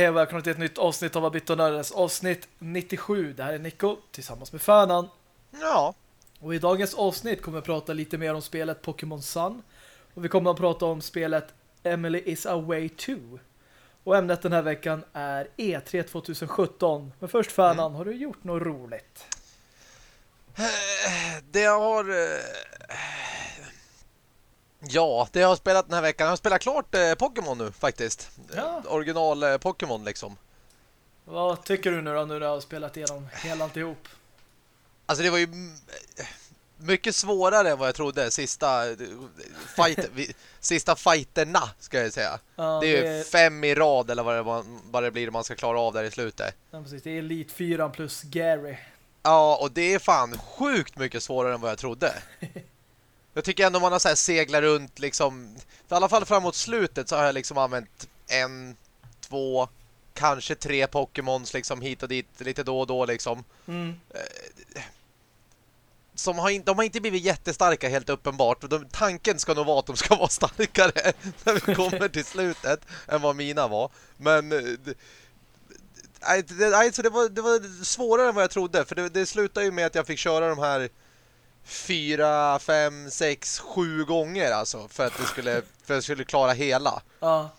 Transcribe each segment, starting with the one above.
Hej välkomna till ett nytt avsnitt av Abit och Nördes. Avsnitt 97. Det här är Nico tillsammans med Färnan. Ja. Och i dagens avsnitt kommer vi prata lite mer om spelet Pokémon Sun. Och vi kommer att prata om spelet Emily is Away 2. Och ämnet den här veckan är E3 2017. Men först Färnan, mm. har du gjort något roligt? Det har... Eh, ja, det har spelat den här veckan. Jag har spelat klart eh, Pokémon nu faktiskt. Ja. Original eh, Pokémon liksom. Vad tycker du nu då, när du har spelat igenom hela alltihop? Alltså det var ju mycket svårare än vad jag trodde. Sista fight, sista fighterna ska jag säga. Ja, det är ju fem i rad eller vad det, vad det blir man ska klara av där i slutet. Ja, precis. Det är Elite 4 plus Gary. Ja, och det är fan sjukt mycket svårare än vad jag trodde. jag tycker ändå man har så här seglat runt liksom, i alla fall framåt slutet så har jag liksom använt en, två, kanske tre Pokémons liksom hit och dit lite då och då liksom. Mm. Eh, som har in, de har inte blivit jättestarka helt uppenbart. De, tanken ska nog vara att de ska vara starkare när vi kommer till slutet än vad mina var. Men eh, nej, det, alltså det, var, det var svårare än vad jag trodde. För det, det slutade ju med att jag fick köra de här fyra, fem, sex, sju gånger alltså för att det skulle, för att jag skulle klara hela. Ja.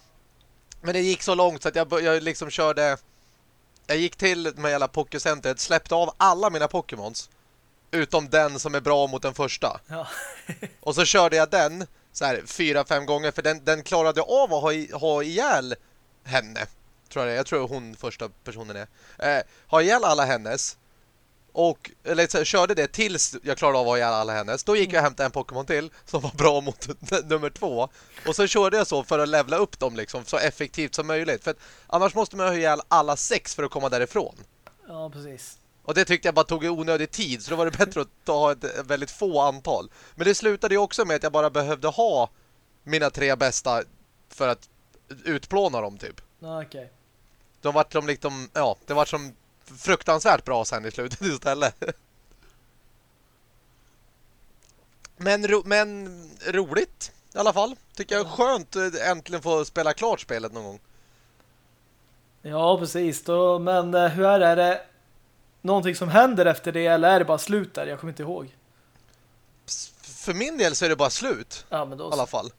Men det gick så långt så att jag, jag liksom körde jag gick till med hela Pokécentret, släppte av alla mina Pokémons utom den som är bra mot den första. Ja. och så körde jag den så här fyra, fem gånger för den, den klarade av att ha, ha ihjäl henne. Tror jag, jag tror hon första personen är. Eh, ha ihjäl alla hennes och eller, så, körde det tills jag klarade av att ihjäl alla hennes. Då gick jag och hämtade en Pokémon till som var bra mot nummer två. Och så körde jag så för att levla upp dem liksom, så effektivt som möjligt. För att, annars måste man ha ihjäl alla sex för att komma därifrån. Ja, precis. Och det tyckte jag bara tog onödig tid. Så då var det bättre att ta ett väldigt få antal. Men det slutade ju också med att jag bara behövde ha mina tre bästa för att utplåna dem typ. Okej. Okay. De var som liksom, ja, det var som fruktansvärt bra sen i slutet istället. Men, ro men roligt i alla fall. Tycker jag är skönt att äntligen få spela klart spelet någon gång. Ja, precis. Då, men eh, hur är det? Är det någonting som händer efter det eller är det bara slut där? Jag kommer inte ihåg. För min del så är det bara slut. Ja, men då I alla fall.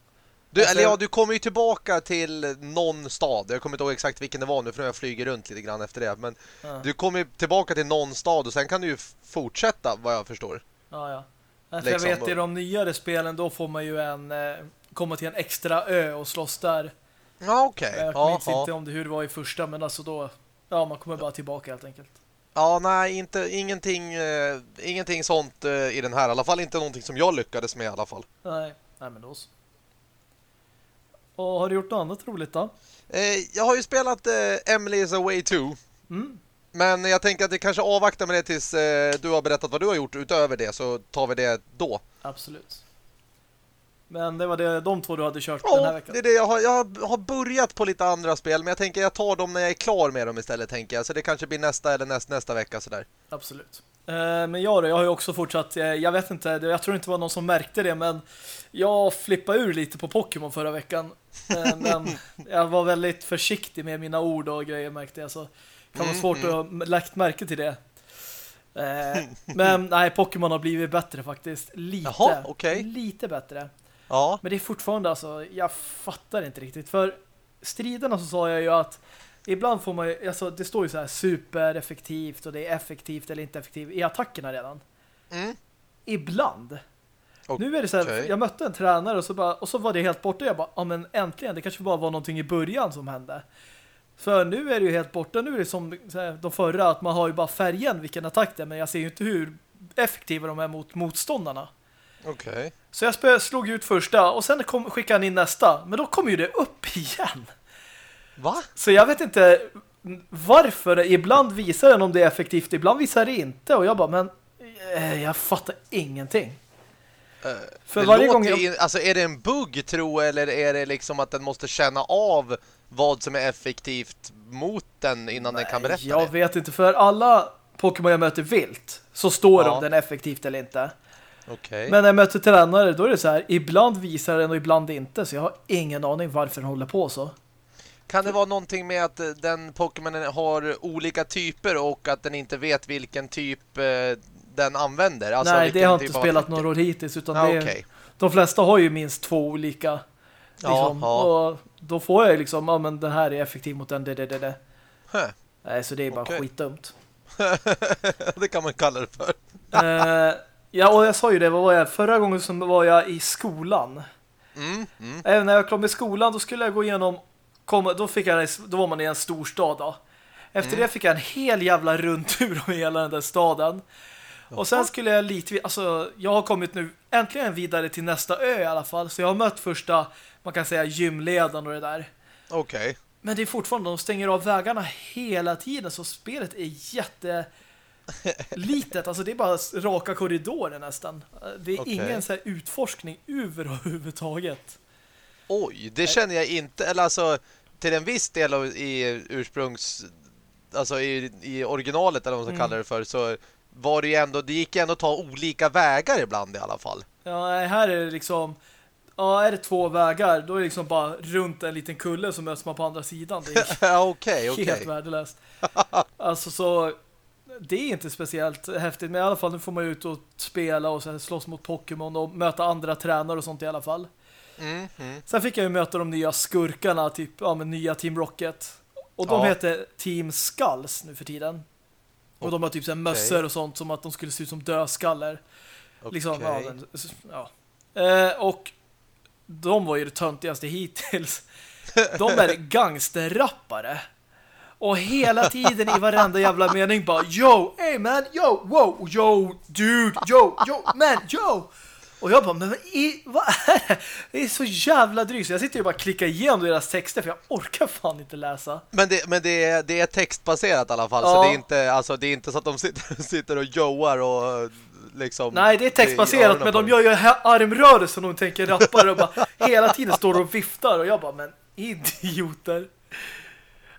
Du, alltså, eller ja, du kommer ju tillbaka till någon stad. Jag kommer inte ihåg exakt vilken det var nu för jag flyger runt lite grann efter det. Men ja. du kommer tillbaka till någon stad och sen kan du ju fortsätta vad jag förstår. Ja, ja. Alltså, liksom. Jag vet i de nyare spelen då får man ju en eh, komma till en extra ö och slåss där. Ja, okej. Okay. Jag minns ja, inte om det hur det var i första men alltså då ja, man kommer bara tillbaka helt enkelt. Ja, nej, inte, ingenting, uh, ingenting sånt uh, i den här. I alla fall inte någonting som jag lyckades med i alla fall. Nej, nej men då så. Och har du gjort något annat roligt då? Eh, jag har ju spelat eh, Emily's Away 2. Mm. Men jag tänker att det kanske avvaktar med det tills eh, du har berättat vad du har gjort utöver det så tar vi det då. Absolut. Men det var det, de två du hade kört ja, den här veckan. det är det. Jag har, jag har börjat på lite andra spel men jag tänker jag tar dem när jag är klar med dem istället tänker jag. Så det kanske blir nästa eller näst, nästa vecka sådär. Absolut. Eh, men jag då, jag har ju också fortsatt, eh, jag vet inte, jag tror inte det var någon som märkte det men jag flippade ur lite på Pokémon förra veckan. Eh, men jag var väldigt försiktig med mina ord och grejer märkte jag så det kan vara svårt mm, mm. att lagt märke till det. Men nej, Pokémon har blivit bättre faktiskt. Lite. Jaha, okay. Lite bättre. Ja. Men det är fortfarande alltså, jag fattar inte riktigt. För striderna så sa jag ju att ibland får man ju, alltså det står ju så här supereffektivt och det är effektivt eller inte effektivt i attackerna redan. Mm. Ibland. Okay. Nu är det så här, jag mötte en tränare och så, bara, och så var det helt borta. Jag bara, ja men äntligen, det kanske bara var någonting i början som hände. För nu är det ju helt borta. Nu är det som här, de förra, att man har ju bara färgen vilken attack det är, men jag ser ju inte hur effektiva de är mot motståndarna. Okej. Okay. Så jag slog ut första och sen kom, skickade han in nästa. Men då kom ju det upp igen. Va? Så jag vet inte varför. Ibland visar den om det är effektivt, ibland visar det inte. Och jag bara, men eh, jag fattar ingenting. Uh, För varje gång jag... in, alltså är det en bugg tro eller är det liksom att den måste känna av vad som är effektivt mot den innan Nej, den kan berätta jag det? vet inte. För alla Pokémon jag möter vilt så står ja. de den effektivt eller inte. Okay. Men när jag möter tränare då är det så här, ibland visar den och ibland inte. Så jag har ingen aning varför den håller på så. Kan det vara någonting med att eh, den Pokémonen har olika typer och att den inte vet vilken typ eh, den använder? Alltså Nej, det har inte typ spelat någon roll hittills utan ja, det okay. de flesta har ju minst två olika liksom, ja. och då får jag liksom, ja men den här är effektiv mot den, det, det, det, det. Huh. Nej, så det är bara Okay. skitdumt. det kan man kalla det för. eh, ja, och jag sa ju det, vad var jag? Förra gången så var jag i skolan. Mm, mm. Även när jag kom i skolan, då skulle jag gå igenom komma, då, fick jag, då var man i en storstad då. Efter Mm. det fick jag en hel jävla rundtur om hela den där staden. Och sen skulle jag lite, alltså jag har kommit nu äntligen vidare till nästa ö i alla fall. Så jag har mött första, man kan säga gymledaren och det där. Okej. Men det är fortfarande, de stänger av vägarna hela tiden så spelet är jätte litet. Alltså det är bara raka korridorer nästan. Det är Okej. ingen så här utforskning överhuvudtaget. Oj, det känner jag inte. Eller alltså, till en viss del av, i ursprungs... Alltså i, i originalet, eller vad man ska Mm. kalla det för, så var det ju ändå... Det gick ju ändå att ta olika vägar ibland i alla fall. Ja, här är det liksom Ja, är det två vägar, då är det liksom bara runt en liten kulle som möts man på andra sidan. Det är Ja, okej, okej. helt värdelöst. Alltså så det är inte speciellt häftigt, men i alla fall nu får man ut och spela och sen slåss mot Pokémon och möta andra tränare och sånt i alla fall. Mm, mm. Sen fick jag ju möta de nya skurkarna, typ ja, men nya Team Rocket. Och de Ja. heter Team Skulls nu för tiden. Och de har typ så mössor och sånt som att de skulle se ut som dödskallar. Liksom, ja, men, ja. Eh, och de var ju det töntigaste hittills. De är gangsterrappare. Och hela tiden i varenda jävla mening bara Yo, hey man, yo, wow, yo, dude, yo, yo, man, yo. Och jag bara, men i, vad är det? Det är så jävla drygt. Så jag sitter ju bara och klickar igenom deras texter för jag orkar fan inte läsa. Men, det, men det, är, det är textbaserat i alla fall, Ja. så det är, inte, alltså, det är inte så att de sitter, sitter och joar och liksom... Nej, det är textbaserat, men de gör ju armrörelser när de tänker rappare och bara hela tiden står och viftar och jag bara, men idioter.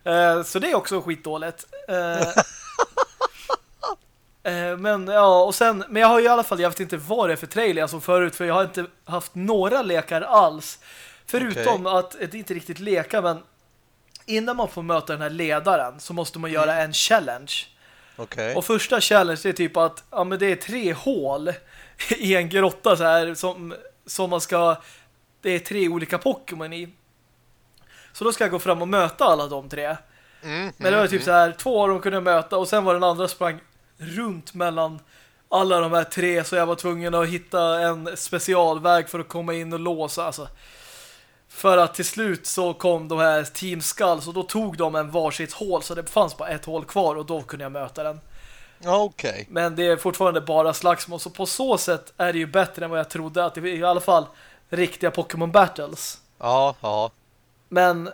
Eh, så det är också skitdåligt. Eh, men ja, och sen, men jag har ju i alla fall, jag vet inte vad det är för trailer jag såg förut, för jag har inte haft några lekar alls. Förutom att, det är inte riktigt leka, men innan man får möta den här ledaren så måste man göra en challenge. Okej. Och första challenge är typ att ja, men det är tre hål i en grotta så här som, som man ska det är tre olika Pokémon i. Så då ska jag gå fram och möta alla de tre. Mm, Men det var typ så här två av dem kunde jag möta och sen var den andra sprang runt mellan alla de här tre så jag var tvungen att hitta en specialväg för att komma in och låsa alltså. För att till slut så kom de här Team Skulls och då tog de en varsitt hål så det fanns bara ett hål kvar och då kunde jag möta den. Okej. Men det är fortfarande bara slagsmål så på så sätt är det ju bättre än vad jag trodde att det är i alla fall riktiga Pokémon Battles. Ja, ja. Men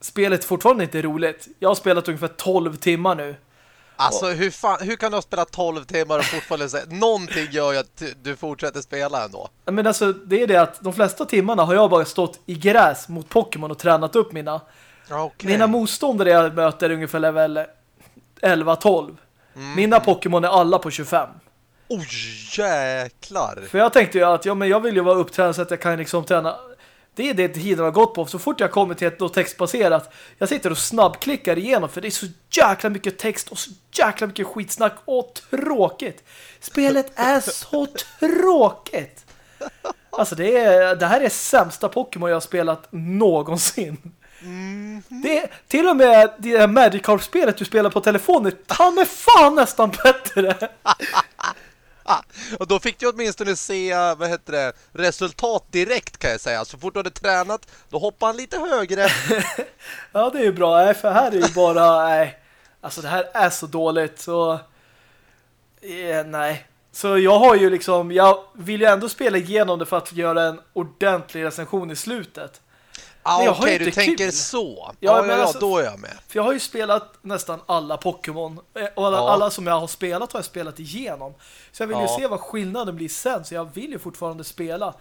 spelet är fortfarande inte roligt. Jag har spelat ungefär 12 timmar nu. Alltså, hur, fan, hur kan du ha spelat 12 timmar och fortfarande säga... Någonting gör ju att du fortsätter spela ändå. Men alltså, det är det att de flesta timmarna har jag bara stått i gräs mot Pokémon och tränat upp mina. Okej. Mina motståndare jag möter är ungefär level 11-12. Mm. Mina Pokémon är alla på 25. Oj, jäklar. För jag tänkte ju att ja, men jag vill ju vara upptränad så att jag kan liksom träna. Det är det tiden har gått på. Så fort jag kommer till ett textbaserat, jag sitter och snabbklickar igenom för det är så jäkla mycket text och så jäkla mycket skitsnack och tråkigt. Spelet är så tråkigt. Alltså det, är, det här är sämsta Pokémon jag har spelat någonsin. Det är, till och med det Magikarp-spelet du spelar på telefonen, han är fan nästan bättre. Ah, och då fick du åtminstone se, vad heter det, resultat direkt kan jag säga. Så fort du hade tränat, då hoppade han lite högre. Ja, det är ju bra. För här är ju bara... Nej. Alltså, det här är så dåligt. Så... Eh, nej. Så jag har ju liksom... Jag vill ju ändå spela igenom det för att göra en ordentlig recension i slutet. Ah, Okej, ju du tänker kul. så. Ja, Ja, ja, alltså- då är jag med. För jag har ju spelat nästan alla Pokémon. Eh, Och alla, Ja. alla som jag har spelat har jag spelat igenom. Så jag vill ju Ja. se vad skillnaden blir sen. Så jag vill ju fortfarande spela.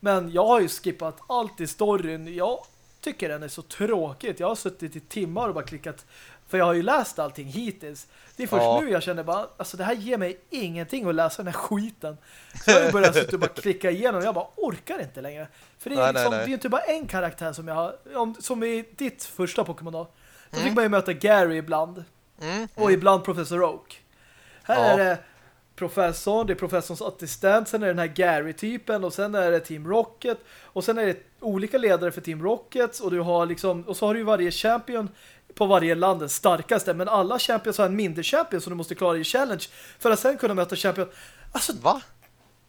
Men jag har ju skippat allt i storyn. Jag tycker den är så tråkigt. Jag har suttit i timmar och bara klickat För jag har ju läst allting hittills. Det är först Ja. nu jag känner bara, alltså det här ger mig ingenting att läsa den här skiten. Så jag ju börjat sitta och bara klicka igenom och jag bara orkar inte längre. För det är, Nej, nej, liksom, nej. det är inte bara en karaktär som jag har, om, som i ditt första Pokémon då. Då Mm. fick man ju möta Gary ibland. Mm. Och ibland Professor Oak. Här Ja. är det professorn, det är professorns assistent, sen är det den här Gary-typen och sen är det Team Rocket och sen är det olika ledare för Team Rockets och du har liksom, och så har du ju varje champion på varje land den starkaste, men alla champions har en mindre champion som du måste klara i challenge för att sen kunna möta champion. Alltså, Va?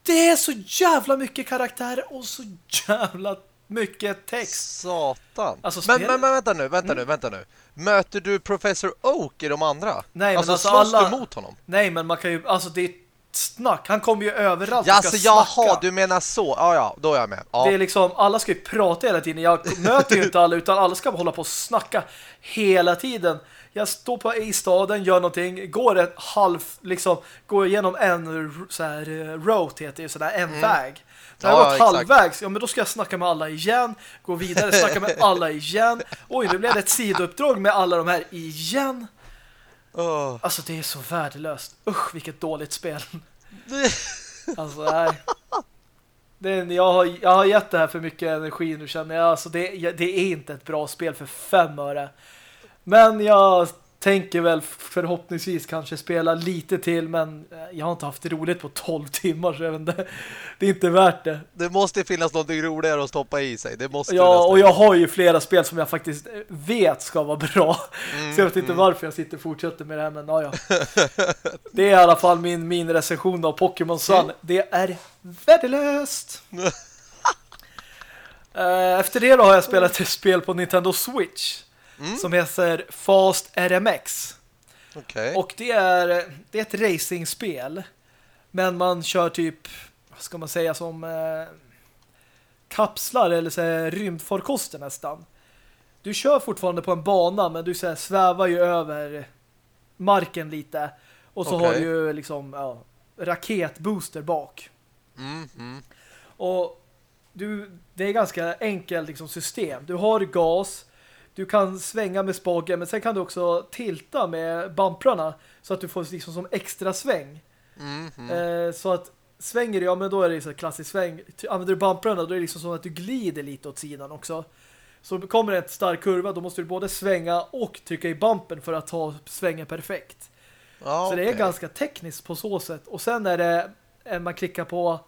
det är så jävla mycket karaktärer och så jävla mycket text. Satan. Alltså, men, men, men vänta nu, vänta nu, vänta nu. Möter du Professor Oak i de andra? Nej, men alltså, alltså slåss alla- du mot honom? Nej, men man kan ju, alltså det är snack. Han kommer ju överallt Ja, och ska alltså, jaha, snacka. du menar så. Ja, ja, då är jag med. Ja. Det är liksom, alla ska ju prata hela tiden. Jag möter ju inte alla utan alla ska hålla på och snacka hela tiden. Jag står på i staden, gör någonting, går ett halv, liksom, går igenom en så här eh, road heter det, sådär, en väg. När jag Ja, har gått halvvägs, ja men då ska jag snacka med alla igen, gå vidare, snacka med alla igen. Oj, nu blev det ett sidouppdrag med alla de här igen. Åh. Alltså det är så värdelöst. Usch, vilket dåligt spel. Alltså, nej. Det är, jag, har, jag har gett det här för mycket energi nu känner jag. Alltså, det, det är inte ett bra spel för fem öre. Men jag tänker väl förhoppningsvis kanske spela lite till men eh, jag har inte haft det roligt på 12 timmar så vet inte. Det är inte värt det. Det måste finnas något roligare att stoppa i sig. Det måste det Ja, och jag har ju flera spel som jag faktiskt vet ska vara bra. Mm, så jag vet inte varför jag sitter och fortsätter med det här, men ja, ja. Det är i alla fall min, min recension av Pokémon Sun. Mm. Det är värdelöst! Eh, Efter det då har jag spelat ett spel på Nintendo Switch Mm. som heter Fast RMX. Okej. Och det är, det är ett racingspel. Men man kör typ, vad ska man säga, som eh, kapslar eller så här, rymdfarkoster nästan. Du kör fortfarande på en bana men du så här, svävar ju över marken lite. Och så Okej. har du ju liksom ja, raketbooster bak. Mm, mm. Och du, det är ganska enkelt liksom, system. Du har gas, du kan svänga med spagen men sen kan du också tilta med bumprarna så att du får liksom som extra sväng. Mm, mm. Eh, så att svänger du, ja men då är det så klassisk sväng. Använder du bumprarna då är det liksom som att du glider lite åt sidan också. Så kommer det en stark kurva då måste du både svänga och trycka i bumpen för att ta svängen perfekt. Ja, Så det är ganska tekniskt på så sätt. Och sen är det eh, man klickar på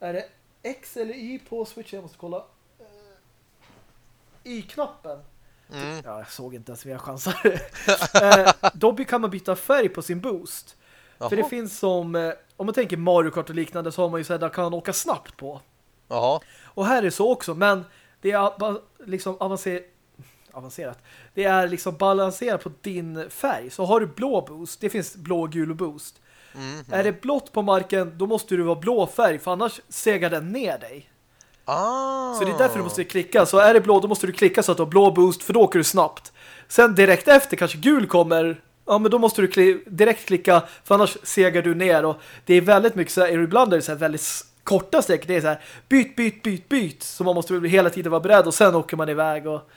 är det X eller Y på Switch? Jag måste kolla. Eh, Y-knappen. Mm. Ja, jag såg inte ens vad jag chansar. eh, då by- kan man byta färg på sin boost. För det Jaha. finns som, eh, om man tänker Mario Kart och liknande så har man ju så här, där kan man åka snabbt på. Jaha. Och här är så också, men det är liksom avancer avancerat. Det är liksom balanserat på din färg. Så har du blå boost, det finns blå, gul och boost. Mm, Är det blått på marken, då måste du vara blå färg, för annars segar den ner dig. Ah. Så det är därför du måste klicka. Så är det blå, då måste du klicka så att du har blå boost, för då åker du snabbt. Sen direkt efter kanske gul kommer, ja men då måste du kli direkt klicka, för annars segar du ner. Och det är väldigt mycket så här, ibland är det så här väldigt korta streck. Det är så här, byt, byt, byt, byt. Så man måste hela tiden vara beredd och sen åker man iväg och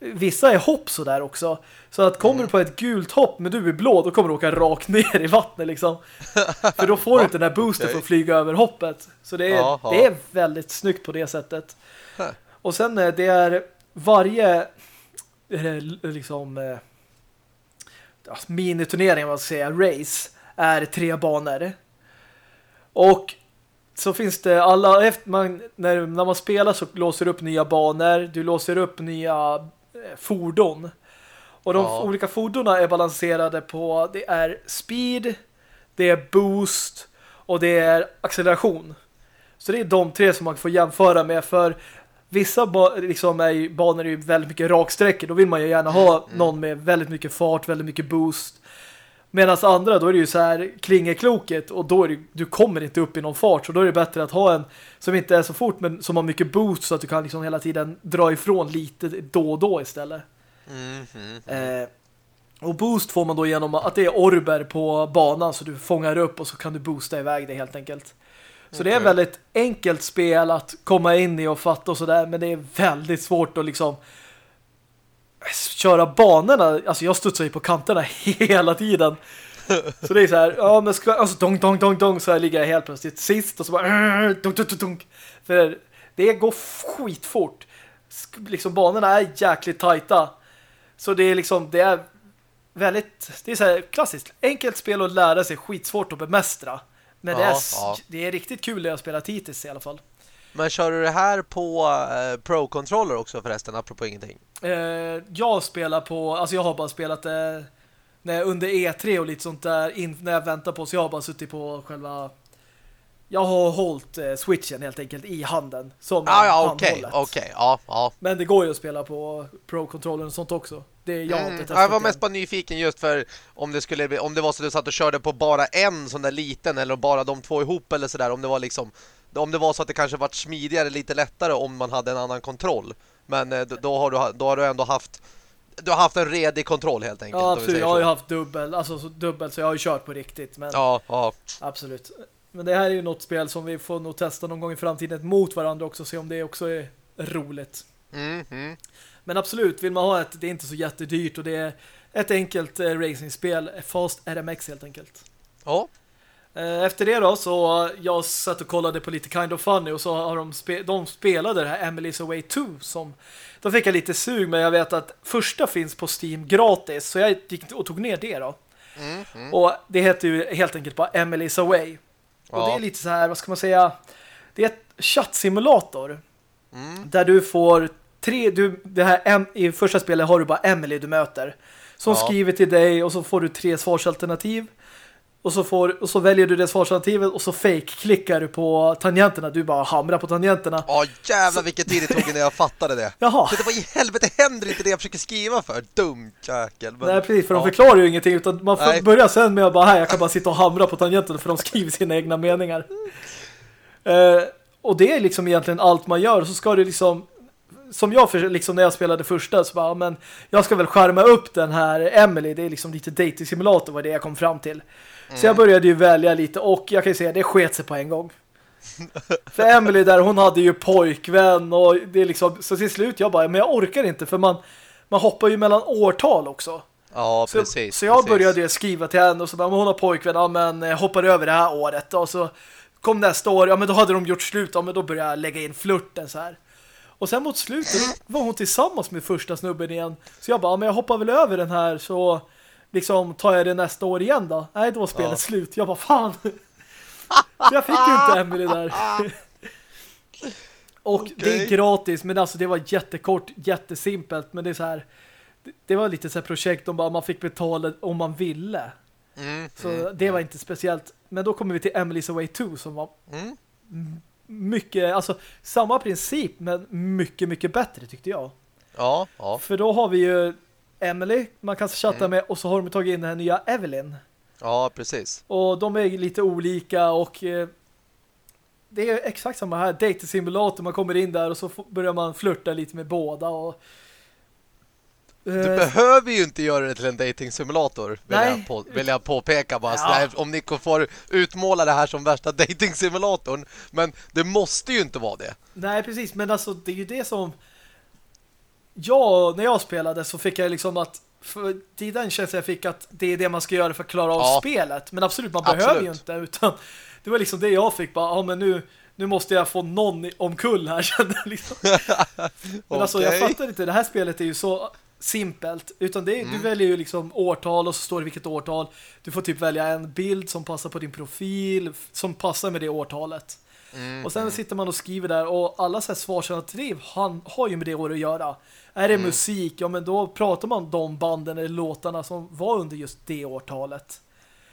vissa är hopp så där också. Så att kommer du på ett gult hopp men du är blå, då kommer du åka rakt ner i vattnet liksom. För då får du inte den här boosten för att flyga över hoppet. Så det är, det är väldigt snyggt på det sättet. Och sen eh, det är varje eh, liksom eh, miniturnering, vad ska jag säga, race är tre banor. Och så finns det alla, efter man, när, när man spelar så låser du upp nya banor, du låser upp nya eh, fordon. Och de Ja. olika fordonen är balanserade på, det är speed, det är boost och det är acceleration. Så det är de tre som man får jämföra med för vissa ba liksom är ju, banor är ju väldigt mycket raksträckor. Då vill man ju gärna ha någon med väldigt mycket fart, väldigt mycket boost. Medan andra, då är det ju så här klingekloket och då är det, du kommer inte upp i någon fart. Så då är det bättre att ha en som inte är så fort men som har mycket boost så att du kan liksom hela tiden dra ifrån lite då och då istället. Mm, mm. Eh, och boost får man då genom att det är orber på banan så du fångar upp och så kan du boosta iväg det helt enkelt. Så det är väldigt enkelt spel att komma in i och fatta och sådär men det är väldigt svårt att liksom köra banorna, alltså jag studsar ju på kanterna hela tiden. Så det är så här, ja men ska, alltså dong, dong, dong, dong, så här ligger jag helt plötsligt sist och så bara, dong, dong, dong, För det går skitfort. Liksom banorna är jäkligt tajta. Så det är liksom, det är väldigt, det är så här klassiskt. Enkelt spel att lära sig, skitsvårt att bemästra. Men ja, det, är, ja. det är riktigt kul det jag spelat hittills i alla fall. Men kör du det här på eh, Pro-controller också förresten, apropå ingenting? Eh, jag spelar på, alltså jag har bara spelat det eh, när under E3 och lite sånt där, in, när jag väntar på, så jag har bara suttit på själva jag har hållit eh, switchen helt enkelt i handen. Som ah, ja, okej, okay, okay, ja, ja. Men det går ju att spela på Pro-controllern och sånt också. Det är jag mm, Jag var mest bara nyfiken just för om det skulle om det var så att du satt och körde på bara en sån där liten eller bara de två ihop eller sådär. Om det var liksom om det var så att det kanske varit smidigare, lite lättare om man hade en annan kontroll. Men eh, då har du, då har du ändå haft du har haft en redig kontroll helt enkelt. Ja, absolut. Jag har ju haft dubbel, alltså så dubbel så jag har ju kört på riktigt. Men ja, ja. Absolut. Men det här är ju något spel som vi får nog testa någon gång i framtiden mot varandra också. Se om det också är roligt. Mm, mm. Men absolut, vill man ha ett, det är inte så jättedyrt och det är ett enkelt eh, racingspel. Fast RMX helt enkelt. Ja. Eh, efter det då så jag satt och kollade på lite Kind of Funny och så har de, spe de spelade det här Emily's Away 2 som då fick jag lite sug men jag vet att första finns på Steam gratis så jag gick och tog ner det då. Mm, mm. Och det heter ju helt enkelt bara Emily's Away. Ja. Och det är lite så här, vad ska man säga det är ett chattsimulator mm. där du får tre, du, det här i första spelet har du bara Emily du möter som ja. skriver till dig och så får du tre svarsalternativ och så, får, och så väljer du det svarsalternativet och så fake-klickar du på tangenterna. Du bara hamrar på tangenterna. Ja, jävlar så... vilket tid det tog innan jag fattade det. Jaha. Så det var i helvete händer inte det jag försöker skriva för. Dum jäkel. Men... Nej, precis. För ja. de förklarar ju ingenting utan man får Nej. börja sen med att bara, här, jag kan bara sitta och hamra på tangenterna för de skriver sina egna meningar. Uh, och det är liksom egentligen allt man gör. Så ska du liksom som jag för, liksom när jag spelade första så bara, men jag ska väl skärma upp den här Emily, det är liksom lite dating simulator var det jag kom fram till. Mm. Så jag började ju välja lite och jag kan ju säga det sket sig på en gång. för Emily där, hon hade ju pojkvän och det är liksom, så till slut jag bara, men jag orkar inte för man, man hoppar ju mellan årtal också. Ja, så, precis. Så jag precis. började skriva till henne och så bara, hon har pojkvän, ja men eh, hoppar över det här året och så kom nästa år, ja men då hade de gjort slut, ja men då började jag lägga in flirten så här. Och sen mot slutet var hon tillsammans med första snubben igen. Så jag bara, ja, men jag hoppar väl över den här så liksom tar jag det nästa år igen då. Nej, då var spelet ja. slut. Jag bara, fan. så jag fick ju inte Emily där. Och okay. det är gratis, men alltså det var jättekort, jättesimpelt, men det är så här det var lite så här projekt om bara man fick betala om man ville. Mm, så mm, det var inte speciellt. Men då kommer vi till Emily's Away 2 som var mm. mycket, alltså samma princip men mycket, mycket bättre tyckte jag. Ja, ja. För då har vi ju Emily man kan chatta mm. med och så har de tagit in den här nya Evelyn. Ja, precis. Och de är lite olika och eh, det är exakt samma här. Date simulator, man kommer in där och så börjar man flirta lite med båda och du eh, behöver ju inte göra det till en dating simulator vill, jag, på, vill jag påpeka bara. Ja. om ni får utmåla det här som värsta dating simulatorn men det måste ju inte vara det. Nej, precis. Men alltså, det är ju det som ja, när jag spelade så fick jag liksom att för, den känslan jag fick att det är det man ska göra för att klara av ja. spelet. Men absolut, man absolut. behöver ju inte utan det var liksom det jag fick bara, ja men nu, nu måste jag få någon omkull här kände liksom. Men okay. alltså jag fattar inte, det här spelet är ju så simpelt, utan det, mm. du väljer ju liksom årtal och så står det vilket årtal. Du får typ välja en bild som passar på din profil, som passar med det årtalet. Mm. Och sen sitter man och skriver där och alla så här svarsalternativ han har ju med det året att göra. Är det mm. musik, ja men då pratar man om de banden eller låtarna som var under just det årtalet.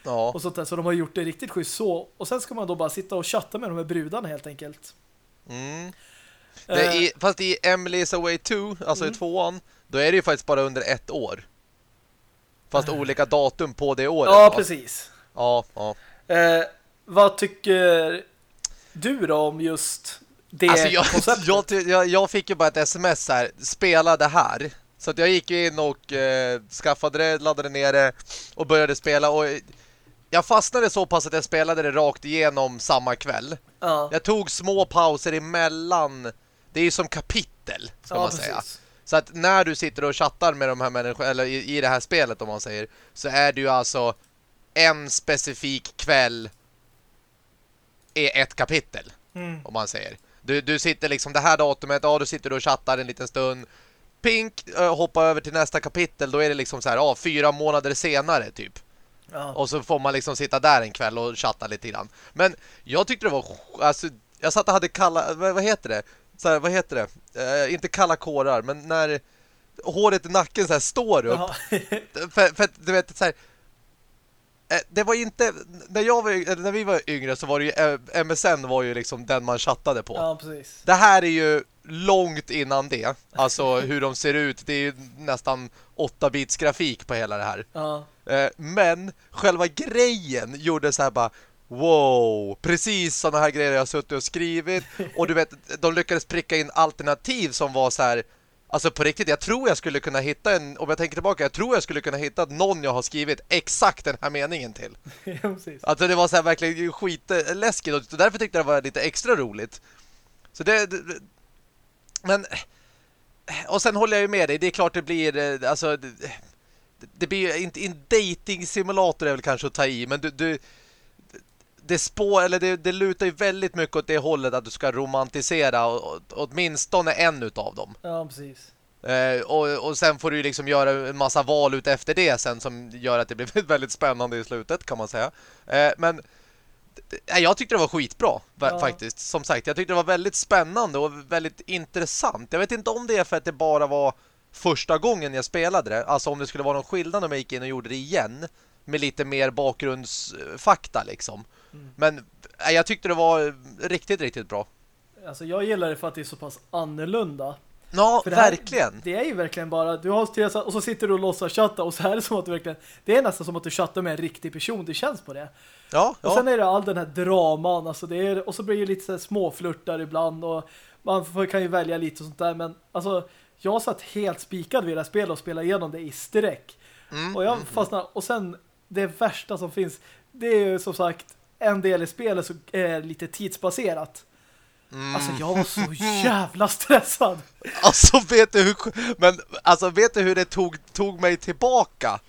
Ja. Och sånt där, så de har gjort det riktigt schysst så. Och sen ska man då bara sitta och chatta med de här brudarna helt enkelt. Mm. Uh, i, fast i Emily's Away 2, alltså mm. i tvåan, då är det ju faktiskt bara under ett år. Fast uh. olika datum på det året. Ja, va? precis. Ja, ja. Uh, vad tycker du då om just det alltså jag, jag, jag, jag, fick ju bara ett sms här, spela det här. Så att jag gick in och eh, skaffade det, laddade ner det och började spela. Och jag fastnade så pass att jag spelade det rakt igenom samma kväll. Ja. Jag tog små pauser emellan. Det är ju som kapitel, ska ja, man precis. säga. Så att när du sitter och chattar med de här människorna, eller i, i det här spelet om man säger, så är det ju alltså en specifik kväll är ett kapitel, Mm. om man säger. Du, du sitter liksom det här datumet, ja du sitter och chattar en liten stund, pink, uh, hoppa över till nästa kapitel, då är det liksom så här, ja, fyra månader senare typ. Ja. Och så får man liksom sitta där en kväll och chatta lite grann. Men jag tyckte det var... Alltså, jag satt och hade kalla... Vad, heter det? Så här, vad heter det? Eh, inte kalla kårar, men när håret i nacken så här står upp. För, för du vet, så här... eh, Det var inte... När, jag var, när vi var yngre så var det ju... eh, MSN var ju liksom den man chattade på. ja, precis. Det här är ju långt innan det. Alltså hur de ser ut. Det är ju nästan 8-bits grafik på hela det här. Ja. Eh, Men själva grejen gjorde så här bara Wow, precis sådana här grejer jag har suttit och skrivit Och du vet, de lyckades pricka in alternativ som var så här Alltså på riktigt, jag tror jag skulle kunna hitta en Om jag tänker tillbaka, jag tror jag skulle kunna hitta någon jag har skrivit exakt den här meningen till ja, precis. Alltså det var så här verkligen skitläskigt Och därför tyckte jag det var lite extra roligt Så det, det Men Och sen håller jag ju med dig, det är klart det blir eh, Alltså det, det blir ju inte en dating simulator är väl kanske att ta i Men du, du det spår eller det, det lutar ju väldigt mycket åt det hållet att du ska romantisera å- åtminstone en utav dem. Ja, precis. Eh, och, och sen får du ju liksom göra en massa val ut efter det sen som gör att det blir väldigt spännande i slutet kan man säga. Eh, men jag tyckte det var skitbra Ja. faktiskt. Som sagt, jag tyckte det var väldigt spännande och väldigt intressant. Jag vet inte om det är för att det bara var första gången jag spelade det. Alltså om det skulle vara någon skillnad om jag gick in och gjorde det igen med lite mer bakgrundsfakta liksom. Mm. Men eh, jag tyckte det var riktigt, riktigt bra. Alltså jag gillar det för att det är så pass annorlunda. Ja, här- verkligen. Det är ju verkligen bara, du har stressat och så sitter du och låtsas chatta och så här är det som att du verkligen, det är nästan som att du chattar med en riktig person, det känns på det. Ja, Och ja. sen är det all den här draman, alltså det är, och så blir det lite så här småflörtar ibland och man får, kan ju välja lite och sånt där, men alltså jag satt helt spikad vid det här spelet och spelade igenom det i sträck. Mm, Och jag mm, fastnade, och sen det värsta som finns, det är ju som sagt en del i spelet som är lite tidsbaserat. mm. Alltså jag var så jävla stressad. Alltså vet du hur men alltså vet du hur det tog tog mig tillbaka?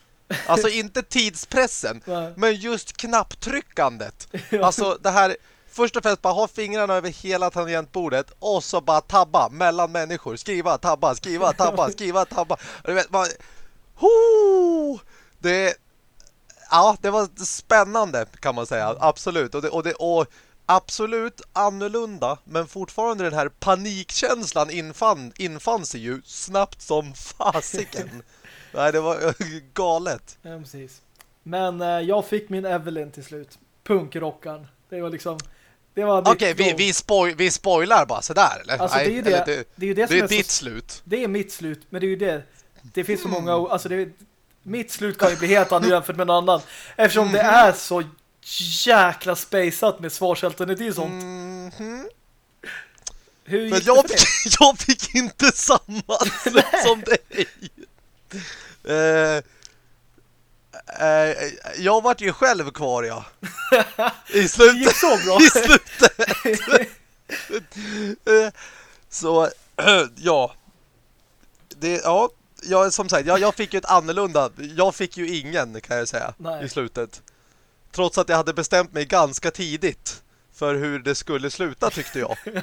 Alltså inte tidspressen, men just knapptryckandet. Alltså det här först och främst bara ha fingrarna över hela tangentbordet och så bara tabba mellan människor, skriva, tabba, skriva, tabba, skriva, tabba. Och du vet man ho! Det ja, det var spännande kan man säga. Absolut. Och det och det och absolut annorlunda, men fortfarande den här panikkänslan infann, infann sig ju snabbt som fasiken. Nej, det var galet. Ja, precis. Men eh, jag fick min Evelyn till slut. Punkrockaren. Det var liksom... Det var Okej, ditt vi, vi, spoil, vi spoilar bara sådär, eller? Alltså, det är ju det- eller det, det är ju det det är är ditt slut. Det är mitt slut, men det är ju det. Det finns så många... Alltså det mitt slut kan ju bli helt annorlunda jämfört med någon annan. Eftersom det är så jäkla spaceat med svarsalternativ och sånt. Mhm. Hur För gick jag det fick, jag fick inte samma som dig. Eh, eh, jag vart ju själv kvar, ja. I Det slutet. gick så bra. I slutet. Eh, Så, ja. Det, ja, jag, som sagt, jag, jag fick ju ett annorlunda. Jag fick ju ingen, kan jag säga, Nej. i slutet. Trots att jag hade bestämt mig ganska tidigt för hur det skulle sluta, tyckte jag.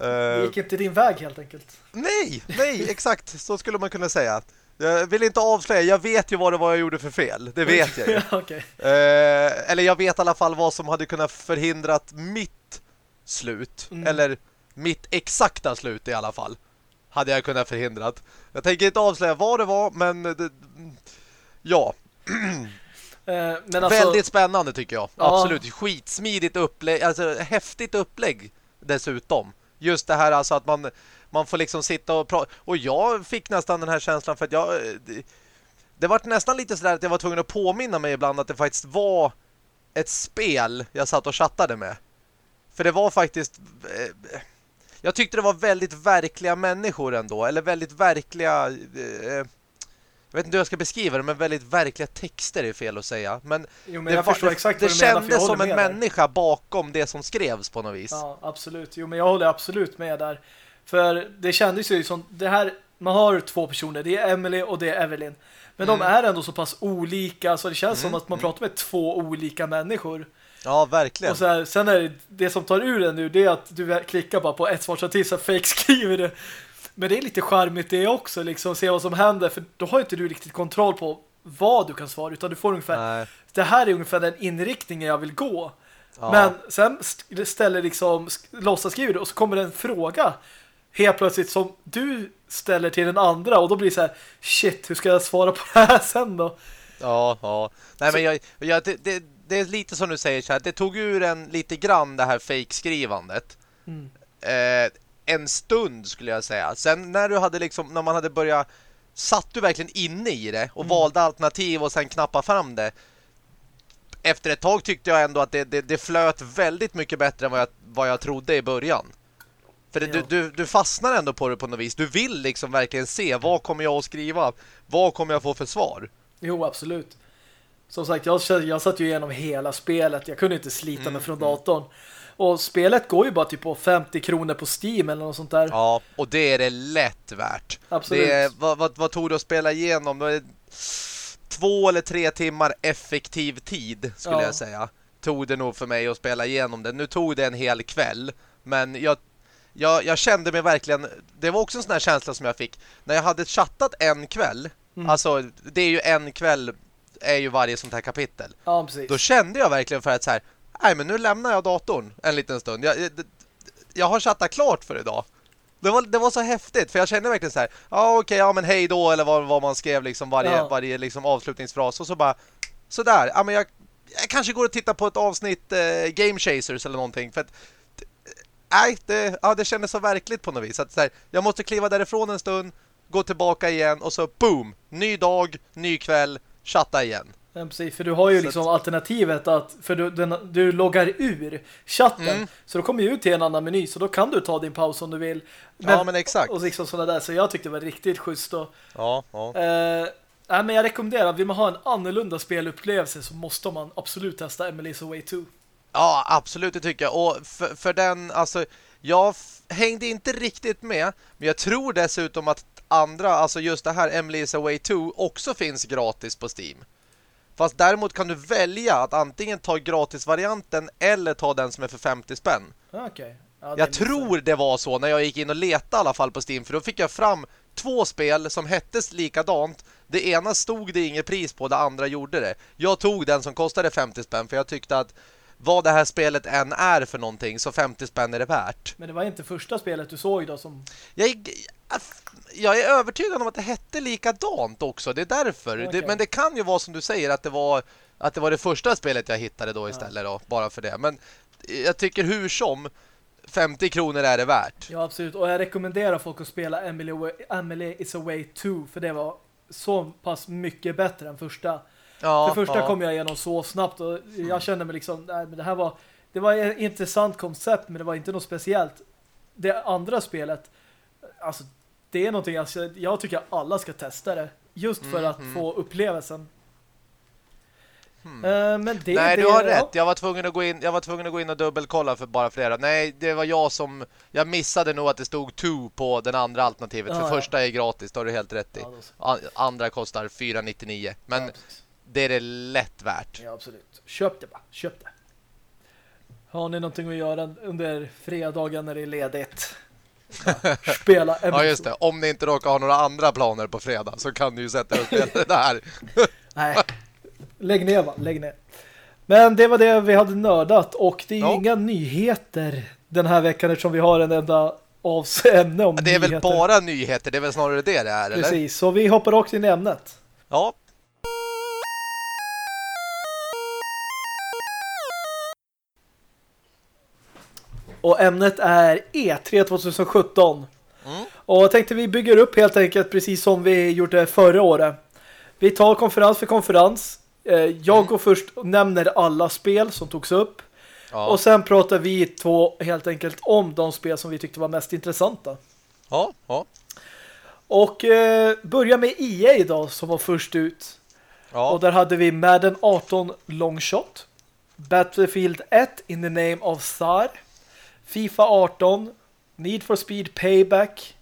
Det Eh, gick inte din väg helt enkelt. nej, nej, exakt. Så skulle man kunna säga. Jag vill inte avslöja. Jag vet ju vad det var jag gjorde för fel. Det vet jag ju. Ja, Okej. Eh, eller jag vet i alla fall vad som hade kunnat förhindrat mitt slut. Mm. Eller mitt exakta slut i alla fall. Hade jag kunnat förhindrat. Jag tänker inte avslöja vad det var, men det, ja. Eh, Men alltså... Väldigt spännande tycker jag. Ja. Absolut. Skitsmidigt upplägg. Alltså häftigt upplägg dessutom. Just det här alltså att man, man får liksom sitta och prata. Och jag fick nästan den här känslan för att jag... Det, det var nästan lite sådär att jag var tvungen att påminna mig ibland att det faktiskt var ett spel jag satt och chattade med. För det var faktiskt... eh, Jag tyckte det var väldigt verkliga människor ändå. Eller väldigt verkliga... eh, Jag vet inte hur jag ska beskriva det, men väldigt verkliga texter är fel att säga. Men Jo, men det, förstår det, det menar, kändes håller som en där. människa bakom det som skrevs på något vis. Ja, absolut. Jo, men jag håller absolut med där. För det kändes ju som det här man har två personer. Det är Emily och det är Evelyn. Men mm. de är ändå så pass olika så det känns mm. som att man pratar med två olika människor. Ja, verkligen. Och så här, sen är det, det som tar ur den nu det är att du klickar bara på ett svar till så fake skriver det. Men det är lite charmigt det också, liksom se vad som händer för då har inte du riktigt kontroll på vad du kan svara utan du får ungefär Nej. det här är ungefär den inriktningen jag vill gå. Ja. Men sen ställer liksom låtsas skriver och så kommer det en fråga helt plötsligt som du ställer till den andra och då blir det så här shit, hur ska jag svara på det här sen då? Ja, ja. Nej, så... men jag, jag det, det, det, är lite som du säger så här, det tog ur en lite grann det här fake-skrivandet. Mm. Eh, en stund skulle jag säga. Sen när du hade liksom, när man hade börjat satt du verkligen inne i det och mm. valde alternativ och sen knappa fram det. Efter ett tag tyckte jag ändå att det, det, det flöt väldigt mycket bättre än vad jag, vad jag trodde i början. För det, du, du, du fastnar ändå på det på något vis. Du vill liksom verkligen se vad kommer jag att skriva? Vad kommer jag få för svar? Jo, absolut. Som sagt, jag, jag satt ju igenom hela spelet. Jag kunde inte slita mm, mig från datorn. Och spelet går ju bara typ på 50 kronor på Steam eller något sånt där. Ja, och det är det lätt värt. Absolut. Det är, vad, vad, vad tog du att spela igenom? Två eller tre timmar effektiv tid skulle ja. jag säga. Tog det nog för mig att spela igenom det. Nu tog det en hel kväll. Men jag, jag, jag kände mig verkligen... Det var också en sån här känsla som jag fick. När jag hade chattat en kväll. Mm. Alltså, det är ju en kväll är ju varje sånt här kapitel. Ja, precis. Då kände jag verkligen för att så här, nej men nu lämnar jag datorn en liten stund. Jag, jag har chattat klart för idag. Det var, det var så häftigt, för jag kände verkligen så här, ja okej, okay, ja men hej då, eller vad, vad man skrev liksom varje, ja. varje liksom avslutningsfras. Och så bara, sådär, ja men jag, jag kanske går och tittar på ett avsnitt eh, Game Chasers eller någonting, för att nej, det, ja, det kändes så verkligt på något vis. Att, så här, jag måste kliva därifrån en stund, gå tillbaka igen och så boom, ny dag, ny kväll, chatta igen. Ja, precis, för du har ju så liksom alternativet att för du, den, du loggar ur chatten mm. så då kommer ju ut till en annan meny så då kan du ta din paus om du vill. Men, ja, men exakt. Och liksom sådana där, så jag tyckte det var riktigt schysst då. Ja, ja. Eh, nej, men jag rekommenderar, vill man ha en annorlunda spelupplevelse så måste man absolut testa Emily's Away 2. Ja, absolut det tycker jag. Och för, för den, alltså, jag hängde inte riktigt med, men jag tror dessutom att andra, alltså just det här Emily's Away 2 också finns gratis på Steam. Fast däremot kan du välja att antingen ta gratisvarianten eller ta den som är för 50 spänn. Okay. Ja, jag tror det var så när jag gick in och letade i alla fall på Steam. För då fick jag fram två spel som hettes likadant. Det ena stod det inget pris på, det andra gjorde det. Jag tog den som kostade 50 spänn för jag tyckte att vad det här spelet än är för någonting så 50 spänn är det värt. Men det var inte första spelet du såg då som... Jag, jag är övertygad om att det hette likadant också. Det är därför. Okay. Det, men det kan ju vara som du säger att det var att det var det första spelet jag hittade då istället då, bara för det. Men jag tycker hur som 50 kronor är det värt. Ja, absolut. Och jag rekommenderar folk att spela Emily, Emily is Away 2 för det var så pass mycket bättre än första. Ja, för första ja. kom jag igenom så snabbt och jag kände mig liksom, nej men det här var det var ett intressant koncept men det var inte något speciellt. Det andra spelet alltså det är någonting alltså, jag tycker alla ska testa det. Just för mm, att mm. få upplevelsen. Hmm. Uh, men det, Nej, det, du har ja. rätt. Jag var tvungen att gå in jag var tvungen att gå in och dubbelkolla för bara flera. Nej, det var jag som jag missade nog att det stod 2 på den andra alternativet. Ah, för ja. första är gratis, då har du helt rätt i. Ja, andra kostar 499. Men det är det lätt värt. Ja, absolut. Köp det bara. Köp det. Har ni någonting att göra under fredagen när det är ledigt? spela Ja just det, om ni inte råkar ha några andra planer på fredag så kan ni ju sätta upp det där. Nej, lägg ner va, lägg ner. Men det var det vi hade nördat och det är ja. inga nyheter den här veckan eftersom vi har en enda avsämne om Det är nyheter. väl bara nyheter, det är väl snarare det det är, eller? Precis, så vi hoppar också in i ämnet. Ja, Och ämnet är E3 2017. Mm. Och jag tänkte vi bygger upp helt enkelt precis som vi gjorde förra året. Vi tar konferens för konferens. Eh, jag mm. går först och nämner alla spel som togs upp. Ja. Och sen pratar vi två helt enkelt om de spel som vi tyckte var mest intressanta. Ja, ja. Och eh, börja med EA idag som var först ut. Ja. Och där hade vi Madden 18 Longshot. Battlefield 1 In the Name of Tsar. Fifa 18, Need for Speed Payback,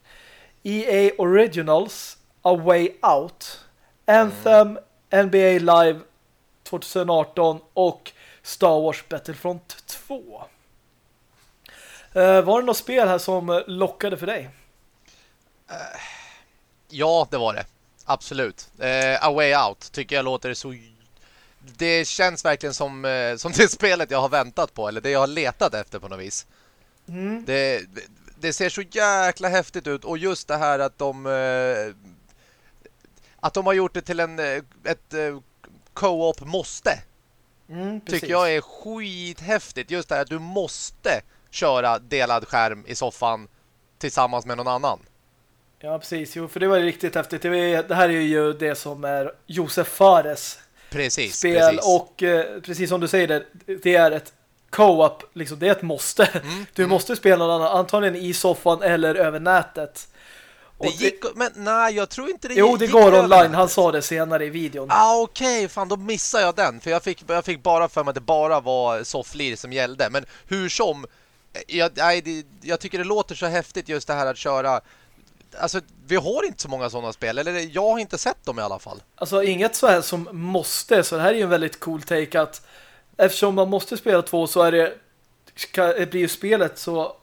EA Originals A Way Out, Anthem, NBA Live 2018 och Star Wars Battlefront 2. Uh, eh, var det något spel här som lockade för dig? Uh, ja, det var det. Absolut. Uh, A Way Out tycker jag låter så... Det känns verkligen som, uh, som det spelet jag har väntat på. Eller det jag har letat efter på något vis. Mm. Det, det ser så jäkla häftigt ut. Och just det här att de... att de har gjort det till en ett co-op måste. Mm, tycker jag är skithäftigt. Just det här att du måste köra delad skärm i soffan tillsammans med någon annan. Ja, precis. Jo, för det var riktigt häftigt. Det här är ju det som är Josef Fares precis, spel. Precis. Och eh, precis som du säger, det, det är ett co-op. Liksom, det är ett måste. Mm, du mm. måste spela någon annan. Antagligen i soffan eller över nätet. Det gick, men nej, jag tror inte det Jo, det går online. Han sa det senare i videon. Ah, okej. Okay. Fan, då missar jag den. För jag fick, jag fick bara för mig att det bara var sofflir som gällde. Men hur som, jag, nej, det, jag tycker det låter så häftigt just det här att köra Alltså, vi har inte så många sådana spel Eller jag har inte sett dem i alla fall Alltså, inget så här som måste Så det här är ju en väldigt cool take att Eftersom man måste spela två så är det blir ju spelet så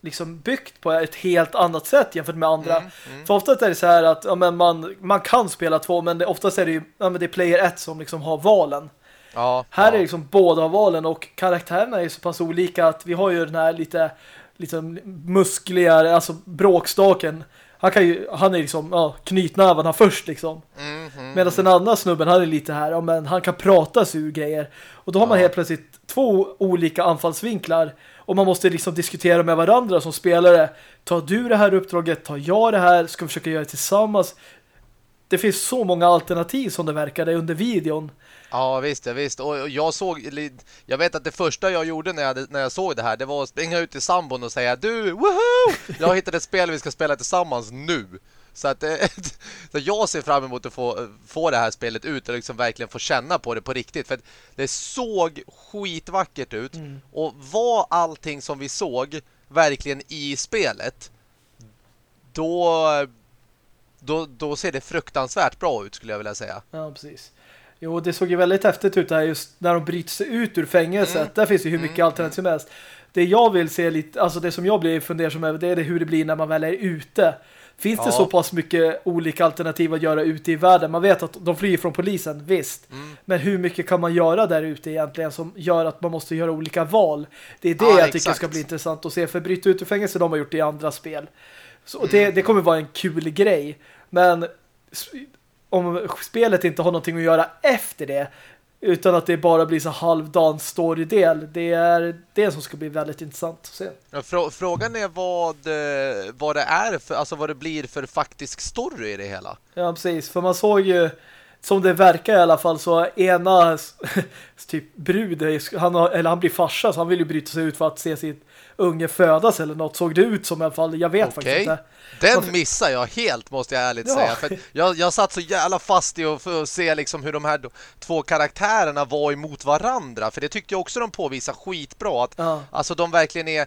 liksom byggt på ett helt annat sätt jämfört med andra. Mm, mm. För oftast är det så här att ja, men man, man kan spela två men det, oftast är det ju ja, men det är player 1 som liksom har valen. Ja, här ja. är liksom båda valen och karaktärerna är så pass olika att vi har ju den här lite liksom muskligare, alltså bråkstaken. Han, kan ju, han är liksom ja, knytnävarna först liksom. Mm, mm, Medan den andra snubben, han är lite här, ja, men han kan prata sig ur grejer. Och då har man helt plötsligt två olika anfallsvinklar och man måste liksom diskutera med varandra som spelare. Tar du det här uppdraget? Tar jag det här? Ska vi försöka göra det tillsammans? Det finns så många alternativ som det verkade under videon. Ja, visst, ja, visst. Och jag såg, jag vet att det första jag gjorde när jag, när jag såg det här, det var att springa ut till sambon och säga Du, woohoo! Jag hittade ett spel vi ska spela tillsammans nu. Så att så jag ser fram emot att få, få det här spelet ut och liksom verkligen få känna på det på riktigt. För det såg skitvackert ut. Mm. Och var allting som vi såg verkligen i spelet, då, då, då ser det fruktansvärt bra ut skulle jag vilja säga. Ja, precis. Jo, det såg ju väldigt häftigt ut där just när de bryter sig ut ur fängelset. Mm. Där finns ju hur mycket mm. alternativ som helst. Det jag vill se lite, alltså det som jag blir fundersam över, det är det hur det blir när man väl är ute. Finns ja. det så pass mycket olika alternativ att göra ute i världen? Man vet att de flyr från polisen, visst. Mm. Men hur mycket kan man göra där ute egentligen som gör att man måste göra olika val? Det är det ja, jag tycker ska bli intressant att se. För bryta ut ur fängelse, de har gjort i andra spel. Så mm. det, det kommer vara en kul grej. Men om spelet inte har någonting att göra efter det utan att det bara blir så halvdan storydel. Det är det som ska bli väldigt intressant att se. Ja, frågan är vad, eh, vad det är för, alltså vad det blir för faktisk story i det hela. Ja, precis. För man såg ju som det verkar i alla fall så ena typ brud, han, har, eller han blir farsa så han vill ju bryta sig ut för att se sitt unge födas eller något såg det ut som i alla fall. Jag vet okay. faktiskt inte. Den missar jag helt måste jag ärligt ja. säga. För jag, jag satt så jävla fast i att se liksom hur de här två karaktärerna var emot varandra. För det tyckte jag också de påvisar skitbra. Att, ja. Alltså de verkligen är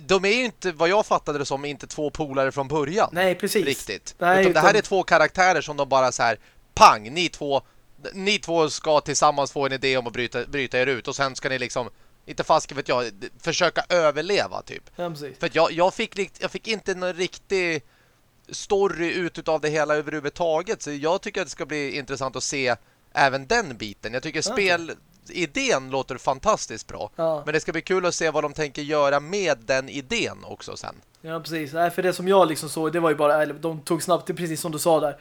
de är ju inte, vad jag fattade det som, inte två polare från början. Nej, precis. Riktigt. Nej, utan det här är två karaktärer som de bara så här, pang, ni två, ni två ska tillsammans få en idé om att bryta, bryta er ut. Och sen ska ni liksom inte fast vet jag, försöka överleva typ. Ja, För jag, jag, fick, jag fick inte någon riktig story ut av det hela överhuvudtaget. Så jag tycker att det ska bli intressant att se även den biten. Jag tycker spel idén låter fantastiskt bra. Ja. Men det ska bli kul att se vad de tänker göra med den idén också sen. Ja, precis. Nej, för det som jag liksom såg, det var ju bara, de tog snabbt, precis som du sa där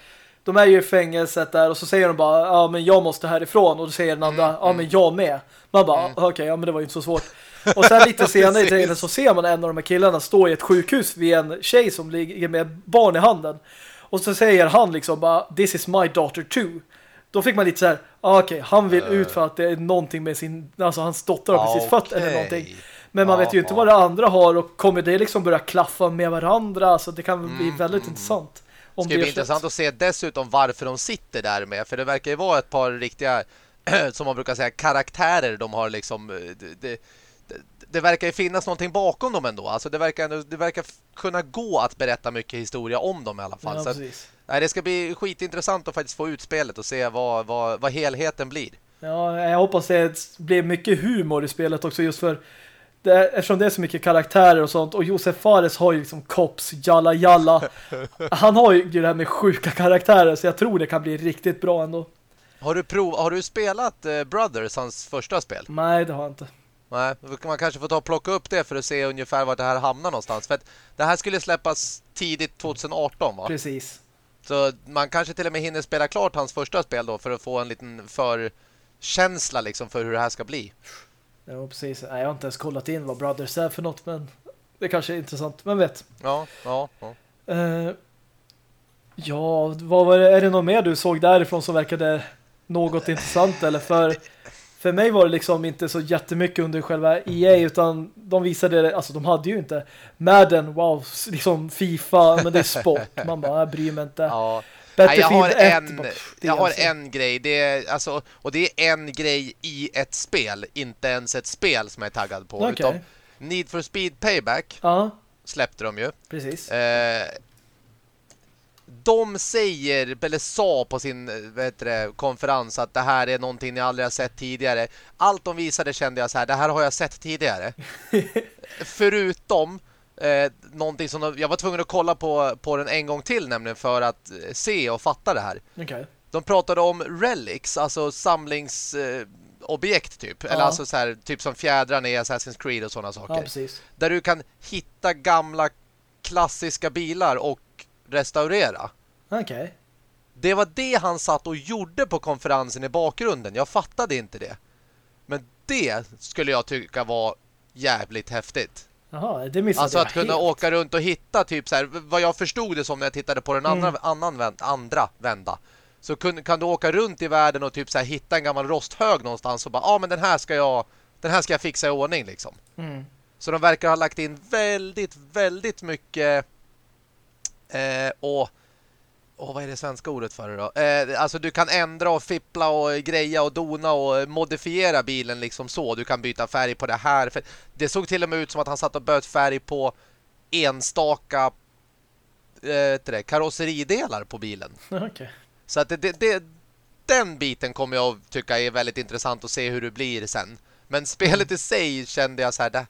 de är ju i fängelset där och så säger de bara, ja men jag måste härifrån och då säger den andra, mm, ja men mm. jag med. Man bara, mm. okej, okay, ja men det var ju inte så svårt. Och sen lite senare i trailern så ser man en av de här killarna stå i ett sjukhus vid en tjej som ligger med barn i handen. Och så säger han liksom bara, this is my daughter too. Då fick man lite så här, ah, okej, okay, han vill ut för att det är någonting med sin, alltså hans dotter har precis okay. fött eller någonting. Men man vet ju inte vad det andra har och kommer det liksom börja klaffa med varandra så det kan bli väldigt mm. intressant. Det ska bli intressant att se dessutom varför de sitter där med. För det verkar ju vara ett par riktiga, som man brukar säga, karaktärer de har liksom... Eh, det, det, det verkar ju finnas någonting bakom dem ändå. Alltså det verkar, det verkar kunna gå att berätta mycket historia om dem i alla fall. Ja, att, nej, det ska bli skitintressant att faktiskt få ut spelet och se vad, vad, vad helheten blir. Ja, jag hoppas det blir mycket humor i spelet också just för det, eftersom det är så mycket karaktärer och sånt och Josef Fares har ju liksom kops, jalla jalla. Han har ju det här med sjuka karaktärer så jag tror det kan bli riktigt bra ändå. Har du, prov, har du spelat eh, Brothers, hans första spel? Nej, det har jag inte. Nej, man kanske få ta och plocka upp det för att se ungefär var det här hamnar någonstans. För att det här skulle släppas tidigt 2018 va? Precis. Så man kanske till och med hinner spela klart hans första spel då för att få en liten förkänsla liksom för hur det här ska bli. Ja, precis. Nej, jag har inte ens kollat in vad Brothers är för något, men det kanske är intressant. Men vet. Ja, ja, ja. Uh, ja, vad var det, är det något mer du såg därifrån som verkade något intressant? Eller för, för mig var det liksom inte så jättemycket under själva EA utan de visade det, alltså de hade ju inte Madden, wow, liksom FIFA, men det är sport. Man bara, jag bryr mig inte. Ja. Nej, jag har, 1, en, jag har alltså. en grej det är, alltså, Och det är en grej i ett spel Inte ens ett spel som jag är taggad på Okej. Utom Need for Speed Payback Ja, Släppte de ju precis. eh, De säger Eller sa på sin eh, heter det, konferens Att det här är någonting ni aldrig har sett tidigare Allt de visade kände jag så här Det här har jag sett tidigare Förutom eh, någonting som de, jag var tvungen att kolla på, på den en gång till nämligen för att eh, se och fatta det här. Okej. De pratade om relics, alltså samlingsobjekt eh, typ. Eller Ja. alltså så här, typ som fjädrar i Assassin's Creed och sådana Ja, saker. precis. där du kan hitta gamla klassiska bilar och restaurera. Okej. Det var det han satt och gjorde på konferensen i bakgrunden. Jag fattade inte det. Men det skulle jag tycka var jävligt häftigt. Jaha, det missade Alltså att kunna helt. åka runt och hitta typ så här, vad jag förstod det som när jag tittade på den andra, Mm. annan vänd, andra vända. Så kun, kan du åka runt i världen och typ så här hitta en gammal rosthög någonstans och bara, ja ah, men den här ska jag den här ska jag fixa i ordning liksom. Mm. Så de verkar ha lagt in väldigt, väldigt mycket eh, och Åh, vad är det svenska ordet för det då? Eh, alltså du kan ändra och fippla och greja och dona och modifiera bilen liksom så. Du kan byta färg på det här. För det såg till och med ut som att han satt och böt färg på enstaka eh, det, karosseridelar på bilen. Okej. Så att det, det, det, den biten kommer jag tycka är väldigt intressant att se hur det blir sen. Men spelet i sig kände jag så här, det,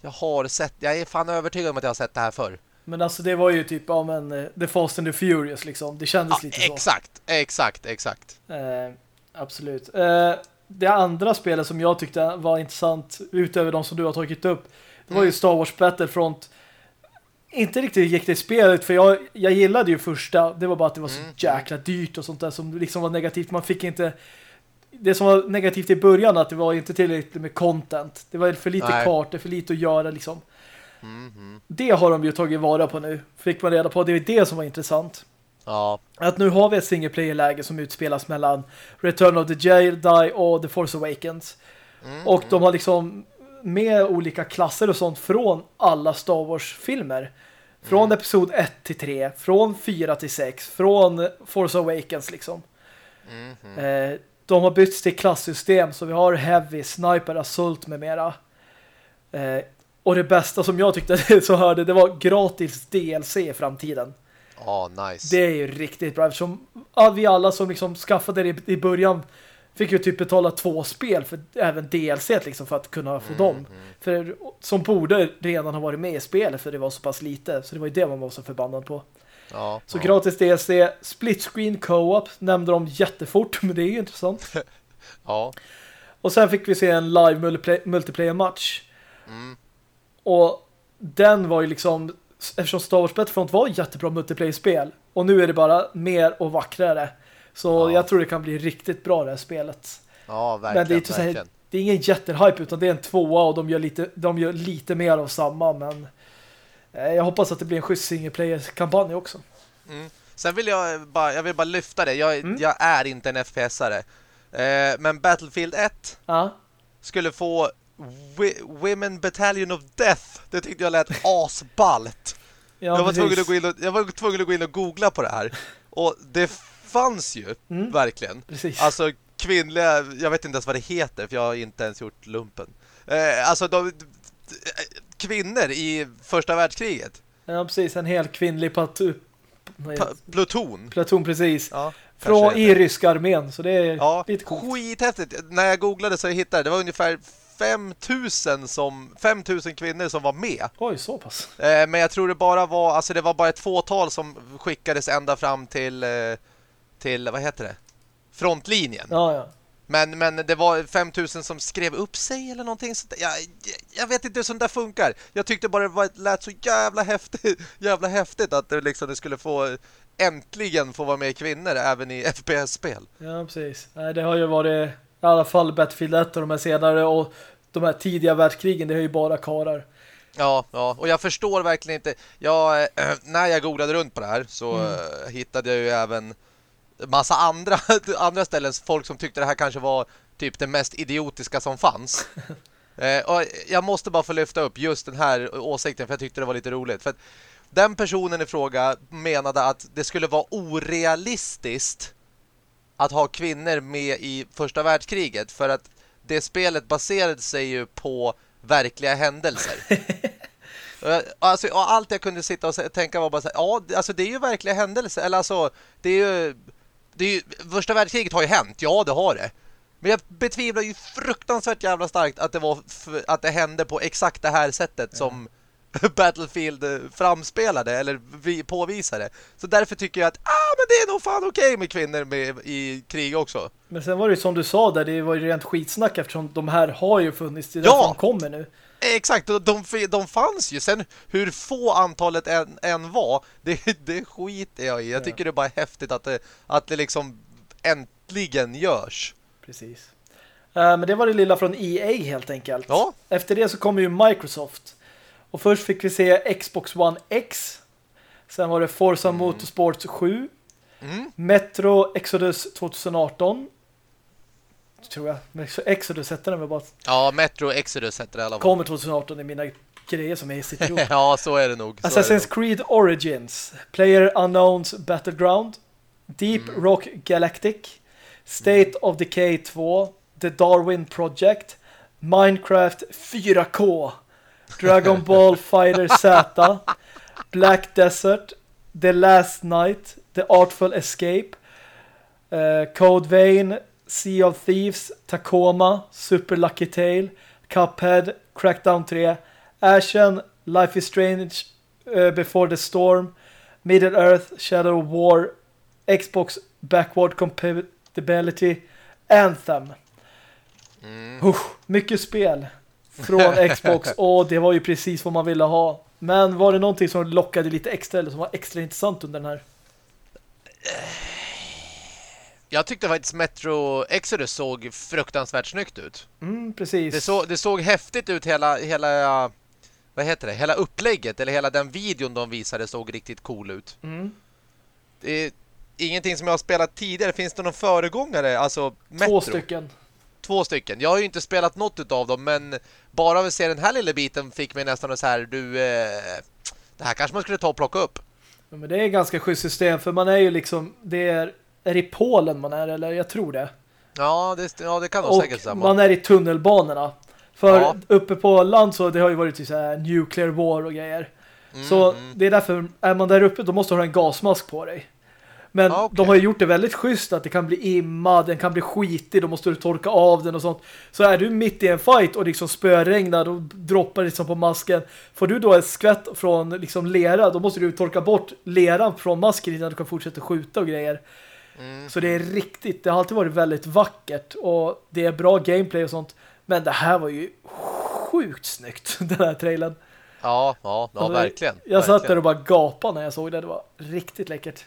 jag har sett, jag är fan övertygad om att jag har sett det här förr. Men alltså det var ju typ, ja men eh, The Fast and the Furious liksom. Det kändes Ja, lite så. exakt, exakt, exakt. Eh, absolut. Eh, det andra spelet som jag tyckte var intressant utöver de som du har tagit upp det var ju Mm. Star Wars Battlefront. Inte riktigt gick det i spelet för jag, jag gillade ju första. Det var bara att det var så Mm. jäkla dyrt och sånt där som liksom var negativt. Man fick inte det som var negativt i början att det var inte tillräckligt med content. Det var för lite Nej. kartor, för lite att göra liksom. Det har de ju tagit vara på nu. Fick man reda på. Det är det som var intressant. Ja, Att nu har vi ett single player-läge som utspelas mellan Return of the Jedi och The Force Awakens. Mm, Och de har liksom med olika klasser och sånt från alla Star Wars-filmer. Från Mm. episod 1 till 3, från 4 till 6, från Force Awakens liksom. mhm. Eh, de har bytts till klasssystem så vi har Heavy, Sniper, Assault med mera. Eh, och det bästa som jag tyckte så hörde det var gratis DLC i framtiden. ja, nice. Det är ju riktigt bra eftersom vi alla som liksom skaffade det i början fick ju typ betala två spel för även DLC liksom för att kunna få dem. För som borde redan ha varit med i spelet för det var så pass lite. Så det var ju det man var så förbannad på. Ja, Så ja. gratis DLC, split screen co-op nämnde de jättefort men det är ju intressant. Ja, Och sen fick vi se en live multiplayer match. mm. Och den var ju liksom eftersom Star Wars Battlefront var ett jättebra multiplayer-spel och nu är det bara mer och vackrare. Så Ja. jag tror det kan bli riktigt bra det här spelet. ja Men det är, verkligen, inte så här, verkligen. det är ingen jätterhype utan det är en tvåa och de gör lite, de gör lite mer av samma men eh, jag hoppas att det blir en schysst single player-kampanj också. Mm. Sen vill jag bara, jag vill bara lyfta det. Jag, Mm. jag är inte en FPS-are. Eh, men Battlefield 1 Ja, skulle få Women Battalion of Death. Det tyckte jag lät asballt. ja jag, var tvungen att gå in och, jag var tvungen att gå in och googla på det här. Och det fanns ju, Mm. verkligen. Precis. Alltså kvinnliga, jag vet inte ens vad det heter för jag har inte ens gjort lumpen. Eh, alltså de, kvinnor i första världskriget. Ja, precis. En helt kvinnlig platu... Pluton. Platon, precis. Ja, Från i ryska armén, så det är ja, lite coolt. skithäftigt. När jag googlade så jag hittade det var ungefär 5000 som 5000 kvinnor som var med. Oj, så pass. Eh, men jag tror det bara var alltså det var bara ett fåtal som skickades ända fram till eh, till vad heter det? Frontlinjen. Ja, ja. Men, men det var 5000 som skrev upp sig eller någonting sånt jag, jag vet inte hur sånt där funkar. Jag tyckte bara det var, lät så jävla häftigt, jävla häftigt att det, liksom, det skulle få äntligen få vara med kvinnor även i FPS-spel. Ja, precis. Nej, det har ju varit i alla fall Battlefield 1 och de här senare och de här tidiga världskrigen, det är ju bara karar. Ja, ja, och jag förstår verkligen inte. Jag, äh, när jag googlade runt på det här så mm. äh, hittade jag ju även massa andra, andra ställen folk som tyckte det här kanske var typ det mest idiotiska som fanns. eh, och jag måste bara få lyfta upp just den här åsikten för jag tyckte det var lite roligt. För att den personen i fråga menade att det skulle vara orealistiskt att ha kvinnor med i första världskriget för att det spelet baserade sig ju på verkliga händelser. alltså, och allt jag kunde sitta och tänka var bara så här, ja, alltså det är ju verkliga händelser. Eller alltså, det är ju det är ju, första världskriget har ju hänt, ja det har det. Men jag betvivlar ju fruktansvärt jävla starkt att det var att det hände på exakt det här sättet ja. som Battlefield eh, framspelade eller vi påvisade. Så därför tycker jag att ah, men det är nog fan okej okay med kvinnor med, i krig också. Men sen var det ju som du sa där, det var ju rent skitsnack eftersom de här har ju funnits, det är ja. de kommer nu. Exakt, de, de, de fanns ju. Sen hur få antalet än, än var, det, det skiter jag i. Jag tycker ja. det är bara häftigt att det, att det liksom äntligen görs. Precis. Uh, men det var det lilla från EA helt enkelt. Ja. Efter det så kommer ju Microsoft. Och först fick vi se Xbox One X. Sen var det Forza mm. Motorsport 7. Mm. Metro Exodus 2018 tror jag. Exodus hette den väl bara. Ja, Metro Exodus hette det i alla fall. Kommer 2018 i mina grejer som är sitter ihop. ja, så är det nog. Assassin's Creed Origins, Player Unknowns Battleground, Deep mm. Rock Galactic, State mm. of Decay 2, The Darwin Project, Minecraft 4K, Dragon Ball Fighter Z, Black Desert, The Last Night, The Artful Escape, uh, Code Vein, Sea of Thieves, Tacoma, Super Lucky Tale, Cuphead, Crackdown 3, Ashen, Life is Strange, uh, Before the Storm, Middle Earth, Shadow War, Xbox Backward Compatibility, Anthem. Mm. Uh, mycket spel från Xbox och det var ju precis vad man ville ha. Men var det någonting som lockade lite extra eller som var extra intressant under den här? Jag tyckte faktiskt Metro Exodus såg fruktansvärt snyggt ut. Mm, precis. Det, så, det såg häftigt ut hela, hela vad heter det? Hela upplägget eller hela den videon de visade såg riktigt cool ut. Mm. Det är ingenting som jag har spelat tidigare. Finns det någon föregångare? Alltså Metro? Två stycken. Två stycken. Jag har ju inte spelat något av dem men bara av att se den här lilla biten fick mig nästan så här du eh, det här kanske man skulle ta och plocka upp. Ja, men det är ganska schysst system för man är ju liksom det är är i Polen man är, eller jag tror det. Ja, det, ja, det kan nog säkert stämma. man är i tunnelbanorna. För ja. uppe på land så det har ju varit så här nuclear war och grejer. Mm, så mm. det är därför, är man där uppe då måste du ha en gasmask på dig. Men ah, okay. de har ju gjort det väldigt schysst att det kan bli imma, den kan bli skitig, då måste du torka av den och sånt. Så är du mitt i en fight och liksom spöregnar och droppar liksom på masken, får du då ett skvätt från liksom lera, då måste du torka bort leran från masken innan du kan fortsätta skjuta och grejer. Mm. Så det är riktigt, det har alltid varit väldigt vackert och det är bra gameplay och sånt. Men det här var ju sjukt snyggt, den här trailern. Ja, ja, ja alltså, verkligen. Jag verkligen. satt där och bara gapade när jag såg det. Det var riktigt läckert.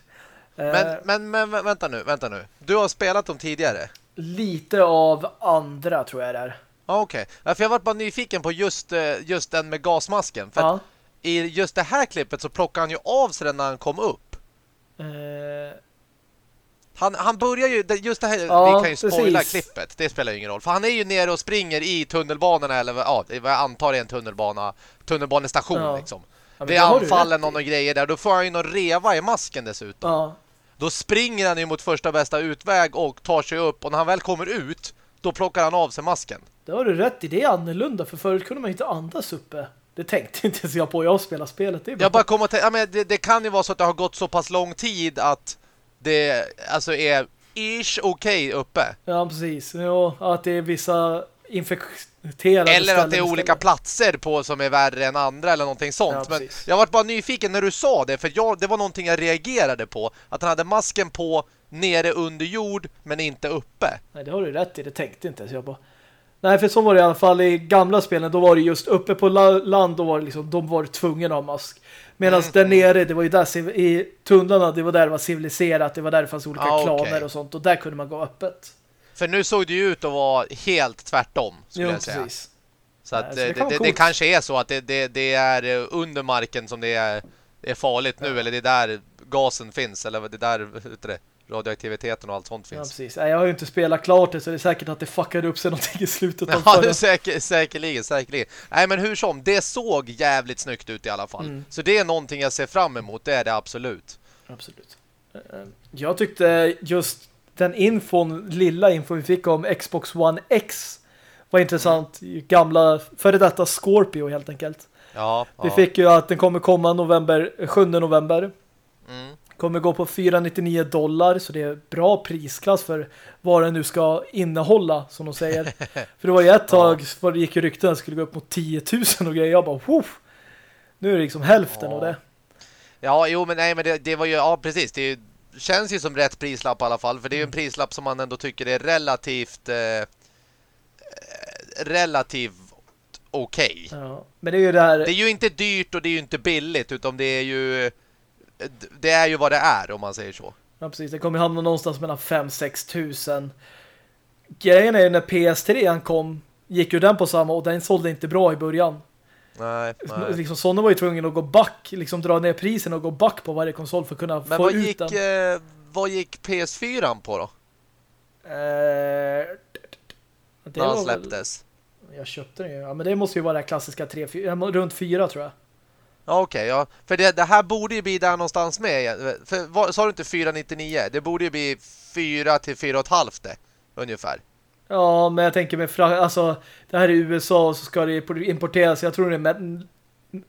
Men, eh, men, men vänta nu, vänta nu. Du har spelat dem tidigare? Lite av andra tror jag det är. Ja, okej. Okay. För jag var bara nyfiken på just, eh, just den med gasmasken. För ja. i just det här klippet så plockade han ju av sig den när han kom upp. Eh, han, han börjar ju, just det här, ja, vi kan ju spoila precis. klippet, det spelar ju ingen roll. För han är ju nere och springer i tunnelbanorna, eller ja, vad jag antar är en tunnelbana, tunnelbanestation ja. liksom. Ja, det är anfallen och grejer där, då får han ju någon reva i masken dessutom. Ja. Då springer han ju mot första bästa utväg och tar sig upp, och när han väl kommer ut, då plockar han av sig masken. Det har du rätt i, det är annorlunda för förut kunde man inte andas uppe. Det tänkte inte ens jag på, jag spelar spelet. Det bara... Jag bara kommer att ja, men det, det kan ju vara så att det har gått så pass lång tid att det alltså är ish okej okay uppe. Ja, precis. Ja, att det är vissa infekterade Eller att det är olika platser på som är värre än andra eller någonting sånt. Ja, men jag var bara nyfiken när du sa det, för jag, det var någonting jag reagerade på. Att han hade masken på nere under jord, men inte uppe. Nej, det har du rätt i. Det tänkte inte ens jag på. Nej, för så var det i alla fall i gamla spelen. Då var det just uppe på land, då var det liksom, de var tvungna ha mask. Medan mm. där nere, det var ju där i tunnlarna, det var där det var civiliserat. Det var där det fanns olika ah, klaner okay. och sånt. Och där kunde man gå öppet. För nu såg det ju ut att vara helt tvärtom, skulle jo, jag säga. Precis. Så att Nej, så det, det, det, kanske är så att det, det, är under marken som det är, är farligt nu. Ja. Eller det är där gasen finns. Eller det är där det, radioaktiviteten och allt sånt finns. Ja, precis. Jag har ju inte spelat klart det så det är säkert att det fuckade upp sig någonting i slutet av Ja, det säker, säkerligen, säkerligen. Nej, men hur som, det såg jävligt snyggt ut i alla fall. Mm. Så det är någonting jag ser fram emot, det är det absolut. Absolut. Eh, eh, jag tyckte just den infon, lilla info vi fick om Xbox One X var intressant. Mm. Gamla, före detta Scorpio helt enkelt. Ja, vi ja. fick ju att den kommer komma november, 7 november. Mm. Kommer gå på 499 dollar så det är bra prisklass för vad den nu ska innehålla som de säger. för det var ju ett tag ja. vad det gick ju rykten att skulle gå upp mot 10 000 och grejer. Jag bara, Woof! nu är det liksom hälften ja. av det. Ja, jo men nej men det, det var ju, ja precis, det är, känns ju som rätt prislapp i alla fall. För det är ju en mm. prislapp som man ändå tycker är relativt eh, eh relativt okej. Okay. Ja, men det är ju det här... Det är ju inte dyrt och det är ju inte billigt utan det är ju det är ju vad det är om man säger så. Ja, precis. Det kommer hamna någonstans mellan 5-6 tusen. Grejen är ju när PS3 kom gick ju den på samma och den sålde inte bra i början. Nej, nej. Liksom, Sony var ju tvungen att gå back, liksom dra ner prisen och gå back på varje konsol för att kunna Men få ut gick, den. Eh, vad gick PS4 på då? Eh, det När han släpptes. Väl, jag köpte den ju. Ja, men det måste ju vara det klassiska 3, 4, runt 4 tror jag. Ja, okej. Okay, ja. För det, det, här borde ju bli där någonstans med. För, var, sa du inte 499? Det borde ju bli 4 till 4,5 det, ungefär. Ja, men jag tänker med alltså det här är USA och så ska det importeras. Jag tror det är med,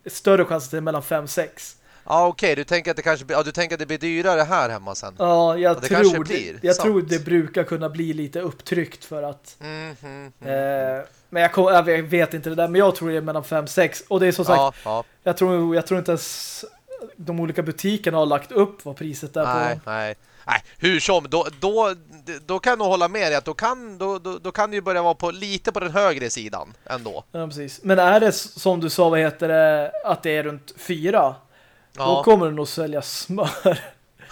större chans att det är mellan 5-6. Ja, okej. Okay. Du tänker att det kanske ja, du tänker att det blir dyrare här hemma sen. Ja, jag det tror det. Jag sant. tror det brukar kunna bli lite upptryckt för att mm, mm, mm. Eh, men jag, kom, jag, vet inte det där, men jag tror det är mellan 5-6. Och det är som sagt, ja, ja. Jag, tror, jag tror inte ens de olika butikerna har lagt upp vad priset är nej, på. Nej, nej. Hur som, då, då, då kan jag nog hålla med dig att då kan, då, då, då kan det ju börja vara på, lite på den högre sidan ändå. Ja, precis. Men är det som du sa, vad heter det, att det är runt fyra, ja. då kommer det nog sälja smör.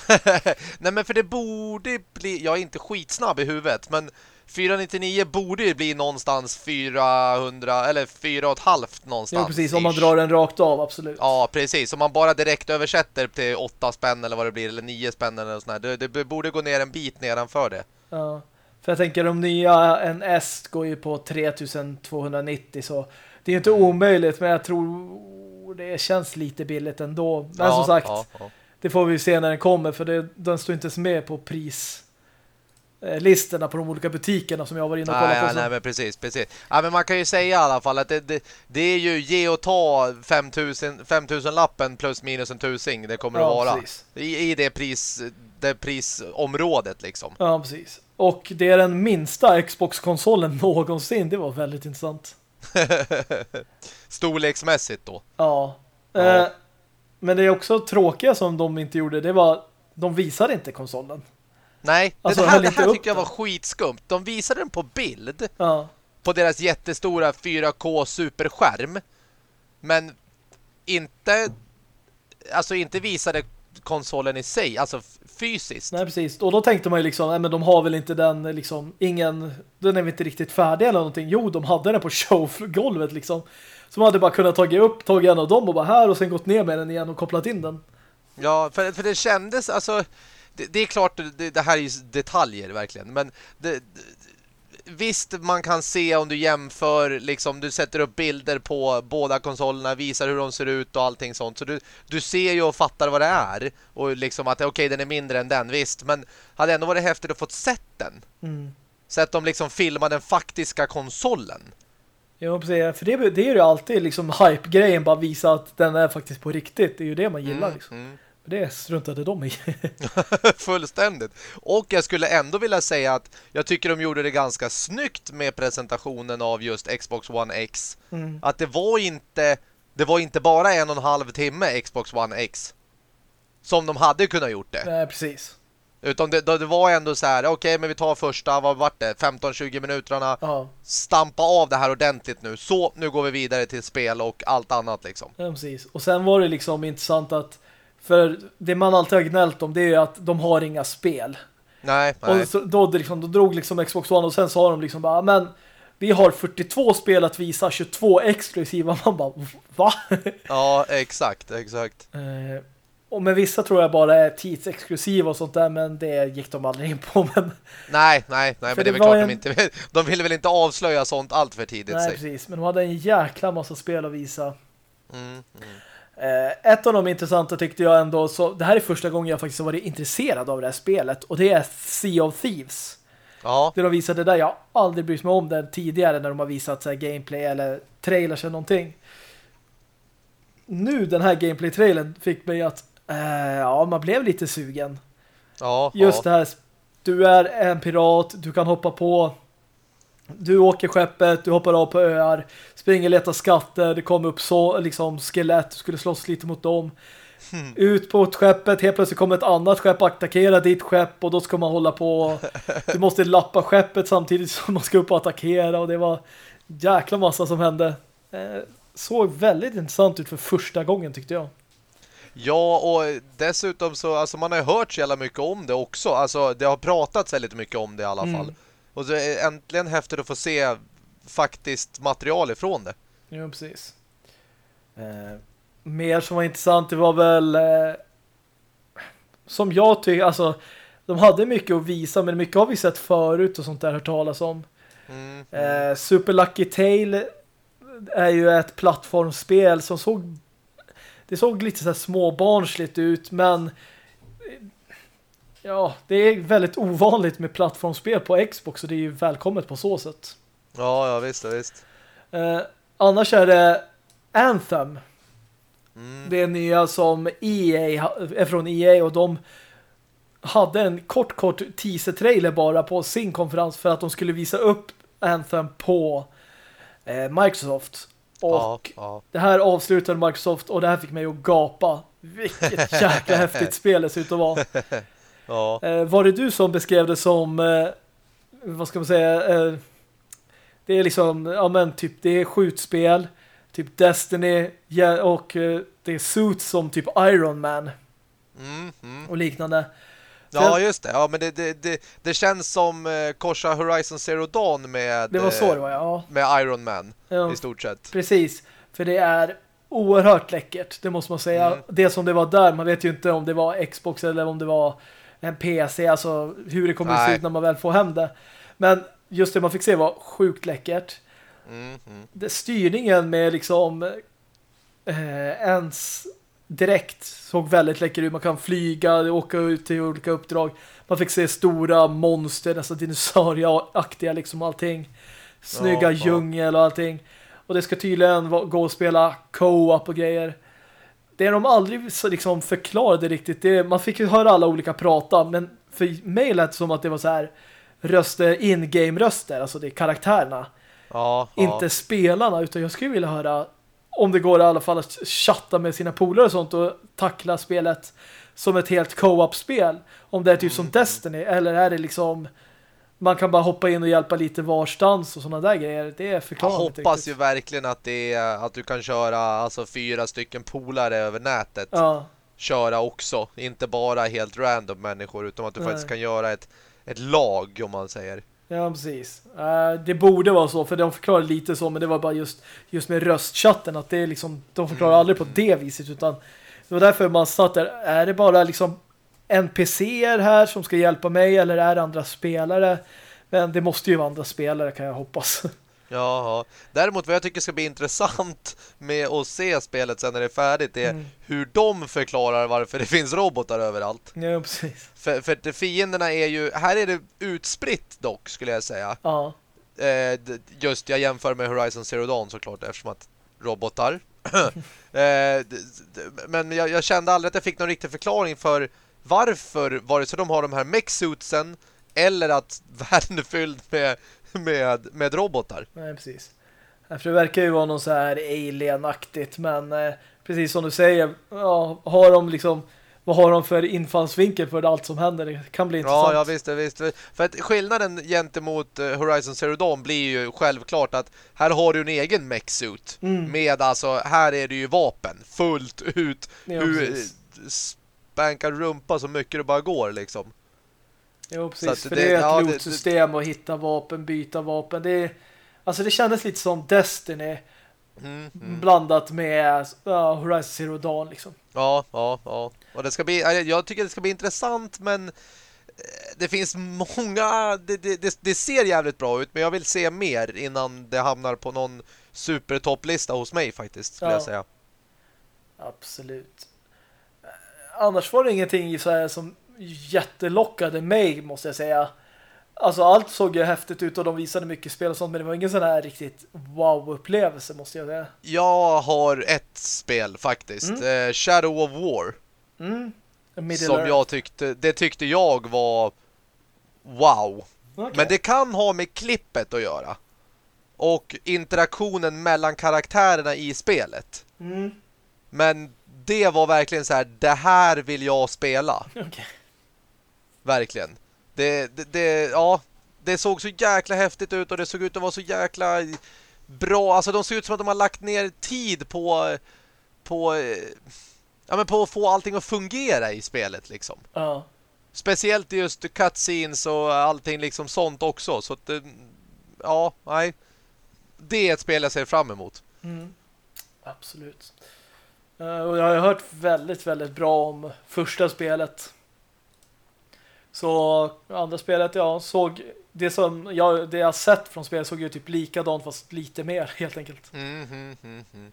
Nej, men för det borde bli, jag är inte skitsnabb i huvudet, men 499 borde ju bli någonstans 400 eller 4,5 någonstans. Ja, precis. Om man drar den rakt av, absolut. Ja, precis. Om man bara direkt översätter till 8 spänn eller vad det blir, eller 9 spänn eller sånt där. Det, det borde gå ner en bit nedanför det. Ja. För jag tänker, de nya NS går ju på 3290 så det är inte omöjligt, men jag tror det känns lite billigt ändå. Men ja, som sagt, ja, ja. det får vi se när den kommer, för det, den står inte ens med på pris listorna på de olika butikerna som jag var inne och kollade på. Ja, nej, men precis, precis. Ja, men man kan ju säga i alla fall att det, det, det är ju ge och ta 5000, 5000 lappen plus minus en tusing det kommer ja, att vara. I, I det, pris, det prisområdet liksom. Ja, precis. Och det är den minsta Xbox-konsolen någonsin. Det var väldigt intressant. Storleksmässigt då. Ja. ja. Eh, men det är också tråkiga som de inte gjorde. Det var, de visade inte konsolen. Nej, alltså, det här, det här tycker jag var skitskumt. De visade den på bild ja. på deras jättestora 4K superskärm. Men inte alltså inte visade konsolen i sig, alltså fysiskt. Nej, precis. Och då tänkte man ju liksom, nej men de har väl inte den liksom, ingen, den är väl inte riktigt färdig eller någonting. Jo, de hade den på showgolvet liksom. Så man hade bara kunnat ta upp, tagit en av dem och bara här och sen gått ner med den igen och kopplat in den. Ja, för, för det kändes, alltså det, det är klart, det, det, här är ju detaljer verkligen, men det, visst man kan se om du jämför liksom, du sätter upp bilder på båda konsolerna, visar hur de ser ut och allting sånt, så du, du ser ju och fattar vad det är och liksom att okej, okay, den är mindre än den, visst, men hade ändå varit häftigt att få sett den mm. Så att de liksom filmar den faktiska konsolen. Ja, precis. För det, det är ju alltid liksom hype-grejen, bara visa att den är faktiskt på riktigt. Det är ju det man gillar Mm, liksom. mm. Det struntade de i. Fullständigt. Och jag skulle ändå vilja säga att jag tycker de gjorde det ganska snyggt med presentationen av just Xbox One X. Mm. Att det var inte det var inte bara en och en halv timme Xbox One X som de hade kunnat gjort det. Nej, precis. Utan det, det var ändå så här, okej men vi tar första, vad vart det? 15-20 minuterna. Ja, Stampa av det här ordentligt nu. Så, nu går vi vidare till spel och allt annat liksom. ja, precis. Och sen var det liksom intressant att för det man alltid har gnällt om det är ju att de har inga spel. Nej, nej. Och så, då, liksom, då drog liksom Xbox One och sen sa de liksom bara, men vi har 42 spel att visa, 22 exklusiva. Man bara, va? Ja, exakt, exakt. Eh, och med vissa tror jag bara är tidsexklusiva och sånt där, men det gick de aldrig in på. Men, Nej, nej, nej, men det är väl klart en- de inte vill. De ville väl inte avslöja sånt allt för tidigt. nej, säg. precis. Men de hade en jäkla massa spel att visa. Mm, mm. Eh, ett av de intressanta tyckte jag ändå, så det här är första gången jag faktiskt har varit intresserad av det här spelet, och det är Sea of Thieves. Ja, Det de visade där, jag har aldrig brytt mig om den tidigare när de har visat så här, gameplay eller trailers eller någonting. Nu, den här gameplay-trailern fick mig att eh, ja, man blev lite sugen. ja, Just ja. det här, du är en pirat, du kan hoppa på du åker skeppet, du hoppar av på öar springer, letar skatter, det kommer upp så liksom skelett, skulle slåss lite mot dem Hmm. ut på ett skeppet, helt plötsligt kommer ett annat skepp attackera ditt skepp och då ska man hålla på du måste lappa skeppet samtidigt som man ska upp och attackera och det var jäkla massa som hände eh, såg väldigt intressant ut för första gången tyckte jag Ja, och dessutom så, alltså man har hört så jävla mycket om det också. Alltså det har pratats väldigt mycket om det i alla Mm. fall. Och så är det äntligen häftigt att få se faktiskt material ifrån det. Jo, precis. Eh, mer som var intressant, det var väl eh, som jag tycker, alltså de hade mycket att visa, men mycket har vi sett förut och sånt där hört talas om. Mm. Eh, Super Lucky Tale är ju ett plattformsspel som såg det såg lite så här småbarnsligt ut, men eh, ja, det är väldigt ovanligt med plattformsspel på Xbox och det är ju välkommet på så sätt. Ja, ja visst, ja, visst. Eh, annars är det Anthem. Mm. Det är nya som EA är från EA och de hade en kort kort teaser-trailer bara på sin konferens för att de skulle visa upp Anthem på eh, Microsoft. Och Ja, ja. det här avslutade Microsoft och det här fick mig att gapa. Vilket jäkla häftigt spel det ser ut att vara. ja. Eh, var det du som beskrev det som eh, vad ska man säga eh, det är liksom ja men typ det är skjutspel typ Destiny och eh, det är suits som typ Iron Man Mm, mm. och liknande. Ja, just det. Ja, men det, det, det, det känns som eh, korsa Horizon Zero Dawn med, Det var så eh, det var, ja. med Iron Man ja i stort sett. precis. För det är oerhört läckert, det måste man säga. Mm. Det som det var där, man vet ju inte om det var Xbox eller om det var en PC, alltså hur det kommer att se ut när man väl får hem det. Men just det man fick se var sjukt läckert. Mm, mm. det, styrningen med liksom eh, ens direkt såg väldigt läcker ut. Man kan flyga, åka ut till olika uppdrag. Man fick se stora monster, nästan dinosaurieaktiga liksom allting. Snygga Ja, djungel och allting. Och det ska tydligen gå och spela co-op och grejer. Det de aldrig liksom förklarade riktigt, det, man fick ju höra alla olika prata, men för mig lät det som att det var så här röster, in-game-röster, alltså det är karaktärerna Ja, ja. inte spelarna utan jag skulle vilja höra om det går i alla fall att chatta med sina polare och sånt och tackla spelet som ett helt co-op-spel. Om det är typ som Destiny eller är det liksom man kan bara hoppa in och hjälpa lite varstans och sådana där grejer. Det är Jag förklarat. hoppas ju verkligen att det är att du kan köra alltså fyra stycken polare över nätet. Ja, Köra också, inte bara helt random människor utan att du Nej. faktiskt kan göra ett, ett lag om man säger. ja precis. Eh, det borde vara så för de förklarar lite så men det var bara just, just med röstchatten att det är liksom, de förklarar Mm. aldrig på det viset utan det var därför man satt där, är det bara liksom NPCer här som ska hjälpa mig eller är det andra spelare? Men det måste ju vara andra spelare kan jag hoppas. Ja, däremot vad jag tycker ska bli intressant med att se spelet sen när det är färdigt är mm. hur de förklarar varför det finns robotar överallt. Ja, precis. För, för fienderna är ju, här är det utspritt dock skulle jag säga. Ja. Eh, just jag jämför med Horizon Zero Dawn såklart eftersom att robotar. eh, men jag, jag, kände aldrig att jag fick någon riktig förklaring för varför, vare sig de har de här mech-suitsen eller att världen är fylld med med, med robotar. Nej, precis. För det verkar ju vara någon så här alien-aktigt, men eh, precis som du säger, ja, har de liksom vad har de för infallsvinkel för allt som händer? Det kan bli intressant. Ja, ja visst, visst. För att skillnaden gentemot uh, Horizon Zero Dawn blir ju självklart att här har du en egen mech-suit. Mm. Med alltså, här är det ju vapen. Fullt ut. Ja, hur spankar rumpa så mycket det bara går liksom. Jo, precis. För det, det, är ett ja, loot-system att hitta vapen, byta vapen. Det är, alltså det kändes lite som Destiny mm, mm. blandat med uh, Horizon Zero Dawn liksom. Ja, ja, ja. Och det ska bli, jag tycker det ska bli intressant men eh, det finns många det, det, det, ser jävligt bra ut men jag vill se mer innan det hamnar på någon supertopplista hos mig faktiskt skulle ja. jag säga. Absolut. Annars var det ingenting så här som jättelockade mig måste jag säga. Alltså allt såg ju häftigt ut och de visade mycket spel och sånt men det var ingen sån här riktigt wow-upplevelse måste jag säga. Jag har ett spel faktiskt. Mm. Eh, Shadow of War. Mm. Som jag tyckte, det tyckte jag var wow. Okay. Men det kan ha med klippet att göra. Och interaktionen mellan karaktärerna i spelet. Mm. Men det var verkligen så här, det här vill jag spela. Okay. Verkligen. Det, det, det, ja, det såg så jäkla häftigt ut och det såg ut att vara så jäkla bra. Alltså de ser ut som att de har lagt ner tid på på ja men på att få allting att fungera i spelet liksom. Ja. Speciellt just cutscenes och allting liksom sånt också så att ja, nej. Det är ett spel jag ser fram emot. Mm. Absolut. Uh, och jag har hört väldigt, väldigt bra om första spelet. Så andra spelet, ja, såg det som jag, det jag sett från spelet såg ju typ likadant fast lite mer helt enkelt. Mm, mm, mm,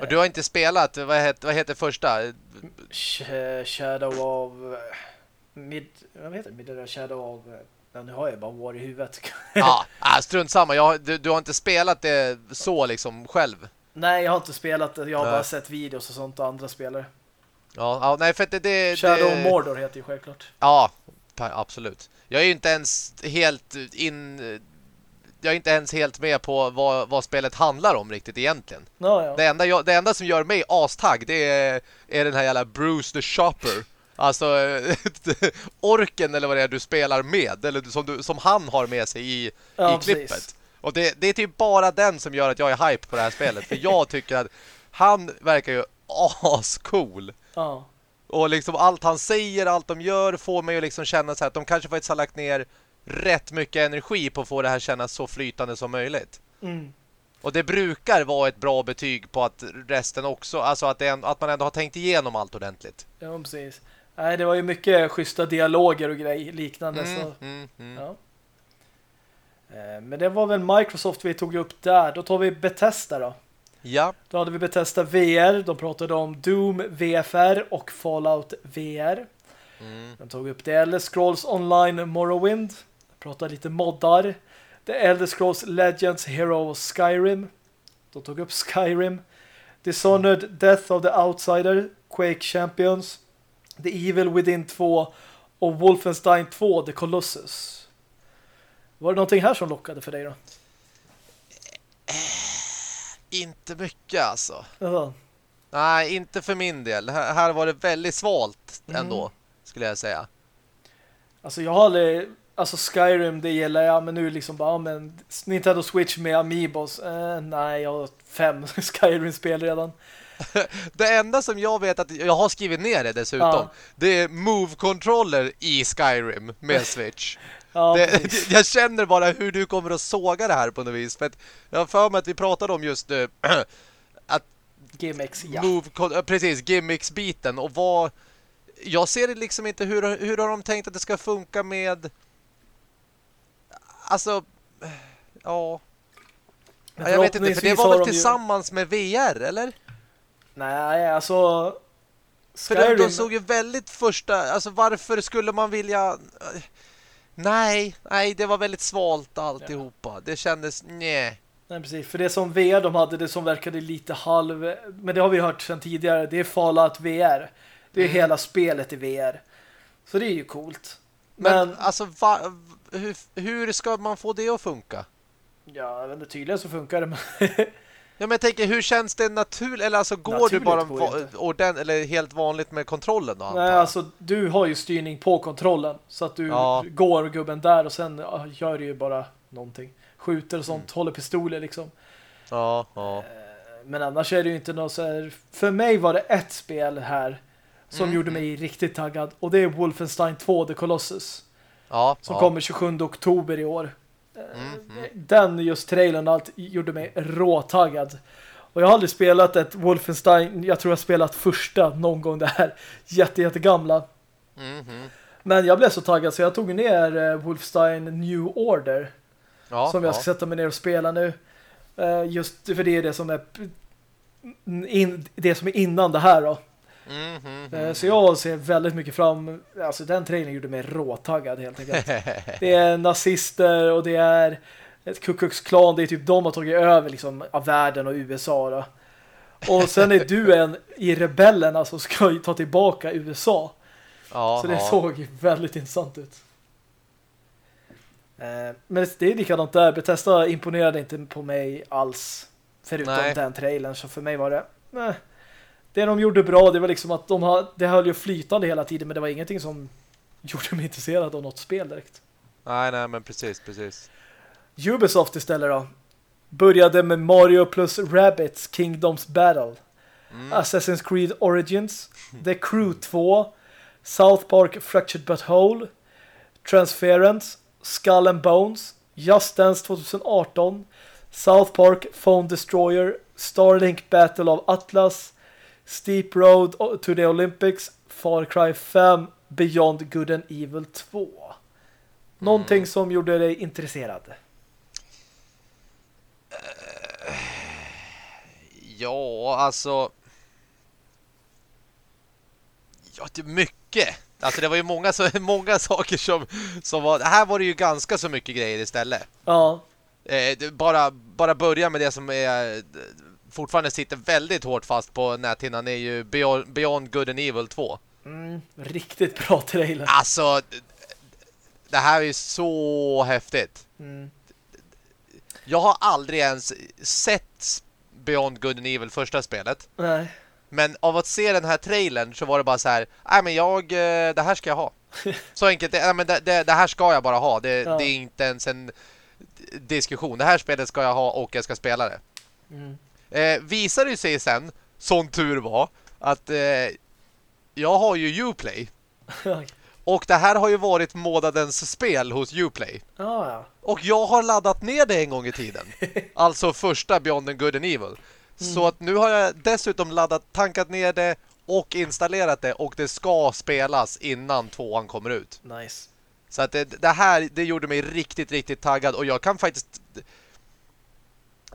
och du har inte spelat, vad heter, vad heter första? Shadow of Mid, vad heter det? Mid Shadow of Ja, nu har jag bara War i huvudet. ja, ah, strunt samma. Jag, du, du har inte spelat det så liksom själv? Nej, jag har inte spelat det. Jag har nej. bara sett videos och sånt och andra spelare. Ja, ja nej för det, det Shadow det... Mordor heter ju självklart. Ja, absolut. Jag är ju inte ens helt in jag är inte ens helt med på vad, vad spelet handlar om riktigt egentligen. Ja, ja. Det, enda jag, det enda som gör mig astagg det är, är den här jävla Bruce the Shopper. Alltså orken eller vad det är du spelar med eller som, du, som han har med sig i, ja, i klippet. Precis. Och det, det är typ bara den som gör att jag är hype på det här spelet. För jag tycker att han verkar ju ascool. Ja. Och liksom allt han säger, allt de gör får mig att liksom känna så här att de kanske faktiskt har lagt ner rätt mycket energi på att få det här kännas så flytande som möjligt. Mm. Och det brukar vara ett bra betyg på att resten också, alltså att, det, att man ändå har tänkt igenom allt ordentligt. Ja, precis. Nej, det var ju mycket schyssta dialoger och grejer liknande. Mm, så, mm, mm. Ja. Eh, men det var väl Microsoft vi tog upp där. Då tar vi Bethesda då. Ja. Då hade vi Bethesda VR. De pratade om Doom VFR och Fallout VR. Mm. De tog upp The Elder Scrolls Online Morrowind. De pratade lite moddar. The Elder Scrolls Legends Hero Skyrim. De tog upp Skyrim. Dishonored Death of the Outsider. Quake Champions. The Evil Within 2 och Wolfenstein 2 The Colossus. Var det någonting här som lockade för dig då? Inte mycket alltså. Jaha. Nej, inte för min del. Här, här var det väldigt svalt mm. ändå, skulle jag säga. Alltså jag har aldrig... Alltså Skyrim, det gäller jag. Men nu liksom bara, men Nintendo Switch med Amiibos. Eh, nej, jag har fem Skyrim-spel redan. det enda som jag vet att jag har skrivit ner det dessutom. Ja. Det är Move-controller i Skyrim med Switch. Ja, det, jag känner bara hur du kommer att såga det här på något vis. För att jag för mig att vi pratade om just uh, att gimmicks, ja. Move, precis, gimmicks-biten. Och vad... Jag ser det liksom inte hur, hur har de tänkt att det ska funka med... Alltså... Ja... Ja, jag vet inte, för det var väl tillsammans ju... med VR, eller? Nej, alltså... Skyrim... För de såg ju väldigt första... Alltså varför skulle man vilja... Nej, nej, det var väldigt svalt alltihopa. Ja. Det kändes... Nej. Nej, precis. För det som VR de hade, det som verkade lite halv... Men det har vi hört sedan tidigare. Det är Fallout VR. Det är mm. hela spelet i VR. Så det är ju coolt. Men, men alltså, va, hur, hur ska man få det att funka? Ja, inte, tydligen så funkar det. Ja, men jag tänker, hur känns det naturligt? Eller alltså, går naturligt du bara orden, eller helt vanligt med kontrollen då? Nej, alltså, du har ju styrning på kontrollen. Så att du ja. går gubben där och sen gör du ju bara någonting. Skjuter och sånt, mm. håller pistoler liksom. Ja, ja. Eh, men annars är det ju inte något så här... För mig var det ett spel här som mm. gjorde mig riktigt taggad. Och det är Wolfenstein 2, The Colossus. Ja, som ja. kommer 27 oktober i år. Mm, mm. Den just trailern allt gjorde mig råtaggad. Och jag har aldrig spelat ett Wolfenstein, jag tror jag har spelat första någon gång det här jätte, jätte gamla. Mm, Men jag blev så taggad så jag tog ner eh, Wolfenstein New Order. Ja, som jag ska sätta mig ner och spela nu. Eh, just för det är det som är in, det som är innan det här då. Mm, mm, så jag ser väldigt mycket fram alltså den trailern gjorde mig råtaggad helt enkelt. det är nazister och det är ett Ku Klux Klan, det är typ de har tagit över liksom av världen och USA då. Och sen är du en i rebellerna som ska ta tillbaka USA. Ja, så det ja. såg väldigt intressant ut. Eh, men det är likadant där. Bethesda imponerade inte på mig alls. Förutom Nej. den trailern. Så för mig var det... Eh, det de gjorde bra, det var liksom att de har, det höll ju flytande hela tiden. Men det var ingenting som gjorde mig intresserad av något spel direkt. Nej, nej, men precis, precis. Ubisoft istället då. Började med Mario plus Rabbids Kingdoms Battle. Mm. Assassin's Creed Origins. The Crew 2. South Park Fractured But Whole. Transference. Skull and Bones, Just Dance 2018, South Park Phone Destroyer, Starlink Battle of Atlas, Steep Road to the Olympics, Far Cry 5, Beyond Good and Evil 2. Någonting mm. som gjorde dig intresserad? Uh, ja, alltså... Ja, det är mycket. Alltså det var ju många, så, många saker som, som var... Här var det ju ganska så mycket grejer istället. Ja. Eh, bara, bara börja med det som är fortfarande sitter väldigt hårt fast på näthinnan är ju Beyond, Beyond Good and Evil 2. Mm, riktigt bra trailer. Alltså, det här är så häftigt. Mm. Jag har aldrig ens sett Beyond Good and Evil första spelet. Nej. Men av att se den här trailern så var det bara så här, nej men jag, eh, det här ska jag ha. Så enkelt, nej men det, det, det här ska jag bara ha. Det, ja. det, är inte ens en diskussion. Det här spelet ska jag ha och jag ska spela det. Mm. Eh, visade ju sig sen, som tur var, att eh, jag har ju Uplay. och det här har ju varit månadens spel hos Uplay. Ah, ja. Och jag har laddat ner det en gång i tiden. alltså första Beyond the Good and Evil. Mm. Så att nu har jag dessutom laddat, tankat ner det och installerat det och det ska spelas innan tvåan kommer ut. Nice. Så att det, det, här, det gjorde mig riktigt, riktigt taggad och jag kan faktiskt...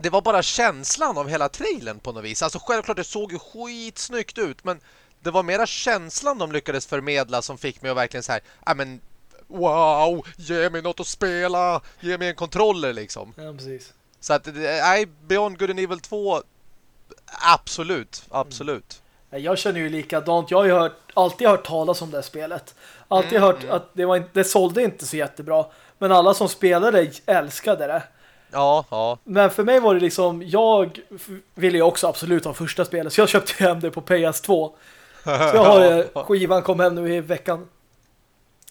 Det var bara känslan av hela trailern på något vis. Alltså självklart det såg ju skitsnyggt ut men det var mera känslan de lyckades förmedla som fick mig att verkligen så här, ja men wow, ge mig något att spela, ge mig en kontroller liksom. Ja, precis. Så att, nej, Beyond Good and Evil 2 Absolut, absolut. Mm. Jag känner ju likadant. Jag har ju hört, alltid hört talas om det här spelet. Alltid mm. hört att det, var, det sålde inte så jättebra. Men alla som spelade älskade det. Ja, ja. Men för mig var det liksom, jag ville ju också absolut ha första spelet. Så jag köpte hem det på PS2. Så jag har skivan kom hem nu i veckan.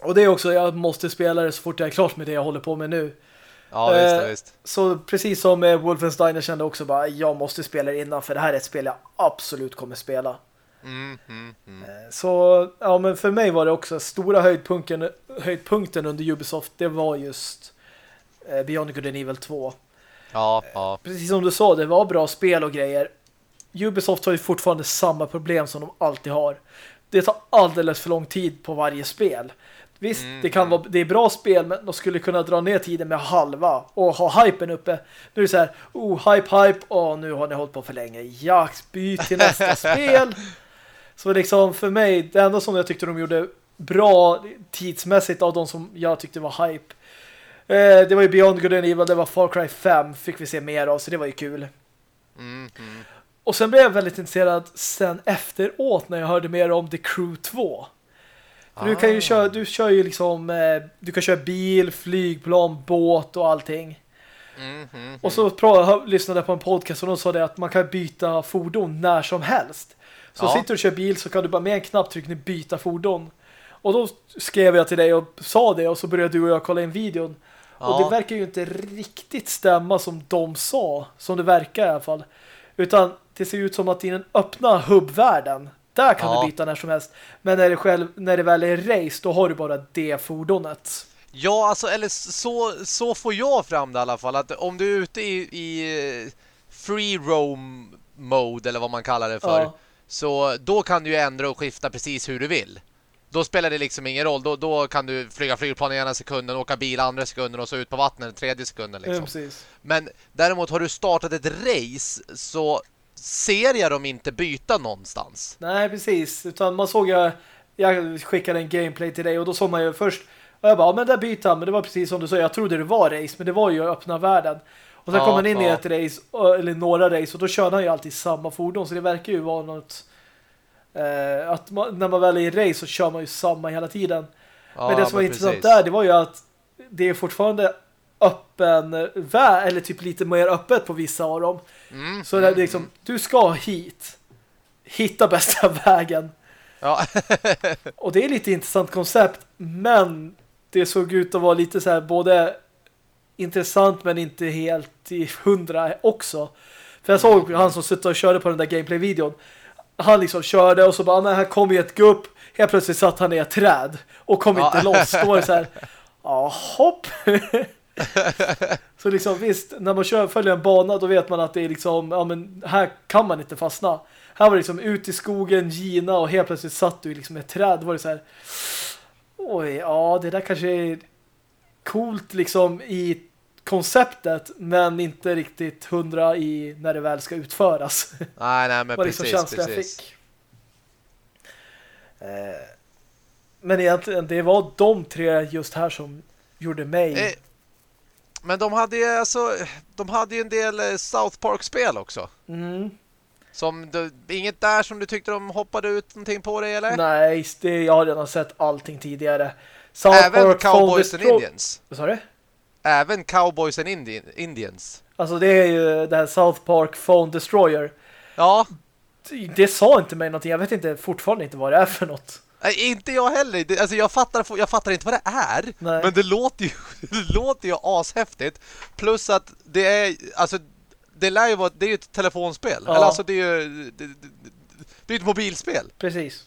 Och det är också, jag måste spela det så fort jag är klart med det jag håller på med nu. Ja, visst, eh, visst. Så precis som med Wolfenstein jag kände också bara jag måste spela det innan för det här är ett spel jag absolut kommer spela. Mm, mm, mm. Eh, så ja, men för mig var det också stora höjdpunkten, höjdpunkten under Ubisoft det var just eh, Beyond Good and Evil 2. Ja, ja. Precis som du sa, det var bra spel och grejer. Ubisoft har ju fortfarande samma problem som de alltid har. Det tar alldeles för lång tid på varje spel Visst, mm, det kan vara det är bra spel men de skulle kunna dra ner tiden med halva och ha hypen uppe. Nu är det så här, oh, hype, hype, och nu har ni hållit på för länge. Jakt, byt till nästa spel. Så liksom för mig, det enda som jag tyckte de gjorde bra tidsmässigt av de som jag tyckte var hype. Eh, det var ju Beyond Good and Evil, det var Far Cry 5 fick vi se mer av, så det var ju kul. Mm, mm. Och sen blev jag väldigt intresserad sen efteråt när jag hörde mer om The Crew 2. För ah. du kan ju ah. köra, du kör ju liksom eh, du kan köra bil, flygplan, båt och allting. Mm, mm, och så jag lyssnade jag på en podcast och de sa det att man kan byta fordon när som helst. Så ja. sitter du och kör bil så kan du bara med en knapptryckning byta fordon. Och då skrev jag till dig och sa det och så började du och jag kolla in videon. Ja. Och det verkar ju inte riktigt stämma som de sa. Som det verkar i alla fall. Utan det ser ut som att i den öppna hubbvärlden där kan ja. du byta när som helst. Men när det, själv, när det väl är race då har du bara det fordonet. Ja, alltså, eller så, så får jag fram det i alla fall. Att om du är ute i, i free roam mode eller vad man kallar det för. Ja. Så då kan du ju ändra och skifta precis hur du vill. Då spelar det liksom ingen roll. Då, då kan du flyga flygplan i ena sekunden, åka bil andra sekunden och så ut på vattnet tredje sekunden. Liksom. Ja, Men däremot har du startat ett race så ser jag dem inte byta någonstans. Nej, precis. Utan man såg jag, jag skickade en gameplay till dig och då såg man ju först, och jag bara, men där byter han, men det var precis som du sa, jag trodde det var race, men det var ju öppna världen. Och sen ja, kom man in ja. i ett race, eller några race, och då kör han ju alltid samma fordon, så det verkar ju vara något eh, att man, när man väl är i race så kör man ju samma hela tiden. Ja, men det som var intressant precis. där, det var ju att det är fortfarande öppen eller typ lite mer öppet på vissa av dem. Mm, så det är liksom, du ska hit. Hitta bästa vägen. Ja. och det är lite intressant koncept, men det såg ut att vara lite så här både intressant men inte helt i hundra också. För jag såg han som satt och körde på den där gameplay-videon. Han liksom körde och så bara, men här kommer ett gupp. Helt plötsligt satt han i ett träd och kom ja. inte loss. Då var det så här, ja, hopp. så liksom visst, när man kör, följer en bana då vet man att det är liksom, ja men här kan man inte fastna. Här var det liksom ut i skogen, Gina och helt plötsligt satt du liksom i ett träd. Då var det så här, oj, ja det där kanske är coolt liksom i konceptet men inte riktigt hundra i när det väl ska utföras. Nej, nej, men precis, liksom precis. Jag fick. Eh, men egentligen, det var de tre just här som gjorde mig... Eh, men de hade ju alltså, de hade ju en del eh, South Park-spel också. Mm. Som du, inget där som du tyckte de hoppade ut någonting på dig, eller? Nej, det, jag har redan sett allting tidigare. South Även Park Cowboys and Indians. Vad sa du? Även Cowboys and Indi Indians. Alltså det är ju det här South Park Phone Destroyer. Ja. Det, det sa inte mig någonting. Jag vet inte fortfarande inte vad det är för något. Nej, inte jag heller. Det, alltså jag fattar, jag fattar inte vad det är. Nej. Men det låter ju det låter ju ashäftigt. Plus att det är alltså det lär ju vara det är ju ett telefonspel. Ja. Eller alltså det är ju det, det, det är ett mobilspel. Precis.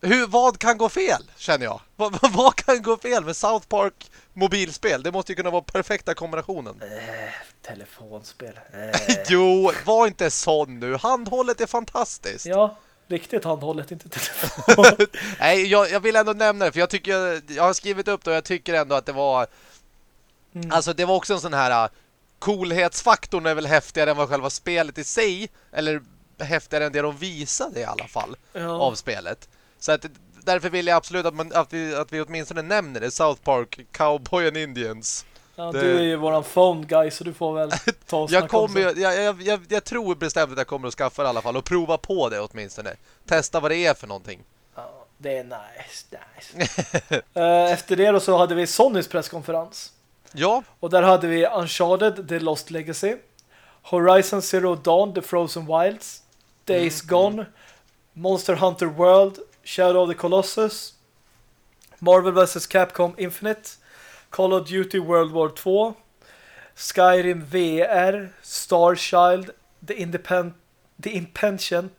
Hur, vad kan gå fel, känner jag? Vad, vad kan gå fel med South Park mobilspel? Det måste ju kunna vara perfekta kombinationen. Äh, telefonspel. Äh. jo, var inte sån nu. Handhållet är fantastiskt. Ja, riktigt handhållet, inte telefon. Nej, jag, jag, vill ändå nämna det, för jag tycker jag har skrivit upp det och jag tycker ändå att det var mm. alltså det var också en sån här äh, coolhetsfaktorn är väl häftigare än vad själva spelet i sig, eller häftigare än det de visade i alla fall ja. av spelet. Så att, därför vill jag absolut att, man, att, vi, att vi åtminstone nämner det. South Park, Cowboy and Indians. Ja, det... du är ju våran phone guy så du får väl ta och jag, kommer, jag, jag, jag, jag, tror bestämt att jag kommer att skaffa det i alla fall och prova på det åtminstone. Testa vad det är för någonting. Ja, det är nice, nice. Eh, efter det då så hade vi Sonys presskonferens. Ja. Och där hade vi Uncharted, The Lost Legacy. Horizon Zero Dawn, The Frozen Wilds. Days mm. Gone. Monster Hunter World. Shadow of the Colossus, Marvel vs. Capcom Infinite, Call of Duty World War 2, Skyrim VR, Starchild, The, Independ The Impatient,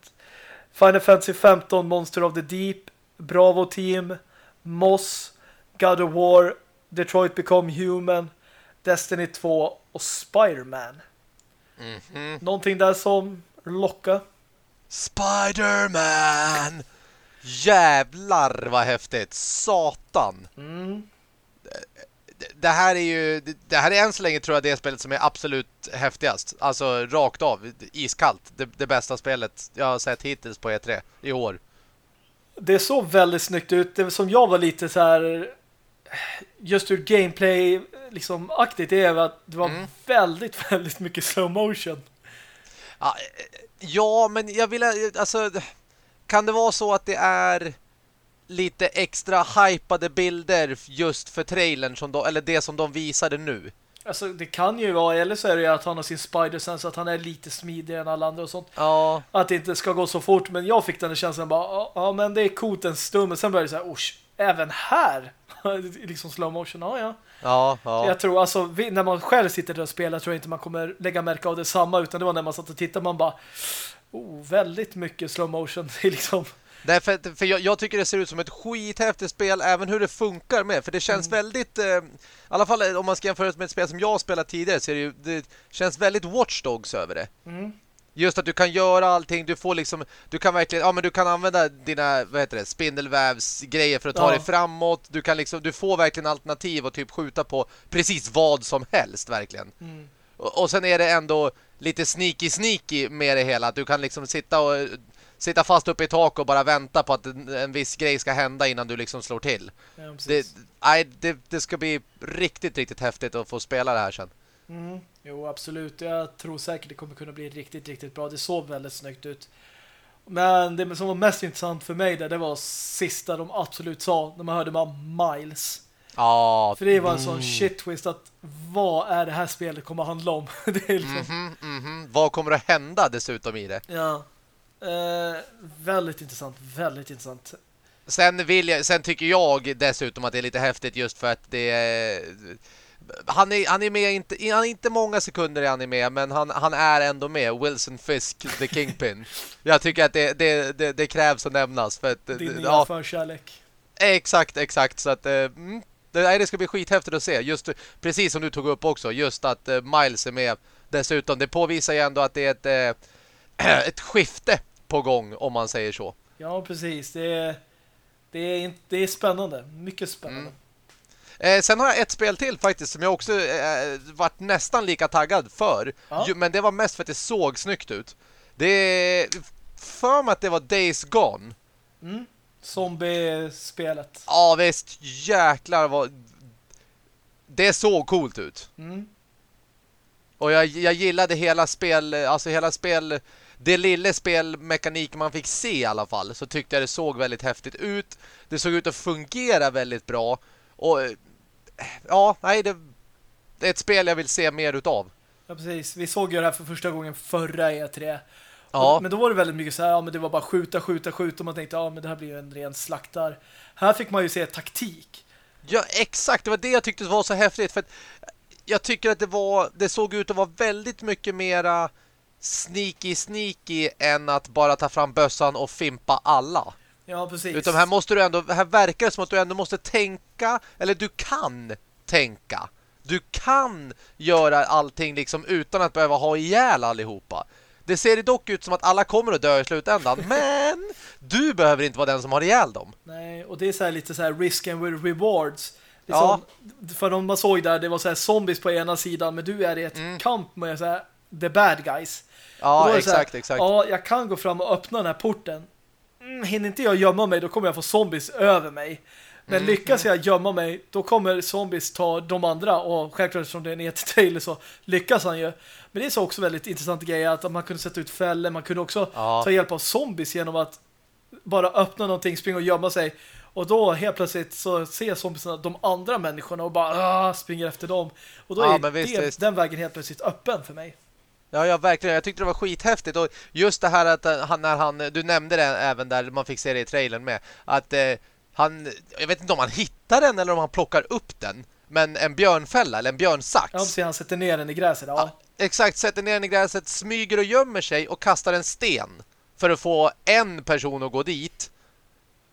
Final Fantasy 15 Monster of the Deep, Bravo Team, Moss, God of War, Detroit Become Human, Destiny 2 och Spider-Man. Mm -hmm. Någonting där som lockar? Spider-Man! Jävlar vad häftigt. Satan. Mm. Det här är ju det här är än så länge tror jag det spelet som är absolut häftigast. Alltså rakt av, iskallt. Det, det bästa spelet jag har sett hittills på E3 i år. Det såg väldigt snyggt ut. Det som jag var lite så här just ur gameplay liksom aktigt är att det var mm. väldigt, väldigt mycket slow motion. Ja, men jag vill alltså kan det vara så att det är lite extra hypade bilder just för trailern som de, eller det som de visade nu? Alltså det kan ju vara, eller så är det att han har sin spider-sense att han är lite smidigare än alla andra och sånt. Ja. Att det inte ska gå så fort, men jag fick den känslan bara, ja men det är coolt en stund, men sen började det så här, osh, även här liksom slow motion, ja ja. Ja, ja. Jag tror alltså, när man själv sitter där och spelar tror jag inte man kommer lägga märke av detsamma, utan det var när man satt och tittade, man bara oh, väldigt mycket slow motion liksom. Nej, för, för jag, jag, tycker det ser ut som ett skithäftigt spel även hur det funkar med. För det känns mm. väldigt, eh, i alla fall om man ska jämföra med ett spel som jag spelat tidigare så är det, ju, det känns väldigt Watch Dogs över det. Mm. Just att du kan göra allting, du får liksom du kan verkligen, ja men du kan använda dina, vad heter det, spindelvävsgrejer för att ta ja. dig framåt. Du kan liksom, du får verkligen alternativ och typ skjuta på precis vad som helst verkligen. Mm. Och, och sen är det ändå lite sneaky sneaky med det hela. Att du kan liksom sitta och sitta fast uppe i tak och bara vänta på att en, en viss grej ska hända innan du liksom slår till. Ja, det, nej, det, det ska bli riktigt, riktigt häftigt att få spela det här sen. Mm. Jo, absolut. Jag tror säkert det kommer kunna bli riktigt, riktigt bra. Det såg väldigt snyggt ut. Men det som var mest intressant för mig där, det var sista de absolut sa när man hörde man Miles. Ja. För det var en sån mm. shit twist att vad är det här spelet kommer att handla om? det är liksom... Mm -hmm, mm -hmm. Vad kommer att hända dessutom i det? Ja. Eh, väldigt intressant, väldigt intressant. Sen, vill jag, sen tycker jag dessutom att det är lite häftigt just för att det är... Han är, han är med inte, han är inte många sekunder i anime men han, han är ändå med Wilson Fisk, The Kingpin jag tycker att det, det, det, det krävs att nämnas för att, Din ja, förkärlek Exakt, exakt så att mm, det, det ska bli skithäftigt att se just precis som du tog upp också just att uh, Miles är med dessutom, det påvisar ju ändå att det är ett, uh, ett skifte på gång om man säger så. Ja, precis. Det är, det är, det är spännande. Mycket spännande. Mm. Eh, sen har jag ett spel till faktiskt som jag också eh, varit nästan lika taggad för. Ja. Men det var mest för att det såg snyggt ut. Det är för mig att det var Days Gone. Mm. Zombie-spelet. Ja, visst. Jäklar vad... Det såg coolt ut. Mm. Och jag, jag gillade hela spel... Alltså hela spel det lilla spelmekanik man fick se i alla fall så tyckte jag det såg väldigt häftigt ut. Det såg ut att fungera väldigt bra. Och ja, nej, det, det är ett spel jag vill se mer utav. Ja, precis. Vi såg ju det här för första gången förra E3. Ja. Men då var det väldigt mycket så här, ja men det var bara skjuta, skjuta, skjuta och man tänkte, ja men det här blir ju en ren slaktar. Här fick man ju se taktik. Ja, exakt. Det var det jag tyckte var så häftigt för att jag tycker att det var det såg ut att vara väldigt mycket mera sneaky sneaky än att bara ta fram bössan och fimpa alla. Ja, precis. Utan här måste du ändå, här verkar det som att du ändå måste tänka, eller du kan tänka. Du kan göra allting liksom utan att behöva ha ihjäl allihopa. Det ser dock ut som att alla kommer att dö i slutändan, men du behöver inte vara den som har ihjäl dem. Nej, och det är så lite så här risk and rewards. Liksom, ja. För de man såg där, det var så här zombies på ena sidan, men du är i ett mm. kamp med så här, the bad guys. Ja, exakt, här, exakt. Ja, jag kan gå fram och öppna den här porten. Mm, hinner inte jag gömma mig, då kommer jag få zombies över mig. Men mm, lyckas mm. jag gömma mig, då kommer zombies ta de andra. Och självklart som det är en et-trailer så lyckas han ju. Men det är så också väldigt intressant grej att man kunde sätta ut fällor. Man kunde också ja. ta hjälp av zombies genom att bara öppna någonting, springa och gömma sig. Och då helt plötsligt så ser zombiesarna de andra människorna och bara ah, springer efter dem. Och då ja, är visst, det, visst. den vägen helt plötsligt öppen för mig. Ja, ja, verkligen. Jag tyckte det var skithäftigt. Och just det här att eh, han, när han, du nämnde det även där man fick se det i trailern med, att eh, han, jag vet inte om han hittar den eller om han plockar upp den. Men en björnfälla eller en björnsax. Ja, så han sätter ner den i gräset. Ja. ja. exakt, sätter ner den i gräset, smyger och gömmer sig och kastar en sten för att få en person att gå dit.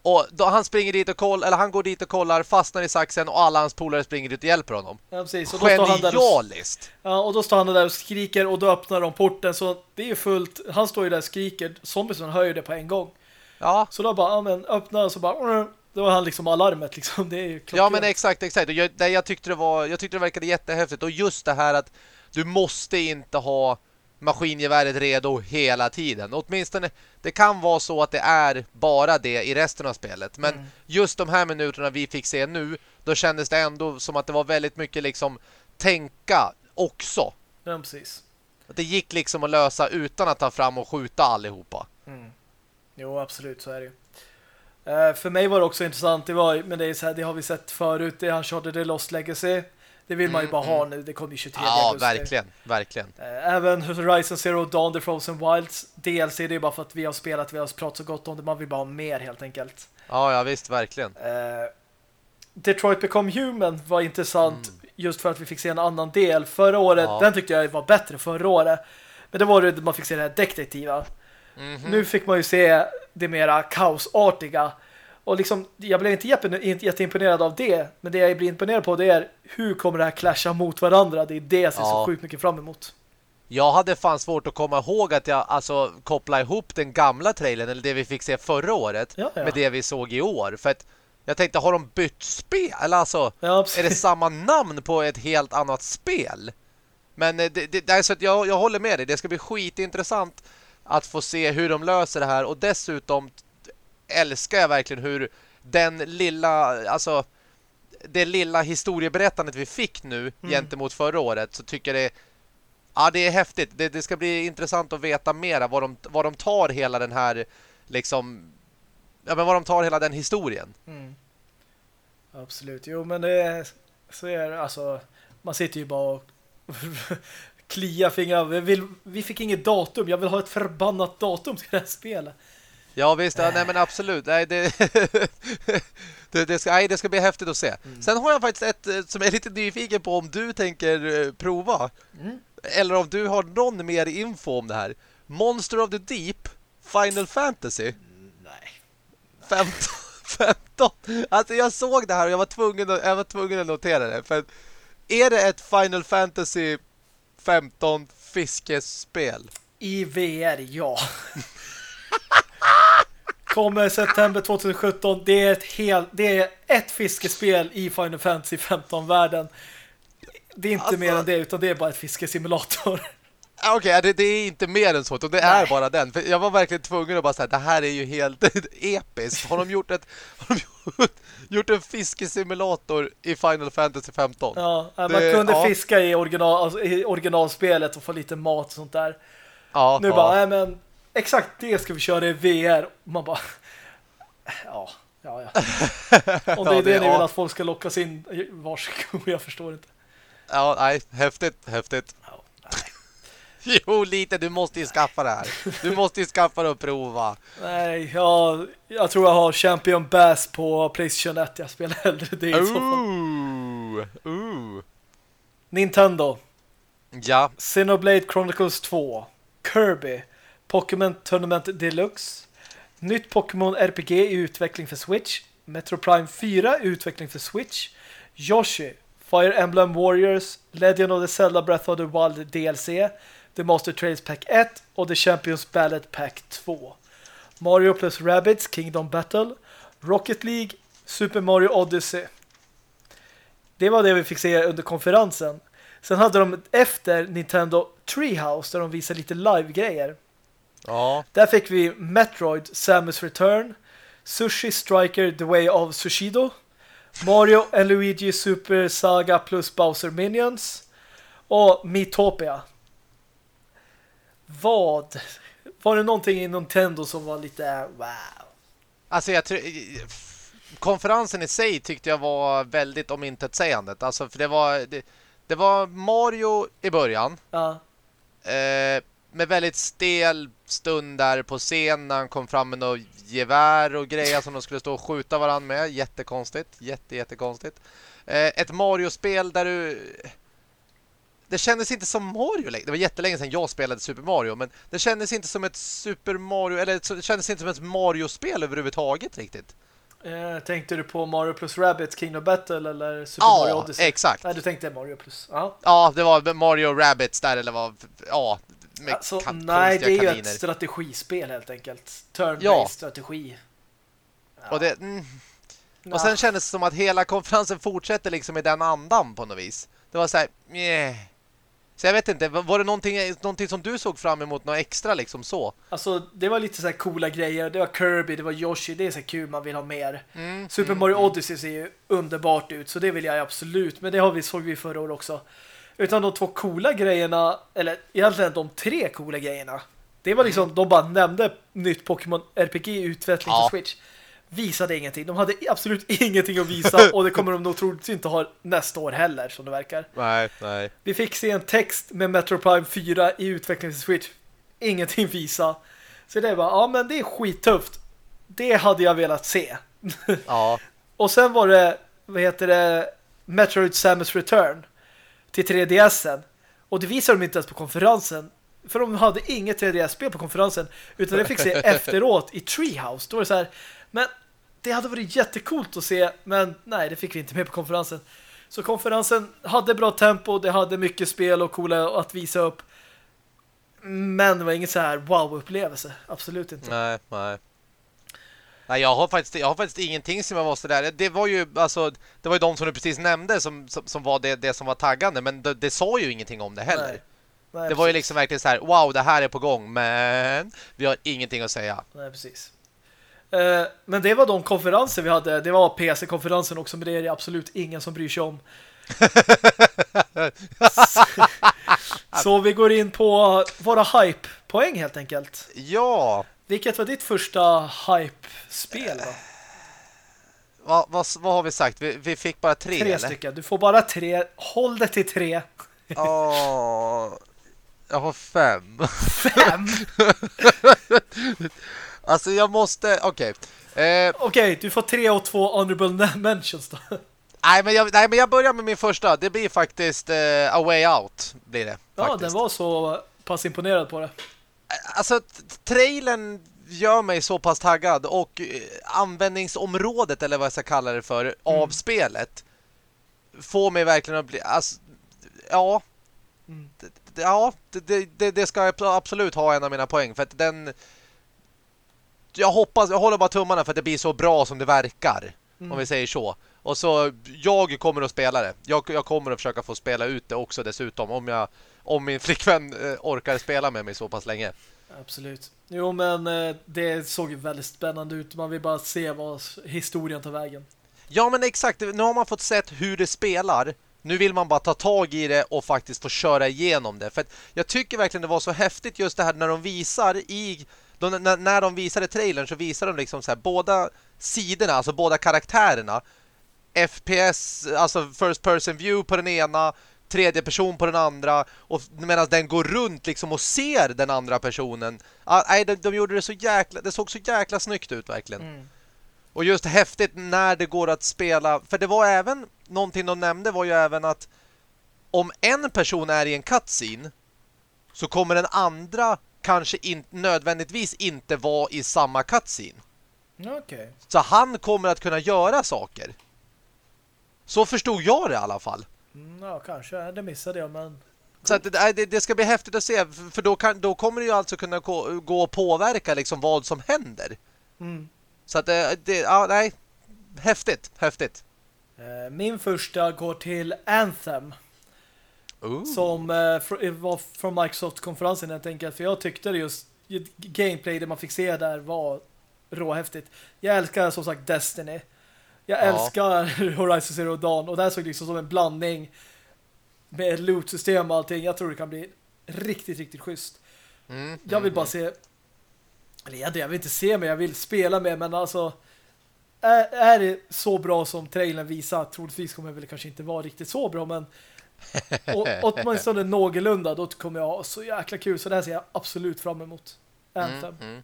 Och då han springer dit och kollar, eller han går dit och kollar, fastnar i saxen och alla hans polare springer dit och hjälper honom. Ja, precis. Och då Genialiskt! Och, ja, och då står han där och skriker och då öppnar de porten så det är ju fullt, han står ju där och skriker, zombiesen hör ju det på en gång. Ja. Så då bara, ja men öppna och så bara, Då var han liksom alarmet liksom. Det är ju Ja men exakt, exakt. Och jag, det, jag, tyckte det var, jag tyckte det verkade jättehäftigt. Och just det här att du måste inte ha maskingeväret redo hela tiden. Åtminstone, det kan vara så att det är bara det i resten av spelet. Men Mm. just de här minuterna vi fick se nu, då kändes det ändå som att det var väldigt mycket liksom tänka också. Ja, precis. Att det gick liksom att lösa utan att ta fram och skjuta allihopa. Mm. Jo, absolut, så är det ju. Eh, för mig var det också intressant, det var, men det är så här, det har vi sett förut, det han körde The Lost Legacy. Det vill man ju Mm, bara ha mm. nu, det kommer ju 23 Ja, augusti. verkligen, verkligen. Eh, Även Horizon Zero Dawn, The Frozen Wilds DLC, det är bara för att vi har spelat, vi har pratat så gott om det, man vill bara ha mer helt enkelt. Ja, ja visst, verkligen. Eh, Detroit Become Human var intressant Mm. just för att vi fick se en annan del. Förra året, Ja. den tyckte jag var bättre förra året. Men det var det man fick se det här detektiva. Mhm. Nu fick man ju se det mera kaosartiga. Och liksom, jag blev inte jätte- inte jätteimponerad av det. Men det jag blir imponerad på det är hur kommer det här clasha mot varandra. Det är det jag ser så Ja. sjukt mycket fram emot. Jag hade fan svårt att komma ihåg att jag alltså koppla ihop den gamla trailern eller det vi fick se förra året Ja, ja. med det vi såg i år. För att jag tänkte, har de bytt spel? Eller alltså, Ja, är det samma namn på ett helt annat spel? Men eh, det, det, så att jag, jag håller med dig. Det ska bli skitintressant att få se hur de löser det här. Och dessutom älskar jag verkligen hur den lilla, alltså det lilla historieberättandet vi fick nu Mm. gentemot förra året så tycker jag det Ja, det är häftigt. Det, det ska bli intressant att veta mera vad de, vad de tar hela den här liksom ja, men vad de tar hela den historien. Mm. Absolut. Jo, men det är, så är det. Alltså, man sitter ju bara och kliar fingrar. Vi, vill, vi fick inget datum. Jag vill ha ett förbannat datum till det här spelet. Ja visst, ja, nej men absolut. Nej, det, det, det, ska, nej, det ska bli häftigt att se. Sen har jag faktiskt ett eh, som jag är lite nyfiken på om du tänker eh, prova. Mm. Eller om du har någon mer info om det här. Monster of the Deep Final Fantasy Nej. 15. 15. Alltså jag såg det här och jag var tvungen att, jag var tvungen att notera det. För är det ett Final Fantasy 15 fiskespel? I VR, ja. Kommer september 2017. Det är ett helt, det är ett fiskespel i Final Fantasy 15-världen. Det är inte Alltså- mer än det, utan det är bara ett fiskesimulator. Ah, Okej, det, det är inte mer än så, det Nej. är bara den. För jag var verkligen tvungen att bara säga det här är ju helt episkt. Har de gjort ett har de gjort, gjort en fiskesimulator i Final Fantasy 15? Ja, man Det- kunde ja. fiska i, original, alltså, i originalspelet och få lite mat och sånt där. Ja, Nu ja. bara, nej men exakt det ska vi köra i VR. Och man bara, ja, ja, ja. Om det Ja, är det, det- ni ja. vill att folk ska lockas in, varsågod, jag förstår inte. Ja, nej, häftigt, häftigt. Jo, lite, du måste ju skaffa det här. Du måste ju skaffa det och prova. Nej, ja, jag tror jag har Champion Bass på Playstation 1. Jag spelar hellre det i så fall. Ooh, ooh. Nintendo, Ja, Xenoblade Chronicles 2, Kirby, Pokémon Tournament Deluxe, nytt Pokémon RPG i utveckling för Switch, Metro Prime 4 i utveckling för Switch, Yoshi, Fire Emblem Warriors, Legend of the Zelda Breath of the Wild DLC, The Master Trails Pack 1 och The Champions Ballad Pack 2. Mario plus Rabbids Kingdom Battle, Rocket League, Super Mario Odyssey. Det var det vi fick se under konferensen. Sen hade de efter Nintendo Treehouse där de visade lite live-grejer. ja. Där fick vi Metroid Samus Return, Sushi Striker The Way of Sushido, Mario and Luigi Super Saga plus Bowser Minions och Miitopia. Vad? Var det någonting i Nintendo som var lite wow? Alltså jag tror konferensen i sig tyckte jag var väldigt omintetsägande. Alltså för det var det, det var Mario i början Ja, eh, med väldigt stel stund där på scen när han kom fram med något gevär och grejer som de skulle stå och skjuta varandra med. Jättekonstigt, jätte jättekonstigt. Eh, ett Mario-spel där du det kändes inte som Mario längre. Det var jättelänge sedan jag spelade Super Mario, men det kändes inte som ett Super Mario eller det kändes inte som ett Mario-spel överhuvudtaget riktigt. eh, tänkte du på Mario plus Rabbids Kingdom Battle eller Super Ja, Mario Odyssey? exakt. Nej, du tänkte Mario plus. Ja. Ja, det var Mario Rabbids där eller vad ja, med alltså, Nej, det är kaniner. ju ett strategispel helt enkelt. Turn-based Ja. strategi. Ja. Och, det, mm, Ja. och sen kändes det som att hela konferensen fortsätter liksom i den andan på något vis. Det var så här, meh. Så jag vet inte, var det någonting, någonting som du såg fram emot något extra liksom så? Alltså, det var lite så här coola grejer. Det var Kirby, det var Yoshi. Det är så här kul, man vill ha mer. Mm, Super mm, Mario mm. Odyssey ser ju underbart ut, så det vill jag absolut. Men det har vi, såg vi förra året också. Utan de två coola grejerna, eller egentligen de tre coola grejerna. Det var liksom, de bara nämnde nytt Pokémon RPG i utveckling Ja. för Switch. Visade ingenting. De hade absolut ingenting att visa och det kommer de nog troligtvis inte ha nästa år heller, som det verkar. Nej, nej. Vi fick se en text med Metro Prime 4 i utveckling för Switch. Ingenting visa. Så det bara, ja men det är skittufft. Det hade jag velat se. Ja, Och sen var det, vad heter det, Metroid Samus Return till 3DSen. Och det visade de inte ens på konferensen. För de hade inget 3DS-spel på konferensen. Utan det fick se efteråt i Treehouse. Då var det så här, men det hade varit jättekult att se. Men nej, det fick vi inte med på konferensen. Så konferensen hade bra tempo. Det hade mycket spel och coola att visa upp. Men det var inget så här wow-upplevelse. Absolut inte. nej, nej. Nej, jag har faktiskt jag har faktiskt ingenting som jag så där. Det var ju alltså det var ju de som du precis nämnde som som, som var det, det som var taggande, men det, det sa ju ingenting om det heller. Nej. Nej, det var ju liksom verkligen så här, wow, det här är på gång, men vi har ingenting att säga. Nej, precis. Eh, men det var de konferenser vi hade. Det var PC-konferensen också, men det är det absolut ingen som bryr sig om. så, så vi går in på våra hype-poäng helt enkelt. Ja, Vilket var ditt första hype-spel då? vad, vad, vad har vi sagt? Vi, vi fick bara tre, Tre eller? stycken. Du får bara tre. Håll det till tre. Åh, jag har fem. Fem! Alltså jag måste, okej. Eh, Okej, du får tre och två honorable mentions då. nej, men jag, nej men jag börjar med min första. Det blir faktiskt eh, A Way Out. Blir det, Ja, faktiskt. den var så pass imponerad på det. Alltså, t- trailern gör mig så pass taggad och eh, användningsområdet, eller vad jag ska kalla det för, av spelet får mig verkligen att bli... Alltså, ja, Mm. ja det, det, det ska jag absolut ha en av mina poäng, för att den... Jag hoppas, jag håller bara tummarna för att det blir så bra som det verkar, Mm. om vi säger så. Och så, jag kommer att spela det. Jag, jag kommer att försöka få spela ut det också dessutom, om jag om min flickvän eh, orkar spela med mig så pass länge. Absolut. Jo, men eh, det såg ju väldigt spännande ut. Man vill bara se vad historien tar vägen. Ja men exakt, nu har man fått sett hur det spelar. Nu vill man bara ta tag i det och faktiskt få köra igenom det. För jag tycker verkligen det var så häftigt just det här när de visar i... De, när, när de visade trailern så visar de liksom så här båda sidorna, alltså båda karaktärerna. FPS, alltså first person view på den ena, tredje person på den andra och medan den går runt liksom och ser den andra personen. Ah, nej, de, de gjorde det så jäkla, det såg så jäkla snyggt ut verkligen. Mm. Och just häftigt när det går att spela. För det var även, någonting de nämnde var ju även att om en person är i en cutscene så kommer den andra kanske in, nödvändigtvis inte vara i samma cutscene. Okej. Så han kommer att kunna göra saker. Så förstod jag det i alla fall. Mm, ja, kanske. Det missade jag, men... Så att det, det, ska bli häftigt att se. För för då, kan, då kommer det ju alltså kunna gå, gå och påverka liksom vad som händer. Mm. Så att det, det ja, nej. Häftigt, häftigt. Eh, Min första går till Anthem. Ooh. Som eh, fr- var från Microsoft-konferensen helt enkelt. För jag tyckte just gameplay det man fick se där var råhäftigt. Jag älskar som sagt Destiny. Jag Ja. älskar Horizon Zero Dawn. Och det här såg liksom som en blandning med loot-system och allting. Jag tror det kan bli riktigt, riktigt schysst. Mm, Jag vill mm, bara se eller egentligen, jag vill inte se men jag vill spela med men alltså är, är det så bra som trailern visar troligtvis kommer det väl kanske inte vara riktigt så bra men och, åtminstone någorlunda då kommer jag ha så jäkla kul så det här ser jag absolut fram emot Anthem Mm,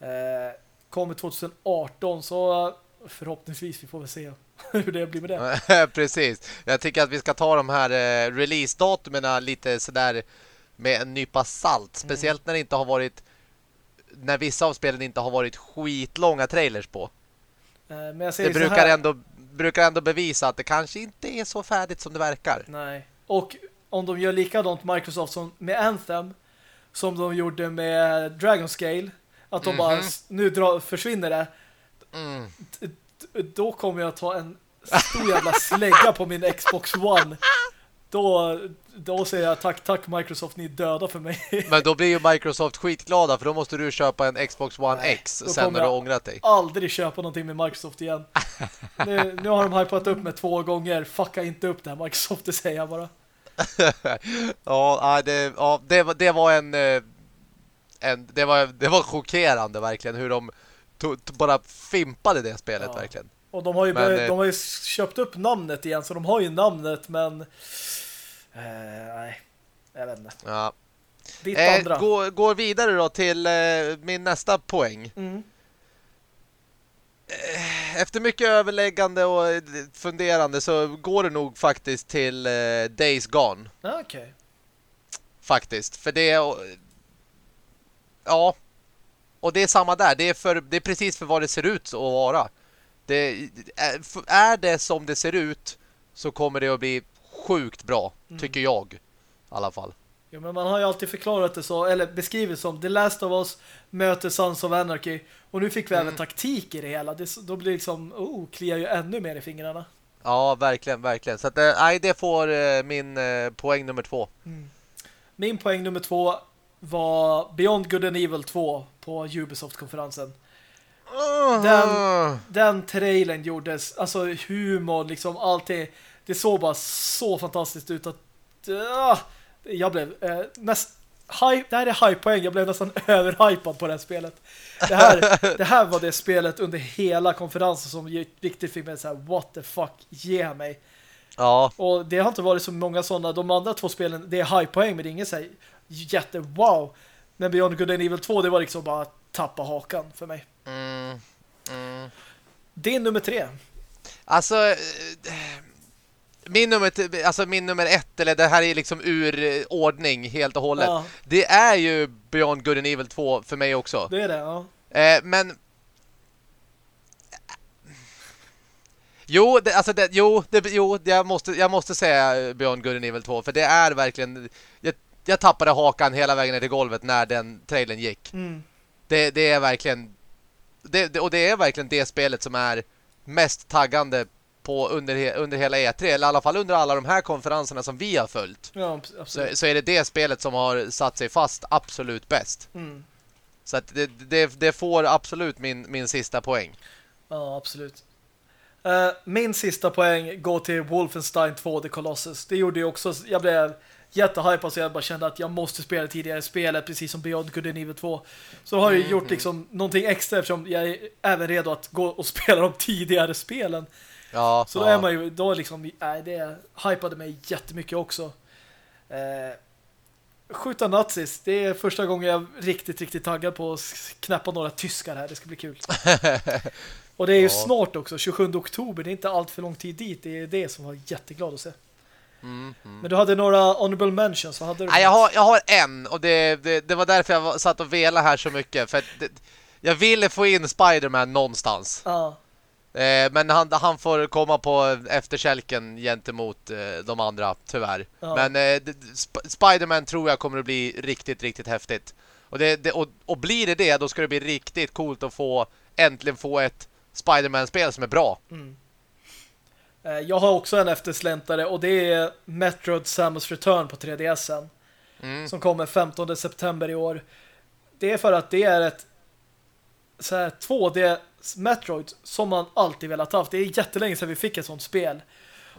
eh, kommer 2018 så förhoppningsvis vi får väl se hur det blir med det mm. Precis. Jag tycker att vi ska ta de här eh, release-datumen lite sådär med en nypa salt. Speciellt när det inte har varit när vissa av spelen inte har varit skitlånga trailers på. eh, Det brukar ändå, brukar ändå bevisa att det kanske inte är så färdigt som det verkar. Nej. Och om de gör likadant Microsoft som med Anthem som de gjorde med Dragon Scale. Att de bara, nu dra, försvinner det. Mm. Då kommer jag ta en stor jävla slägga på min Xbox One. Då, då säger jag tack, tack Microsoft, ni är döda för mig. Men då blir ju Microsoft skitglada för då måste du köpa en Xbox One Nej, X sen när du ångrat dig. Aldrig köpa någonting med Microsoft igen. Nu, nu har de hypat upp med två gånger. Fucka inte upp det här Microsoft, det säger jag bara. ja, det, ja det, det var en, eh, en det, var, det var chockerande verkligen hur de to, to, bara fimpade det spelet Ja. verkligen. Och de har, ju Men, börjat, eh, de har ju köpt upp namnet igen, så de har ju namnet, men... Eh, nej, jag vet inte. Ja. Ditt Eh, andra. går, går vidare då till eh, min nästa poäng. Mm. Efter mycket överläggande och eh, funderande så går det nog faktiskt till eh, Days Gone. Okej. Faktiskt. För det. Ja. Och det är samma där. Det är, för, det är precis för vad det ser ut att vara. Det, är, är det som det ser ut så kommer det att bli sjukt bra. Tycker jag. I alla fall. Jo, men man har ju alltid förklarat det så, eller beskrivit som The Last of Us möter Sons of Anarchy. Och nu fick vi Mm. även taktik i det hela. Det, då blir det liksom, oh, kliar ju ännu mer i fingrarna. Ja, verkligen, verkligen. Så att, eh, nej, det får eh, min eh, poäng nummer två. Min poäng nummer två var Beyond Good and Evil 2 på Ubisoft-konferensen. Den- Den trailern gjordes, alltså humor, liksom allt det, det såg bara så fantastiskt ut att uh, jag blev uh, näst, hype, det här är hype-poäng, jag blev nästan överhypad på det här spelet. Det här, det här var det spelet under hela konferensen som riktigt fick mig så här, what the fuck, ge mig. Ja, Och det har inte varit så många sådana. De andra två spelen, det är hype-poäng men det är inget så här jätte-wow. Men Beyond Good and Evil 2, det var liksom bara tappa hakan för mig. Mm, mm. Din nummer tre. Alltså eh, min nummer, alltså min nummer ett eller det här är liksom ur eh, ordning helt och hållet. Ja, Det är ju Beyond Good and Evil 2 för mig också. det är det, ja. Eh, men Jo, det, alltså det, jo, det, jo jag, måste, jag måste säga Beyond Good and Evil 2 för det är verkligen jag, jag tappade hakan hela vägen ner till golvet när den trailern gick. Mm. Det, det är verkligen det, det, och det är verkligen det spelet som är mest taggande på under, under hela E3 eller i alla fall under alla de här konferenserna som vi har följt. Ja, Så, så är det det spelet som har satt sig fast absolut bäst. Mm. Så att det, det, det får absolut min, min sista poäng. Ja, absolut. Eh, min sista poäng går till Wolfenstein 2 The Colossus. Det gjorde ju också, jag blev jättehypad så jag bara kände att jag måste spela tidigare spelet precis som Beyond Good and Evil 2. Så har jag Mm, gjort liksom någonting extra eftersom jag är även redo att gå och spela de tidigare spelen. Ja, Så då är man ju, då liksom, nej, det hypade mig jättemycket också. Eh, skjuta nazis, det är första gången jag är riktigt, riktigt taggad på att knäppa några tyskar här. Det ska bli kul. Och det är ju Ja. snart också, 27 oktober. Det är inte allt för lång tid dit. Det är det som var jätteglad att se. Mm, mm. Men du hade några honorable mentions. Vad hade du? Nej, jag, har, jag har en och det, det, det var därför jag var, satt och vela här så mycket. För det, jag ville få in Spider-Man någonstans. Ja, Eh, men han, han får komma på efterkälken gentemot eh, de andra, tyvärr. Ja. Men eh, Sp- Spider-Man tror jag kommer att bli riktigt, riktigt häftigt. Och, det, och, och blir det det, då ska det bli riktigt coolt att få äntligen få ett Spider-Man-spel som är bra. mm. Eh, Jag har också en eftersläntare och det är Metroid Samus Return på 3DSen. Mm. som kommer 15 september i år. Det är för att det är ett så här 2D Metroid som man alltid velat haft. Det är jättelänge sedan vi fick ett sånt spel.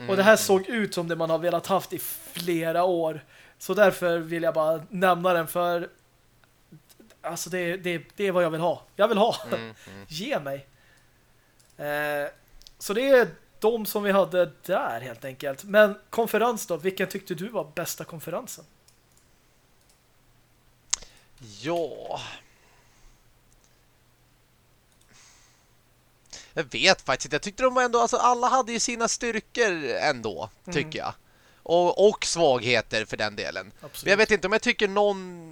Och det här såg ut som det man har velat haft i flera år. Så därför vill jag bara nämna den för alltså det, det, det är vad jag vill ha. Jag vill ha. Mm, mm. Ge mig. Eh, så det är de som vi hade där helt enkelt. Men konferens då, vilken tyckte du var bästa konferensen? Ja. Jag vet faktiskt inte. Jag tyckte de var ändå, alltså alla hade ju sina styrkor ändå, Mm. tycker jag. Och, och svagheter för den delen. Absolut. Men jag vet inte om jag tycker någon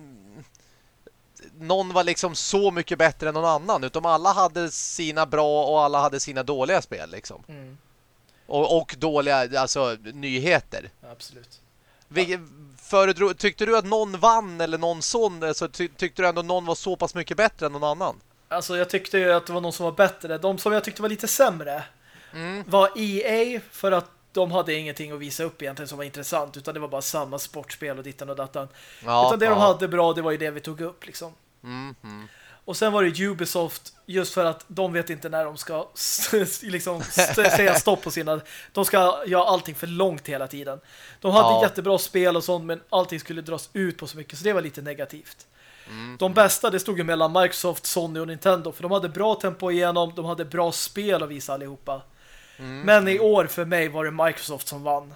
någon var liksom så mycket bättre än någon annan. Utan alla hade sina bra och alla hade sina dåliga spel liksom. Mm, Och, och dåliga, alltså nyheter. absolut. Föredro, tyckte du att någon vann eller någon sån, alltså, ty, tyckte du ändå någon var så pass mycket bättre än någon annan? Alltså jag tyckte ju att det var någon som var bättre. De som jag tyckte var lite sämre mm. var EA för att de hade ingenting att visa upp egentligen som var intressant utan det var bara samma sportspel och dittan och datan. Ja, utan det ja. de hade bra, det var ju det vi tog upp liksom. Mm, mm. Och sen var det Ubisoft just för att de vet inte när de ska liksom säga stopp på sina... De ska göra allting för långt hela tiden. De hade ja. jättebra spel och sånt men allting skulle dras ut på så mycket så det var lite negativt. Mm. De bästa det stod ju mellan Microsoft, Sony och Nintendo för de hade bra tempo igenom, de hade bra spel att visa allihopa. Mm. Men i år för mig var det Microsoft som vann.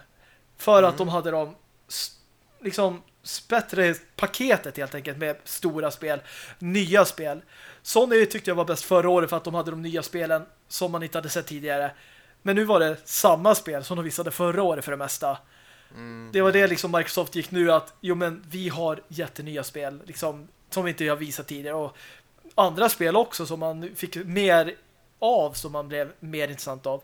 För mm. att de hade de liksom bättre paketet helt enkelt med stora spel, nya spel. Sony tyckte jag var bäst förra året för att de hade de nya spelen som man inte hade sett tidigare. Men nu var det samma spel som de visade förra året för det mesta. Mm. Det var det liksom Microsoft gick nu att jo men vi har jättenya spel liksom, som vi inte har visat tidigare och andra spel också som man fick mer av som man blev mer intressant av.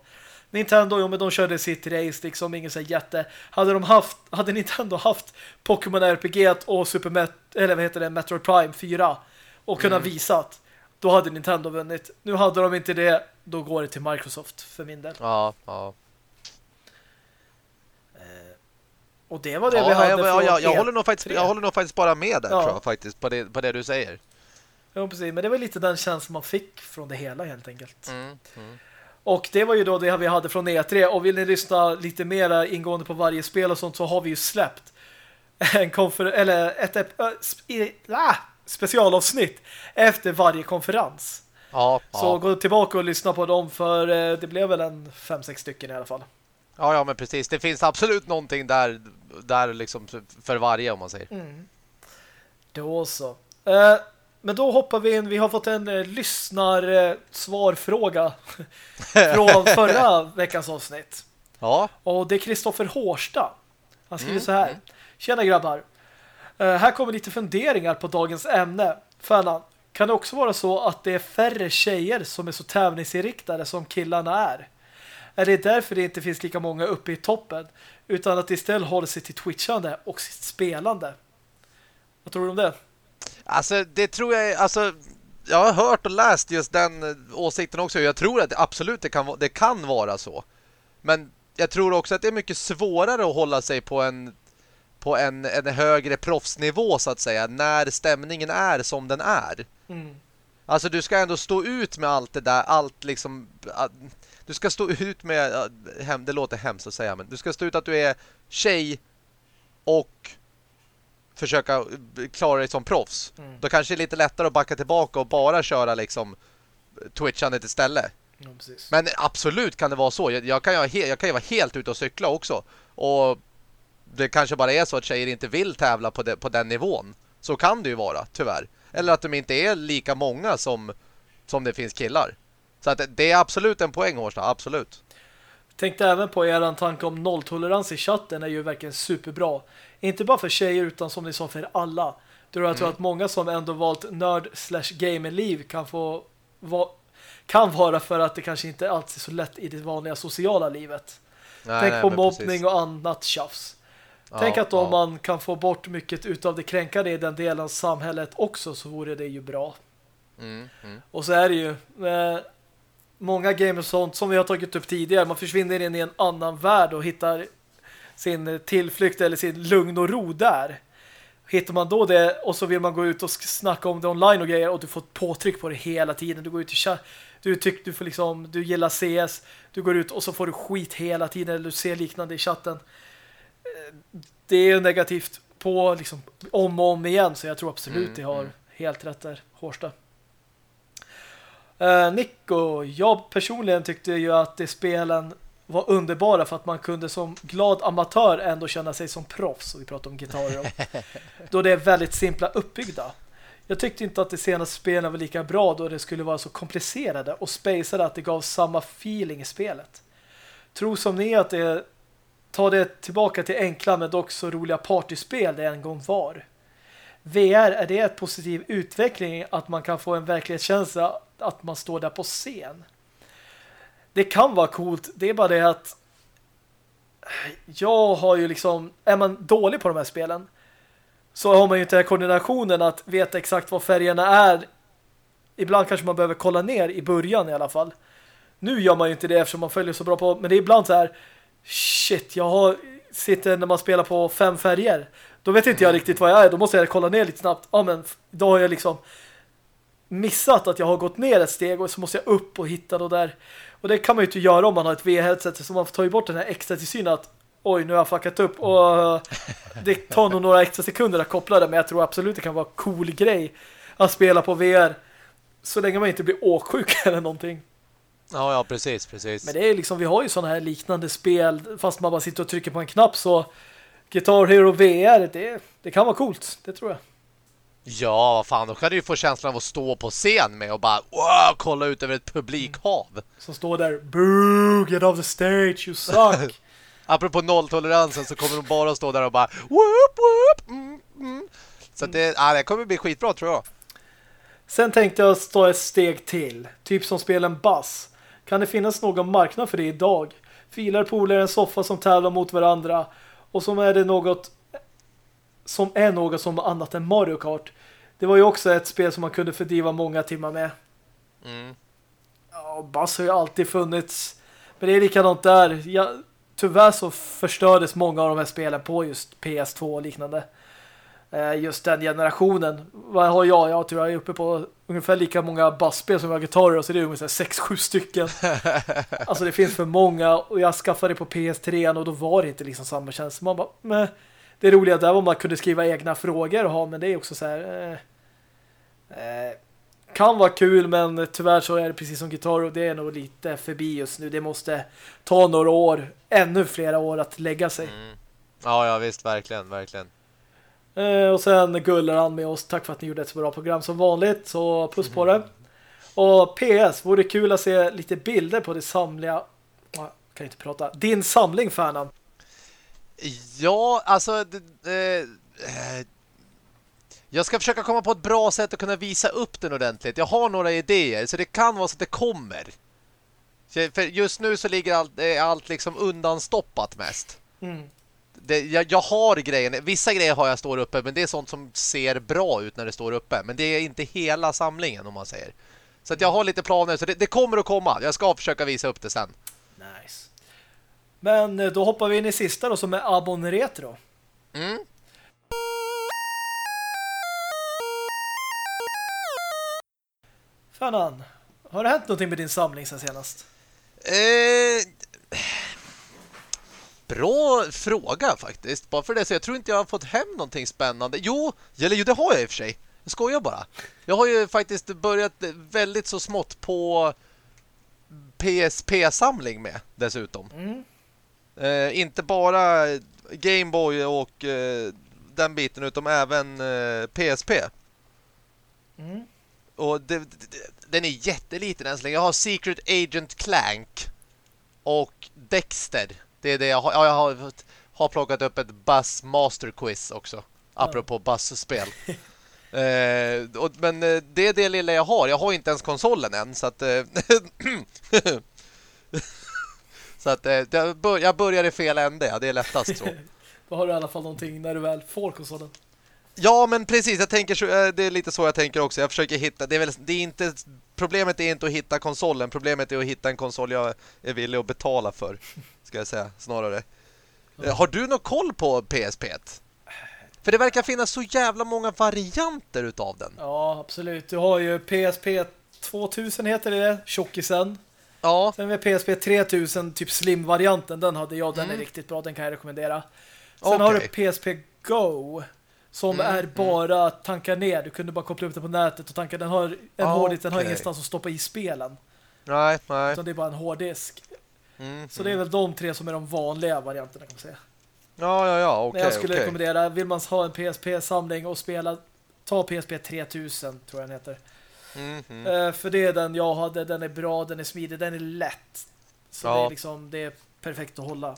Nintendo, jo men de körde sitt race liksom, ingen så jätte. Hade de haft, hade Nintendo haft Pokémon RPG och Super Met eller vad heter det, Metroid Prime 4 och kunnat mm. visat, då hade Nintendo vunnit. Nu hade de inte det, då går det till Microsoft för min del. Ja, ja. Eh, och det var det ja, vi hade ja, ja, ja, jag, håller nog faktiskt, jag håller nog faktiskt bara med där, ja. tror jag, faktiskt, på det, på det du säger. Ja, precis. Men det var lite den känslan man fick från det hela, helt enkelt. Mm, mm. Och det var ju då det vi hade från E3. Och vill ni lyssna lite mer ingående på varje spel och sånt så har vi ju släppt en konfer eller ett, ett, ett äh, specialavsnitt efter varje konferens. Ja, så ja. gå tillbaka och lyssna på dem för eh, det blev väl en fem sex stycken i alla fall. Ja, ja, men precis. Det finns absolut någonting där, där liksom för varje om man säger. Mm. Då så. Eh, men då hoppar vi in. Vi har fått en eh, lyssnarsvarfråga eh, från förra veckans avsnitt. Ja. Och det är Kristoffer Hårsta. Han skriver mm. så här. Tjena grabbar. Uh, här kommer lite funderingar på dagens ämne. Fanan, kan det också vara så att det är färre tjejer som är så tävlingsinriktade som killarna är? Är det därför det inte finns lika många uppe i toppen? Utan att det istället håller sig till twitchande och sitt spelande? Vad tror du om det? Alltså det tror jag alltså jag har hört och läst just den eh, åsikten också. Jag tror att absolut det kan, det kan vara så. Men jag tror också att det är mycket svårare att hålla sig på en på en, en högre proffsnivå så att säga när stämningen är som den är. Mm. Alltså du ska ändå stå ut med allt det där, allt liksom du ska stå ut med det låter hemskt att säga men du ska stå ut att du är tjej och försöka klara dig som proffs. Mm. Då kanske det är lite lättare att backa tillbaka och bara köra liksom twitchandet istället. Ja, Men absolut kan det vara så. Jag, jag, kan ju, jag kan ju vara helt ute och cykla också. Och det kanske bara är så att tjejer inte vill tävla på, de, på den nivån. Så kan det ju vara, tyvärr. Eller att de inte är lika många som, som det finns killar. Så att det är absolut en poäng, Hårsta. Absolut. Tänkte även på er tanke om nolltolerans i chatten är ju verkligen superbra. Inte bara för tjejer utan som ni sa för alla. Då jag mm. tror att många som ändå valt nörd slash gamerliv kan få va, kan vara för att det kanske inte alltid är så lätt i det vanliga sociala livet. Nej, Tänk nej, på mobbning precis. och annat tjafs. Tänk att om ja. man kan få bort mycket utav det kränkande i den delen av samhället också så vore det ju bra. Mm, mm. Och så är det ju eh, många gamer och sånt som vi har tagit upp tidigare. Man försvinner in i en annan värld och hittar sin tillflykt eller sin lugn och ro där. Hittar man då det och så vill man gå ut och snacka om det online och grejer och du får påtryck på det hela tiden. Du går ut i du tycker du får liksom du gillar CS, du går ut och så får du skit hela tiden eller du ser liknande i chatten. Det är negativt på liksom om och om igen så jag tror absolut mm, det har mm. helt rätt där, Hårsta. Uh, Nico, jag personligen tyckte ju att det spelen var underbara för att man kunde som glad amatör ändå känna sig som proffs och vi pratar om gitarrer då det är väldigt simpla uppbyggda. Jag tyckte inte att de senaste spelen var lika bra då det skulle vara så komplicerade och spacade att det gav samma feeling i spelet. Tro som ni att det tar det tillbaka till enkla men dock så roliga partyspel det en gång var. VR är det ett positiv utveckling att man kan få en verklighetskänsla att man står där på scen det kan vara coolt. Det är bara det att jag har ju liksom, är man dålig på de här spelen så har man ju inte den här koordinationen att veta exakt vad färgerna är. Ibland kanske man behöver kolla ner i början i alla fall. Nu gör man ju inte det eftersom man följer så bra på, men det är ibland så här shit, jag har sitter när man spelar på fem färger. Då vet inte jag riktigt vad jag är. Då måste jag kolla ner lite snabbt. Ja, men då har jag liksom missat att jag har gått ner ett steg och så måste jag upp och hitta det där. Och det kan man ju inte göra om man har ett V-headset så man får ta bort den här extra tillsynen att oj, nu har jag fuckat upp och det tar nog några extra sekunder att koppla det men jag tror absolut det kan vara en cool grej att spela på VR så länge man inte blir åksjuk eller någonting. Ja, ja, precis, precis. Men det är liksom, vi har ju sådana här liknande spel fast man bara sitter och trycker på en knapp så Guitar Hero VR, det, det kan vara coolt, det tror jag. Ja, vad fan, då kan du ju få känslan av att stå på scen med och bara wow, kolla ut över ett publikhav. Som står där, boo, get off the stage, you suck. Apropå nolltoleransen så kommer de bara att stå där och bara whoop, whoop, mm, mm. Så det, ja, det kommer bli skitbra tror jag. Sen tänkte jag stå ett steg till. Typ som spelen Bass. Kan det finnas någon marknad för det idag? Filar polare en soffa som tävlar mot varandra. Och som är det något som är något som annat än Mario Kart. Det var ju också ett spel som man kunde fördriva många timmar med. Mm. Ja, Bass har ju alltid funnits. Men det är likadant där. Jag, tyvärr så förstördes många av de här spelen på just PS2 och liknande. Eh, just den generationen. Vad har jag? Jag tror jag är uppe på ungefär lika många basspel som jag har gitarrer så det är ungefär 6-7 stycken. alltså det finns för många och jag skaffade det på PS3 och då var det inte liksom samma känsla. Man bara, men det roliga där var man kunde skriva egna frågor och ha, men det är också så här eh, eh, kan vara kul men tyvärr så är det precis som gitarr och det är nog lite förbi just nu. Det måste ta några år, ännu flera år att lägga sig. Mm. Ja, ja visst, verkligen, verkligen. Eh, och sen gullar han med oss. Tack för att ni gjorde ett så bra program som vanligt. Så puss mm. på det. Och PS, vore kul att se lite bilder på det samliga... Jag kan inte prata. Din samling, Färnan. Ja, alltså... Det, eh, jag ska försöka komma på ett bra sätt att kunna visa upp den ordentligt. Jag har några idéer, så det kan vara så att det kommer. För just nu så ligger allt, allt liksom undanstoppat mest. Mm det, jag, jag, har grejen, vissa grejer har jag står uppe men det är sånt som ser bra ut när det står uppe. Men det är inte hela samlingen om man säger. Så att jag har lite planer så det, det kommer att komma. Jag ska försöka visa upp det sen. Nice. Men eh, då hoppar vi in i sista då som är Abon Retro. Mm. Fanan, har det hänt någonting med din samling sen senast? Eh Bra fråga faktiskt. Bara för det så jag tror inte jag har fått hem någonting spännande. Jo, eller jo det har jag i och för sig. Jag skojar bara. Jag har ju faktiskt börjat väldigt så smått på PSP-samling med dessutom. Mm. Eh, inte bara Gameboy och eh, den biten utan även eh, PSP. Mm. Och det, det, den är jätteliten än så länge. Jag har Secret Agent Clank och Dexter det är det jag har. Jag har, har plockat upp ett Buzz Master Quiz också. Apropå ja. Buzz-spel. eh, och, men eh, det är det lilla jag har. Jag har inte ens konsolen än. Så att... Eh, så att eh, jag, bör, jag börjar i fel ände. Ja, det är lättast så. Då har du i alla fall någonting när du väl får konsolen. Ja, men precis. Jag tänker så, eh, det är lite så jag tänker också. Jag försöker hitta det är väl det är inte problemet är inte att hitta konsolen. Problemet är att hitta en konsol jag är villig att betala för. Ska jag säga snarare. Ja. Har du någon koll på PSP? För det verkar finnas så jävla många varianter utav den. Ja, absolut. Du har ju PSP 2000 heter det, tjockisen. Ja. Sen vi PSP 3000, typ slim-varianten. Den hade jag, den mm. är riktigt bra, den kan jag rekommendera. Sen okay. har du PSP Go som mm, är mm. bara mm. tankar ner. Du kunde bara koppla upp det på nätet och tanka. Den har en ah, hårddisk, den har ingenstans att stoppa i spelen. Nej, nej. Utan det är bara en hårddisk. Mm, så det är väl de tre som är de vanliga varianterna kan man säga. Ja, ja, ja, okej. Okay, jag skulle okay. rekommendera, vill man ha en PSP-samling och spela, ta PSP 3000 tror jag den heter. Mm, mm. Uh, för det är den jag hade, den är bra, den är smidig, den är lätt. Så ja. det är liksom, det är perfekt att hålla.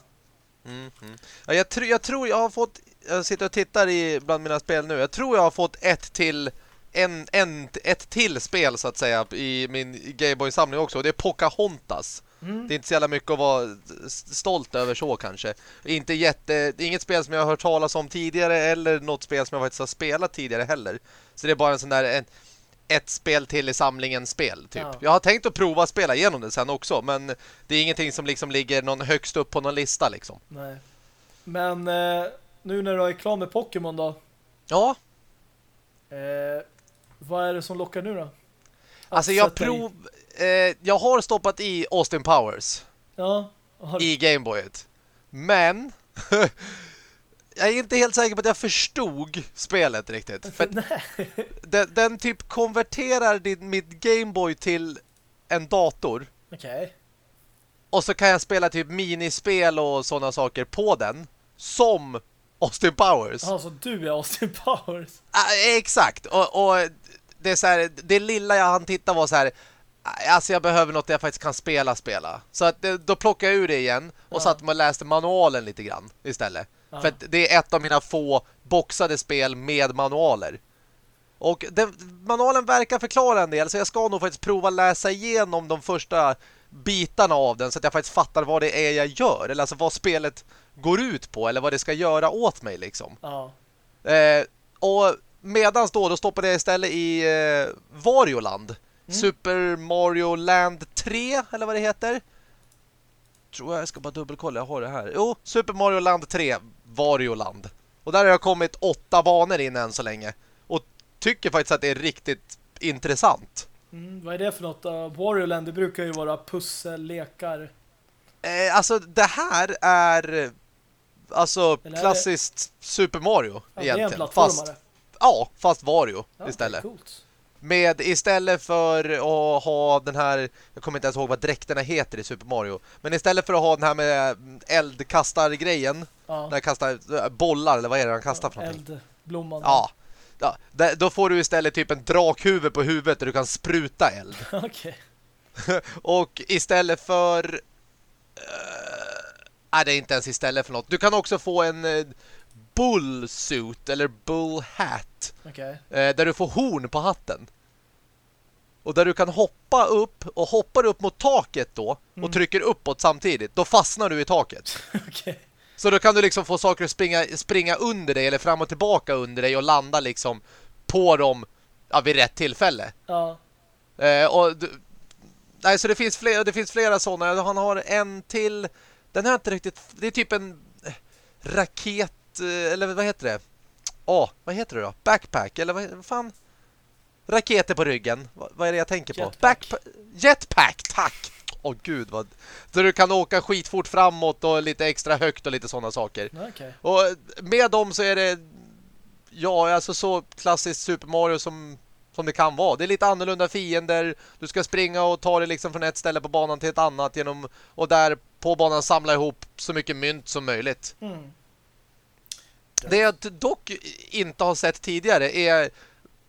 Mm, mm. Ja, jag, tr jag tror jag har fått jag sitter och tittar i bland mina spel nu. Jag tror jag har fått ett till en, en, ett till spel så att säga i min Gameboy-samling också. Och det är Pocahontas. Mm. Det är inte så jävla mycket att vara stolt över så kanske. Inte jätte, det är inget spel som jag har hört talas om tidigare eller något spel som jag faktiskt har spelat tidigare heller. Så det är bara en sån där en, ett spel till i samlingen spel typ. Ja. Jag har tänkt att prova att spela igenom det sen också, men det är ingenting som liksom ligger någon högst upp på någon lista liksom. Nej. Men eh, nu när du är klar med Pokémon då? Ja. Eh, vad är det som lockar nu då? Att alltså jag prov... Eh, jag har stoppat i Austin Powers. Ja. Har... I Gameboyet. Men... jag är inte helt säker på att jag förstod spelet riktigt. För den, den, typ konverterar din, mitt Gameboy till en dator. Okej. Okay. Och så kan jag spela typ minispel och sådana saker på den. Som Austin Powers. Ja, så du är Austin Powers. Ah, exakt. Och, och, det är så här, det lilla jag hann titta var så här Alltså jag behöver något där jag faktiskt kan spela spela. Så att, då plockade jag ur det igen och ja. satt och läste manualen lite grann istället. Ja. För det är ett av mina få boxade spel med manualer. Och den, manualen verkar förklara en del så jag ska nog faktiskt prova läsa igenom de första bitarna av den så att jag faktiskt fattar vad det är jag gör. Eller alltså vad spelet går ut på eller vad det ska göra åt mig liksom. Ja. Eh, och medans då, då stoppade jag istället i eh, Varioland. Mm. Super Mario Land 3 eller vad det heter. Tror jag, jag ska bara dubbelkolla, jag har det här. Jo, Super Mario Land 3, Varioland. Och där har jag kommit åtta banor in än så länge. Och tycker faktiskt att det är riktigt intressant. Mm, vad är det för något? Uh, Wario Land, det brukar ju vara pussellekar. Eh, alltså, det här är alltså klassiskt det... Super Mario ja, egentligen. Det är en fast, ja, fast Wario ja, istället. Coolt. Med istället för att ha den här, jag kommer inte ens ihåg vad dräkterna heter i Super Mario, men istället för att ha den här med eldkastargrejen, ja. där kastar bollar eller vad är det han kastar för någonting? Eldblomman. Ja. ja. Då får du istället typ en drakhuvud på huvudet där du kan spruta eld. Okej. och istället för Nej, det är inte ens istället för något. Du kan också få en eh, bullsuit eller bull hat. Okay. Eh, där du får horn på hatten. Och där du kan hoppa upp och hoppar upp mot taket då mm. och trycker uppåt samtidigt. Då fastnar du i taket. okay. Så då kan du liksom få saker att springa, springa under dig eller fram och tillbaka under dig och landa liksom på dem ja, vid rätt tillfälle. Ja. Eh, och nej, så det finns flera, det finns flera sådana. Han har en till den har inte riktigt... Det är typ en eh, raket... Eh, eller vad heter det? Ja, oh, vad heter det då? Backpack, eller vad, vad fan? Raketer på ryggen. Vad, vad är det jag tänker på? Jetpack, Jetpack tack! Åh oh, gud, vad... Så du kan åka skitfort framåt och lite extra högt och lite sådana saker. Okay. Och med dem så är det... Ja, alltså så klassiskt Super Mario som som det kan vara. Det är lite annorlunda fiender. Du ska springa och ta dig liksom från ett ställe på banan till ett annat genom och där på banan samla ihop så mycket mynt som möjligt. Mm. Det jag dock inte har sett tidigare är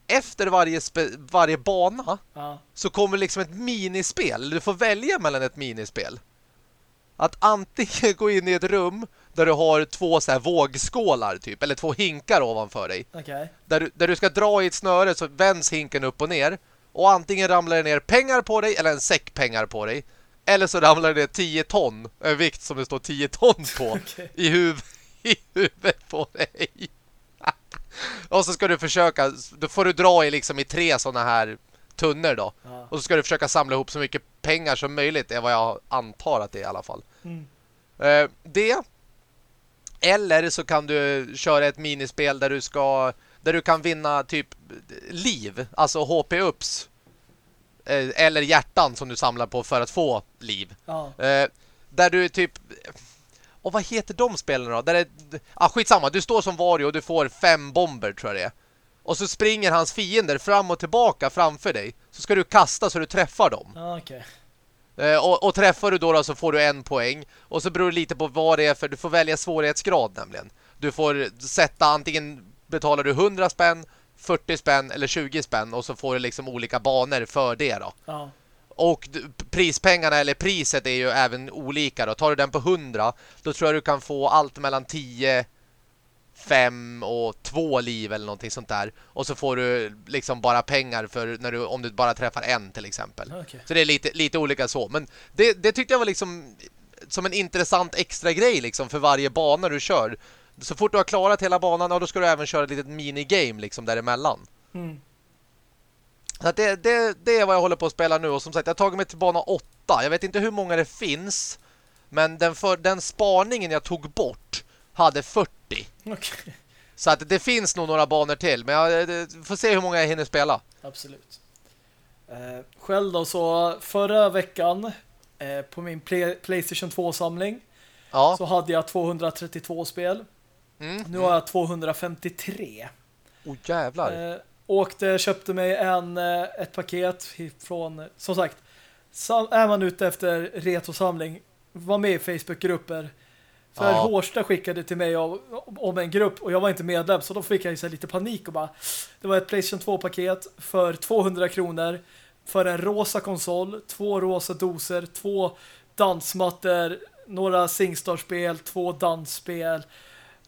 efter varje, varje bana ja. så kommer liksom ett minispel. Du får välja mellan ett minispel. Att antingen gå in i ett rum där du har två så här vågskålar typ, eller två hinkar ovanför dig. Okay. Där, du, där du ska dra i ett snöre så vänds hinken upp och ner. Och antingen ramlar det ner pengar på dig eller en säck pengar på dig. Eller så ramlar det ner 10 ton, en vikt som det står 10 ton på okay. i, huv i huvudet på dig. och så ska du försöka, då får du dra i liksom i tre sådana här tunnor då. Ja. Och så ska du försöka samla ihop så mycket pengar som möjligt, är vad jag antar att det är i alla fall. Mm. Uh, det eller så kan du köra ett minispel där du ska där du kan vinna typ liv, alltså HP-ups eh, eller hjärtan som du samlar på för att få liv. Ja. Eh, där du typ och vad heter de spelen då? Där det, ah, skitsamma, du står som Vario och du får fem bomber tror jag det är. Och så springer hans fiender fram och tillbaka framför dig. Så ska du kasta så du träffar dem. Ja, okay. Eh, och, och, träffar du då, då så får du en poäng. Och så beror det lite på vad det är för du får välja svårighetsgrad nämligen. Du får sätta antingen betalar du 100 spänn, 40 spänn eller 20 spänn och så får du liksom olika banor för det då. Ja. Och prispengarna eller priset är ju även olika då. Tar du den på 100 då tror jag du kan få allt mellan 10 fem och två liv eller någonting sånt där. Och så får du liksom bara pengar för när du, om du bara träffar en till exempel. Okay. Så det är lite, lite olika så. Men det, det tyckte jag var liksom som en intressant extra grej liksom för varje bana du kör. Så fort du har klarat hela banan, då ska du även köra ett litet minigame liksom däremellan. Mm. Så det, det, det är vad jag håller på att spela nu. Och som sagt, jag har tagit mig till bana 8. Jag vet inte hur många det finns. Men den, för, den spaningen jag tog bort hade 40. Okay. Så att det finns nog några banor till. Men jag får se hur många jag hinner spela. Absolut. Eh, själv då så förra veckan eh, på min Play Playstation 2-samling ja. så hade jag 232 spel. Mm, nu har jag 253. Åh oh, jävlar. Eh, åkte, köpte mig en, eh, ett paket från, som sagt, är man ute efter retrosamling, var med i Facebookgrupper. För ja. Hårsta skickade till mig om, om en grupp och jag var inte medlem så då fick jag ju lite panik och bara det var ett Playstation 2-paket för 200 kronor för en rosa konsol, två rosa doser, två dansmattor, några Singstar-spel, två dansspel.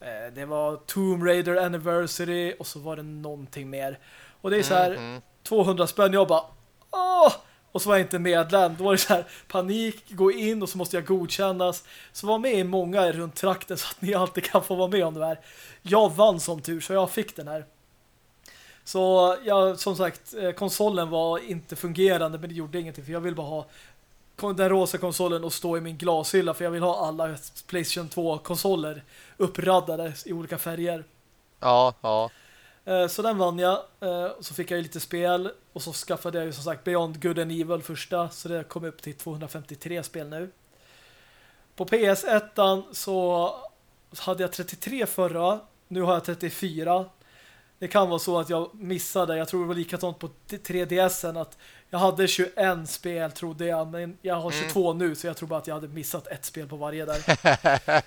Eh, det var Tomb Raider Anniversary och så var det någonting mer. Och det är så här mm, mm. 200 spänn. Jag bara, åh! Och så var jag inte medlem. Då var det så här panik, gå in och så måste jag godkännas. Så var med i många runt trakten så att ni alltid kan få vara med om det här. Jag vann som tur så jag fick den här. Så ja, som sagt, eh, konsolen var inte fungerande men det gjorde ingenting för jag vill bara ha den rosa konsolen och stå i min glashylla för jag vill ha alla Playstation 2-konsoler uppraddade i olika färger. Ja, ja. Eh, så den vann jag. Eh, så fick jag lite spel. Och så skaffade jag ju som sagt Beyond Good and Evil första. Så det kom upp till 253 spel nu. På PS1 så hade jag 33 förra. Nu har jag 34. Det kan vara så att jag missade. Jag tror det var likadant på 3DSen att jag hade 21 spel trodde jag. Men jag har 22 mm. nu så jag tror bara att jag hade missat ett spel på varje där.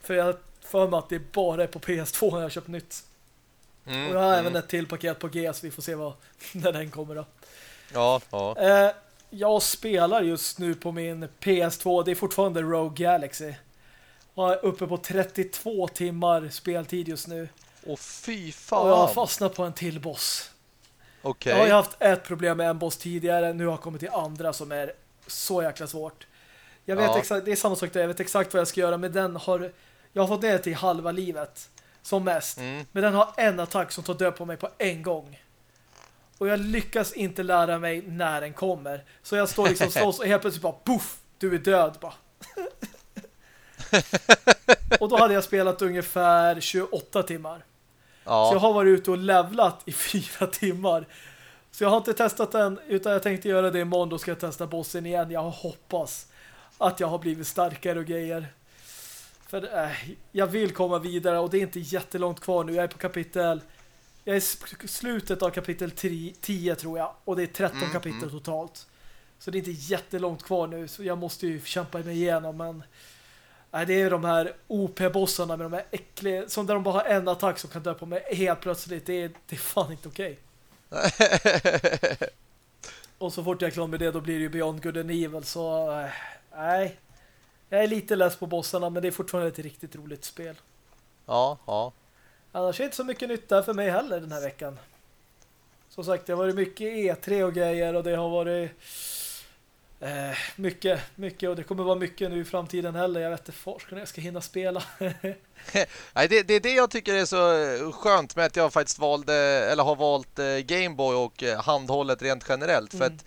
För jag för mig att det bara är på PS2 när jag köpt nytt. Mm, och jag har mm. även ett till paket på G så vi får se vad, när den kommer då. Ja, ja. Eh, jag spelar just nu på min PS2. Det är fortfarande Rogue Galaxy. Jag är uppe på 32 timmar speltid just nu. Och fy fan. Och jag har fastnat på en till boss. Okay. Jag har ju haft ett problem med en boss tidigare. Nu har jag kommit till andra som är så jäkla svårt. Jag vet ja. exakt, det är samma sak där. Jag vet exakt vad jag ska göra. Men den har, jag har fått ner till halva livet. Som mest. Mm. Men den har en attack som tar död på mig på en gång. Och jag lyckas inte lära mig när den kommer. Så jag står liksom slåss och helt plötsligt bara Puff! Du är död bara. och då hade jag spelat ungefär 28 timmar. Ja. Så jag har varit ute och levlat i fyra timmar. Så jag har inte testat den utan jag tänkte göra det imorgon. Då ska jag testa bossen igen. Jag hoppas att jag har blivit starkare och grejer. För äh, jag vill komma vidare och det är inte jättelångt kvar nu. Jag är på kapitel... Jag är slutet av kapitel 10 tror jag. Och det är 13 mm, kapitel mm. totalt. Så det är inte jättelångt kvar nu. Så jag måste ju kämpa mig igenom. Men Nej, det är de här OP-bossarna med de här äckliga, som där de bara har en attack som kan dö på mig helt plötsligt. Det är, det är fan inte okej. Okay. och så fort jag är klar med det då blir det ju Beyond Good and Evil så äh, nej. Jag är lite less på bossarna men det är fortfarande ett riktigt roligt spel. Ja, ja. Annars är det inte så mycket nytta för mig heller den här veckan. Som sagt, det har varit mycket E3 och grejer och det har varit Eh, mycket, mycket och det kommer vara mycket nu i framtiden heller. Jag vet inte forskar när jag ska hinna spela. Nej, det, det är det jag tycker är så skönt med att jag faktiskt valde eller har valt eh, Gameboy och eh, handhållet rent generellt. Mm. För att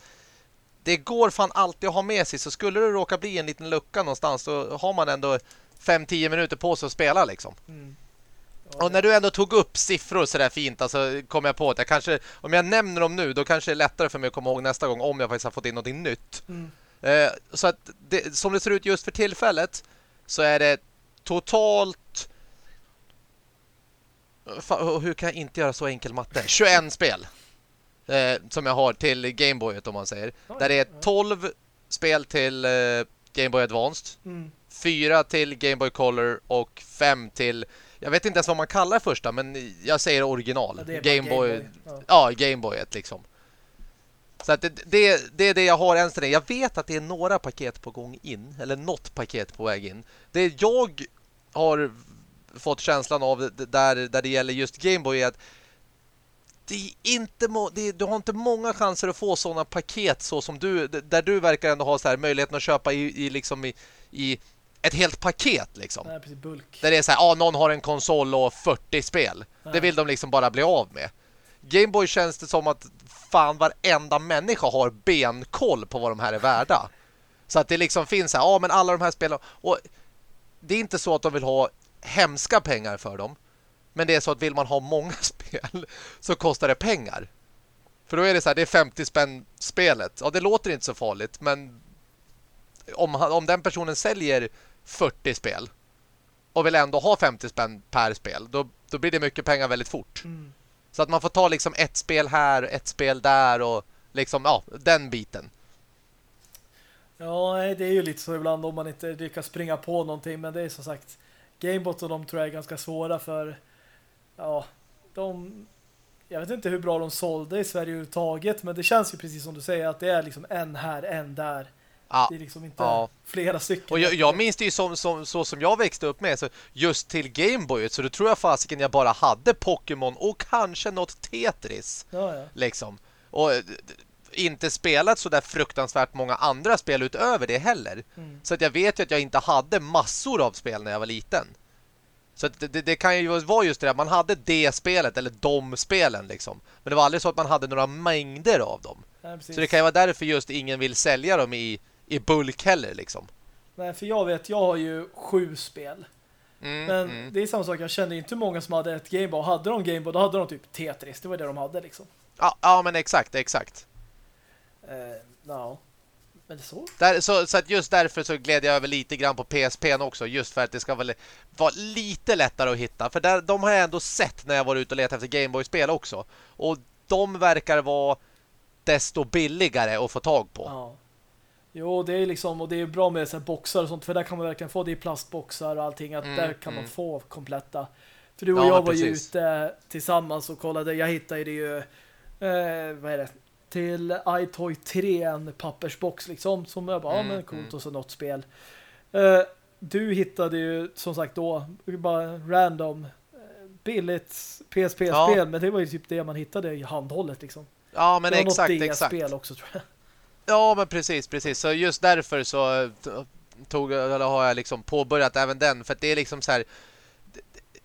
det går fan alltid att ha med sig. Så skulle det råka bli en liten lucka någonstans så har man ändå 5-10 minuter på sig att spela liksom. Mm. Och när du ändå tog upp siffror så där fint alltså kom jag på att jag kanske, om jag nämner dem nu då kanske det är lättare för mig att komma ihåg nästa gång om jag faktiskt har fått in något nytt. Mm. Eh, så att det, som det ser ut just för tillfället så är det totalt Fan, hur kan jag inte göra så enkel matte? 21 spel eh, som jag har till Gameboy om man säger. Oj, där det är 12 spel till eh, Game Boy Advanced, mm. 4 till Game Boy Color och 5 till jag vet inte ens vad man kallar första, men jag säger original. Ja, Gameboy. Game ja, ja Gameboyet liksom. Så att det, det, det, är det jag har än så Jag vet att det är några paket på gång in. Eller något paket på väg in. Det jag har fått känslan av där, där det gäller just Gameboy är att det är inte det är, du har inte många chanser att få sådana paket så som du, där du verkar ändå ha så här möjligheten att köpa i, i liksom i, i ett helt paket liksom. Nej, precis, bulk. Där det är så här, ja, ah, någon har en konsol och 40 spel. Nej. Det vill de liksom bara bli av med. Gameboy känns det som att fan varenda människa har benkoll på vad de här är värda. Så att det liksom finns här, ja men alla de här spelen och det är inte så att de vill ha hemska pengar för dem. Men det är så att vill man ha många spel så kostar det pengar. För då är det så här, det är 50 spänn spelet. Ja, det låter inte så farligt, men om, om den personen säljer 40 spel och vill ändå ha 50 spänn per spel, då, då blir det mycket pengar väldigt fort. Mm. Så att man får ta liksom ett spel här, ett spel där och liksom, ja, den biten. Ja, det är ju lite så ibland om man inte lyckas springa på någonting, men det är som sagt Gamebot och de tror jag är ganska svåra för ja, de jag vet inte hur bra de sålde i Sverige överhuvudtaget, men det känns ju precis som du säger att det är liksom en här, en där. Ja. Det är liksom inte ja. flera stycken. Och jag, jag minns det ju som, som, så som jag växte upp med. Så just till Gameboy så då tror jag fasiken jag bara hade Pokémon och kanske något Tetris. Ja, ja. Liksom. Och inte spelat så där fruktansvärt många andra spel utöver det heller. Mm. Så att jag vet ju att jag inte hade massor av spel när jag var liten. Så det, det, det, kan ju vara just det där, man hade det spelet eller de spelen liksom. Men det var aldrig så att man hade några mängder av dem. Ja, så det kan ju vara därför just ingen vill sälja dem i, i bulk heller liksom. Nej, för jag vet, jag har ju sju spel. Mm, men mm. det är samma sak, jag kände inte många som hade ett Gameboy. Hade de Gameboy, då hade de typ Tetris. Det var det de hade liksom. Ja, ja men exakt, exakt. Uh, no. Men så? Där, så, så att just därför så gled jag över lite grann på PSP också. Just för att det ska väl vara lite lättare att hitta. För där, de har jag ändå sett när jag var ute och letat efter Gameboy-spel också. Och de verkar vara desto billigare att få tag på. Ja. Jo, det är liksom, och det är bra med så boxar och sånt, för där kan man verkligen få det i plastboxar och allting, att mm, där kan mm. man få kompletta. För du och ja, jag var ju ute tillsammans och kollade, jag hittade det ju, eh, vad är det, till iToy 3 en pappersbox liksom som jag bara, mm, ja men coolt mm. och så något spel. Uh, du hittade ju som sagt då bara random uh, billigt PSP-spel ja. men det var ju typ det man hittade i handhållet liksom. Ja men exakt, något exakt. spel också tror jag. Ja men precis, precis. Så just därför så tog, eller har jag liksom påbörjat även den för det är liksom så här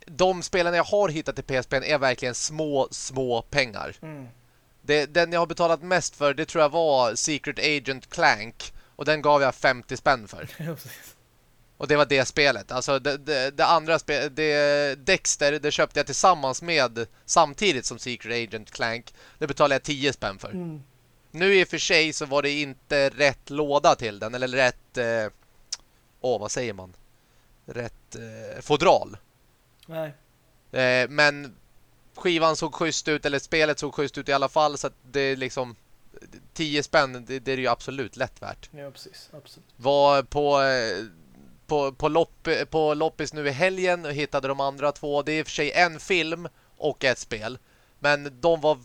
de spelen jag har hittat i PSP är verkligen små, små pengar. Mm. Det, den jag har betalat mest för, det tror jag var Secret Agent Clank. Och den gav jag 50 spänn för. och det var det spelet. Alltså det, det, det andra spelet, Dexter, det köpte jag tillsammans med samtidigt som Secret Agent Clank. Det betalade jag 10 spänn för. Mm. Nu i och för sig så var det inte rätt låda till den. Eller rätt... Eh, åh, vad säger man? Rätt eh, fodral. Nej. Eh, men skivan såg schysst ut eller spelet såg schysst ut i alla fall så att det är liksom 10 spänn, det, det är ju absolut lätt värt. Ja, precis. Absolut. Var på på, på, lopp, på loppis nu i helgen och hittade de andra två. Det är i och för sig en film och ett spel. Men de var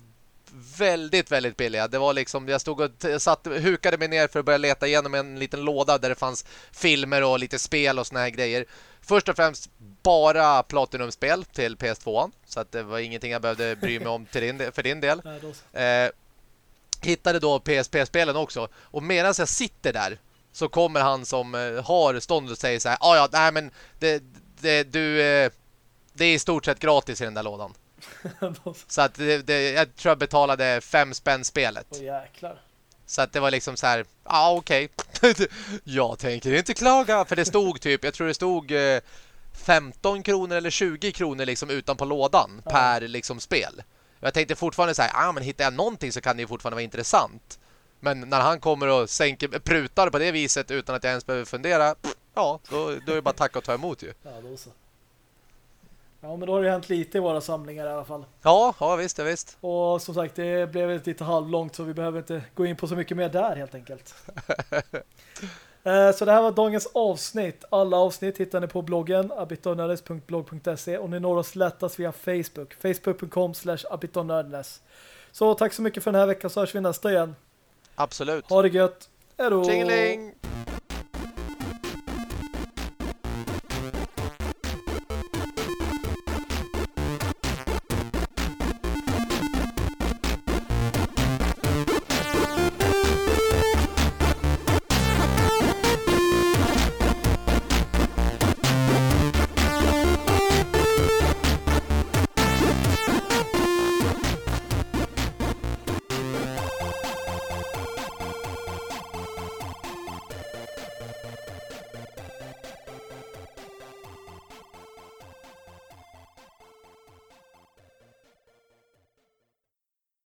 väldigt, väldigt billiga. Det var liksom, jag stod och satt, hukade mig ner för att börja leta igenom en liten låda där det fanns filmer och lite spel och såna här grejer. Först och främst bara Platinum-spel till PS2. Så att det var ingenting jag behövde bry mig om till din, för din del. Eh, hittade då PSP-spelen också. Och medan jag sitter där så kommer han som eh, har stånd och säger så här. Ah, ja, nej men det, det, du, eh, det är i stort sett gratis i den där lådan. så att det, det, jag tror jag betalade fem spänn spelet. Åh jäklar. Så att det var liksom så här, ja ah, okej. Okay. jag tänker inte klaga. För det stod typ, jag tror det stod eh, 15 kronor eller 20 kronor liksom utanpå lådan ja. per liksom spel. Jag tänkte fortfarande så här, ah, men hittar jag någonting så kan det ju fortfarande vara intressant. Men när han kommer och sänker, prutar på det viset utan att jag ens behöver fundera, ja, då, då är det bara tack och ta emot ju. Ja, då så. Ja, men då har det hänt lite i våra samlingar i alla fall. Ja, ja visst, ja, visst. Och som sagt, det blev lite halvlångt så vi behöver inte gå in på så mycket mer där helt enkelt. Eh, så det här var dagens avsnitt. Alla avsnitt hittar ni på bloggen abitonördes.blog.se och ni når oss lättast via Facebook. Facebook.com slash abitonördes. Så tack så mycket för den här veckan så hörs vi nästa igen. Absolut. Ha det gött. Hej då!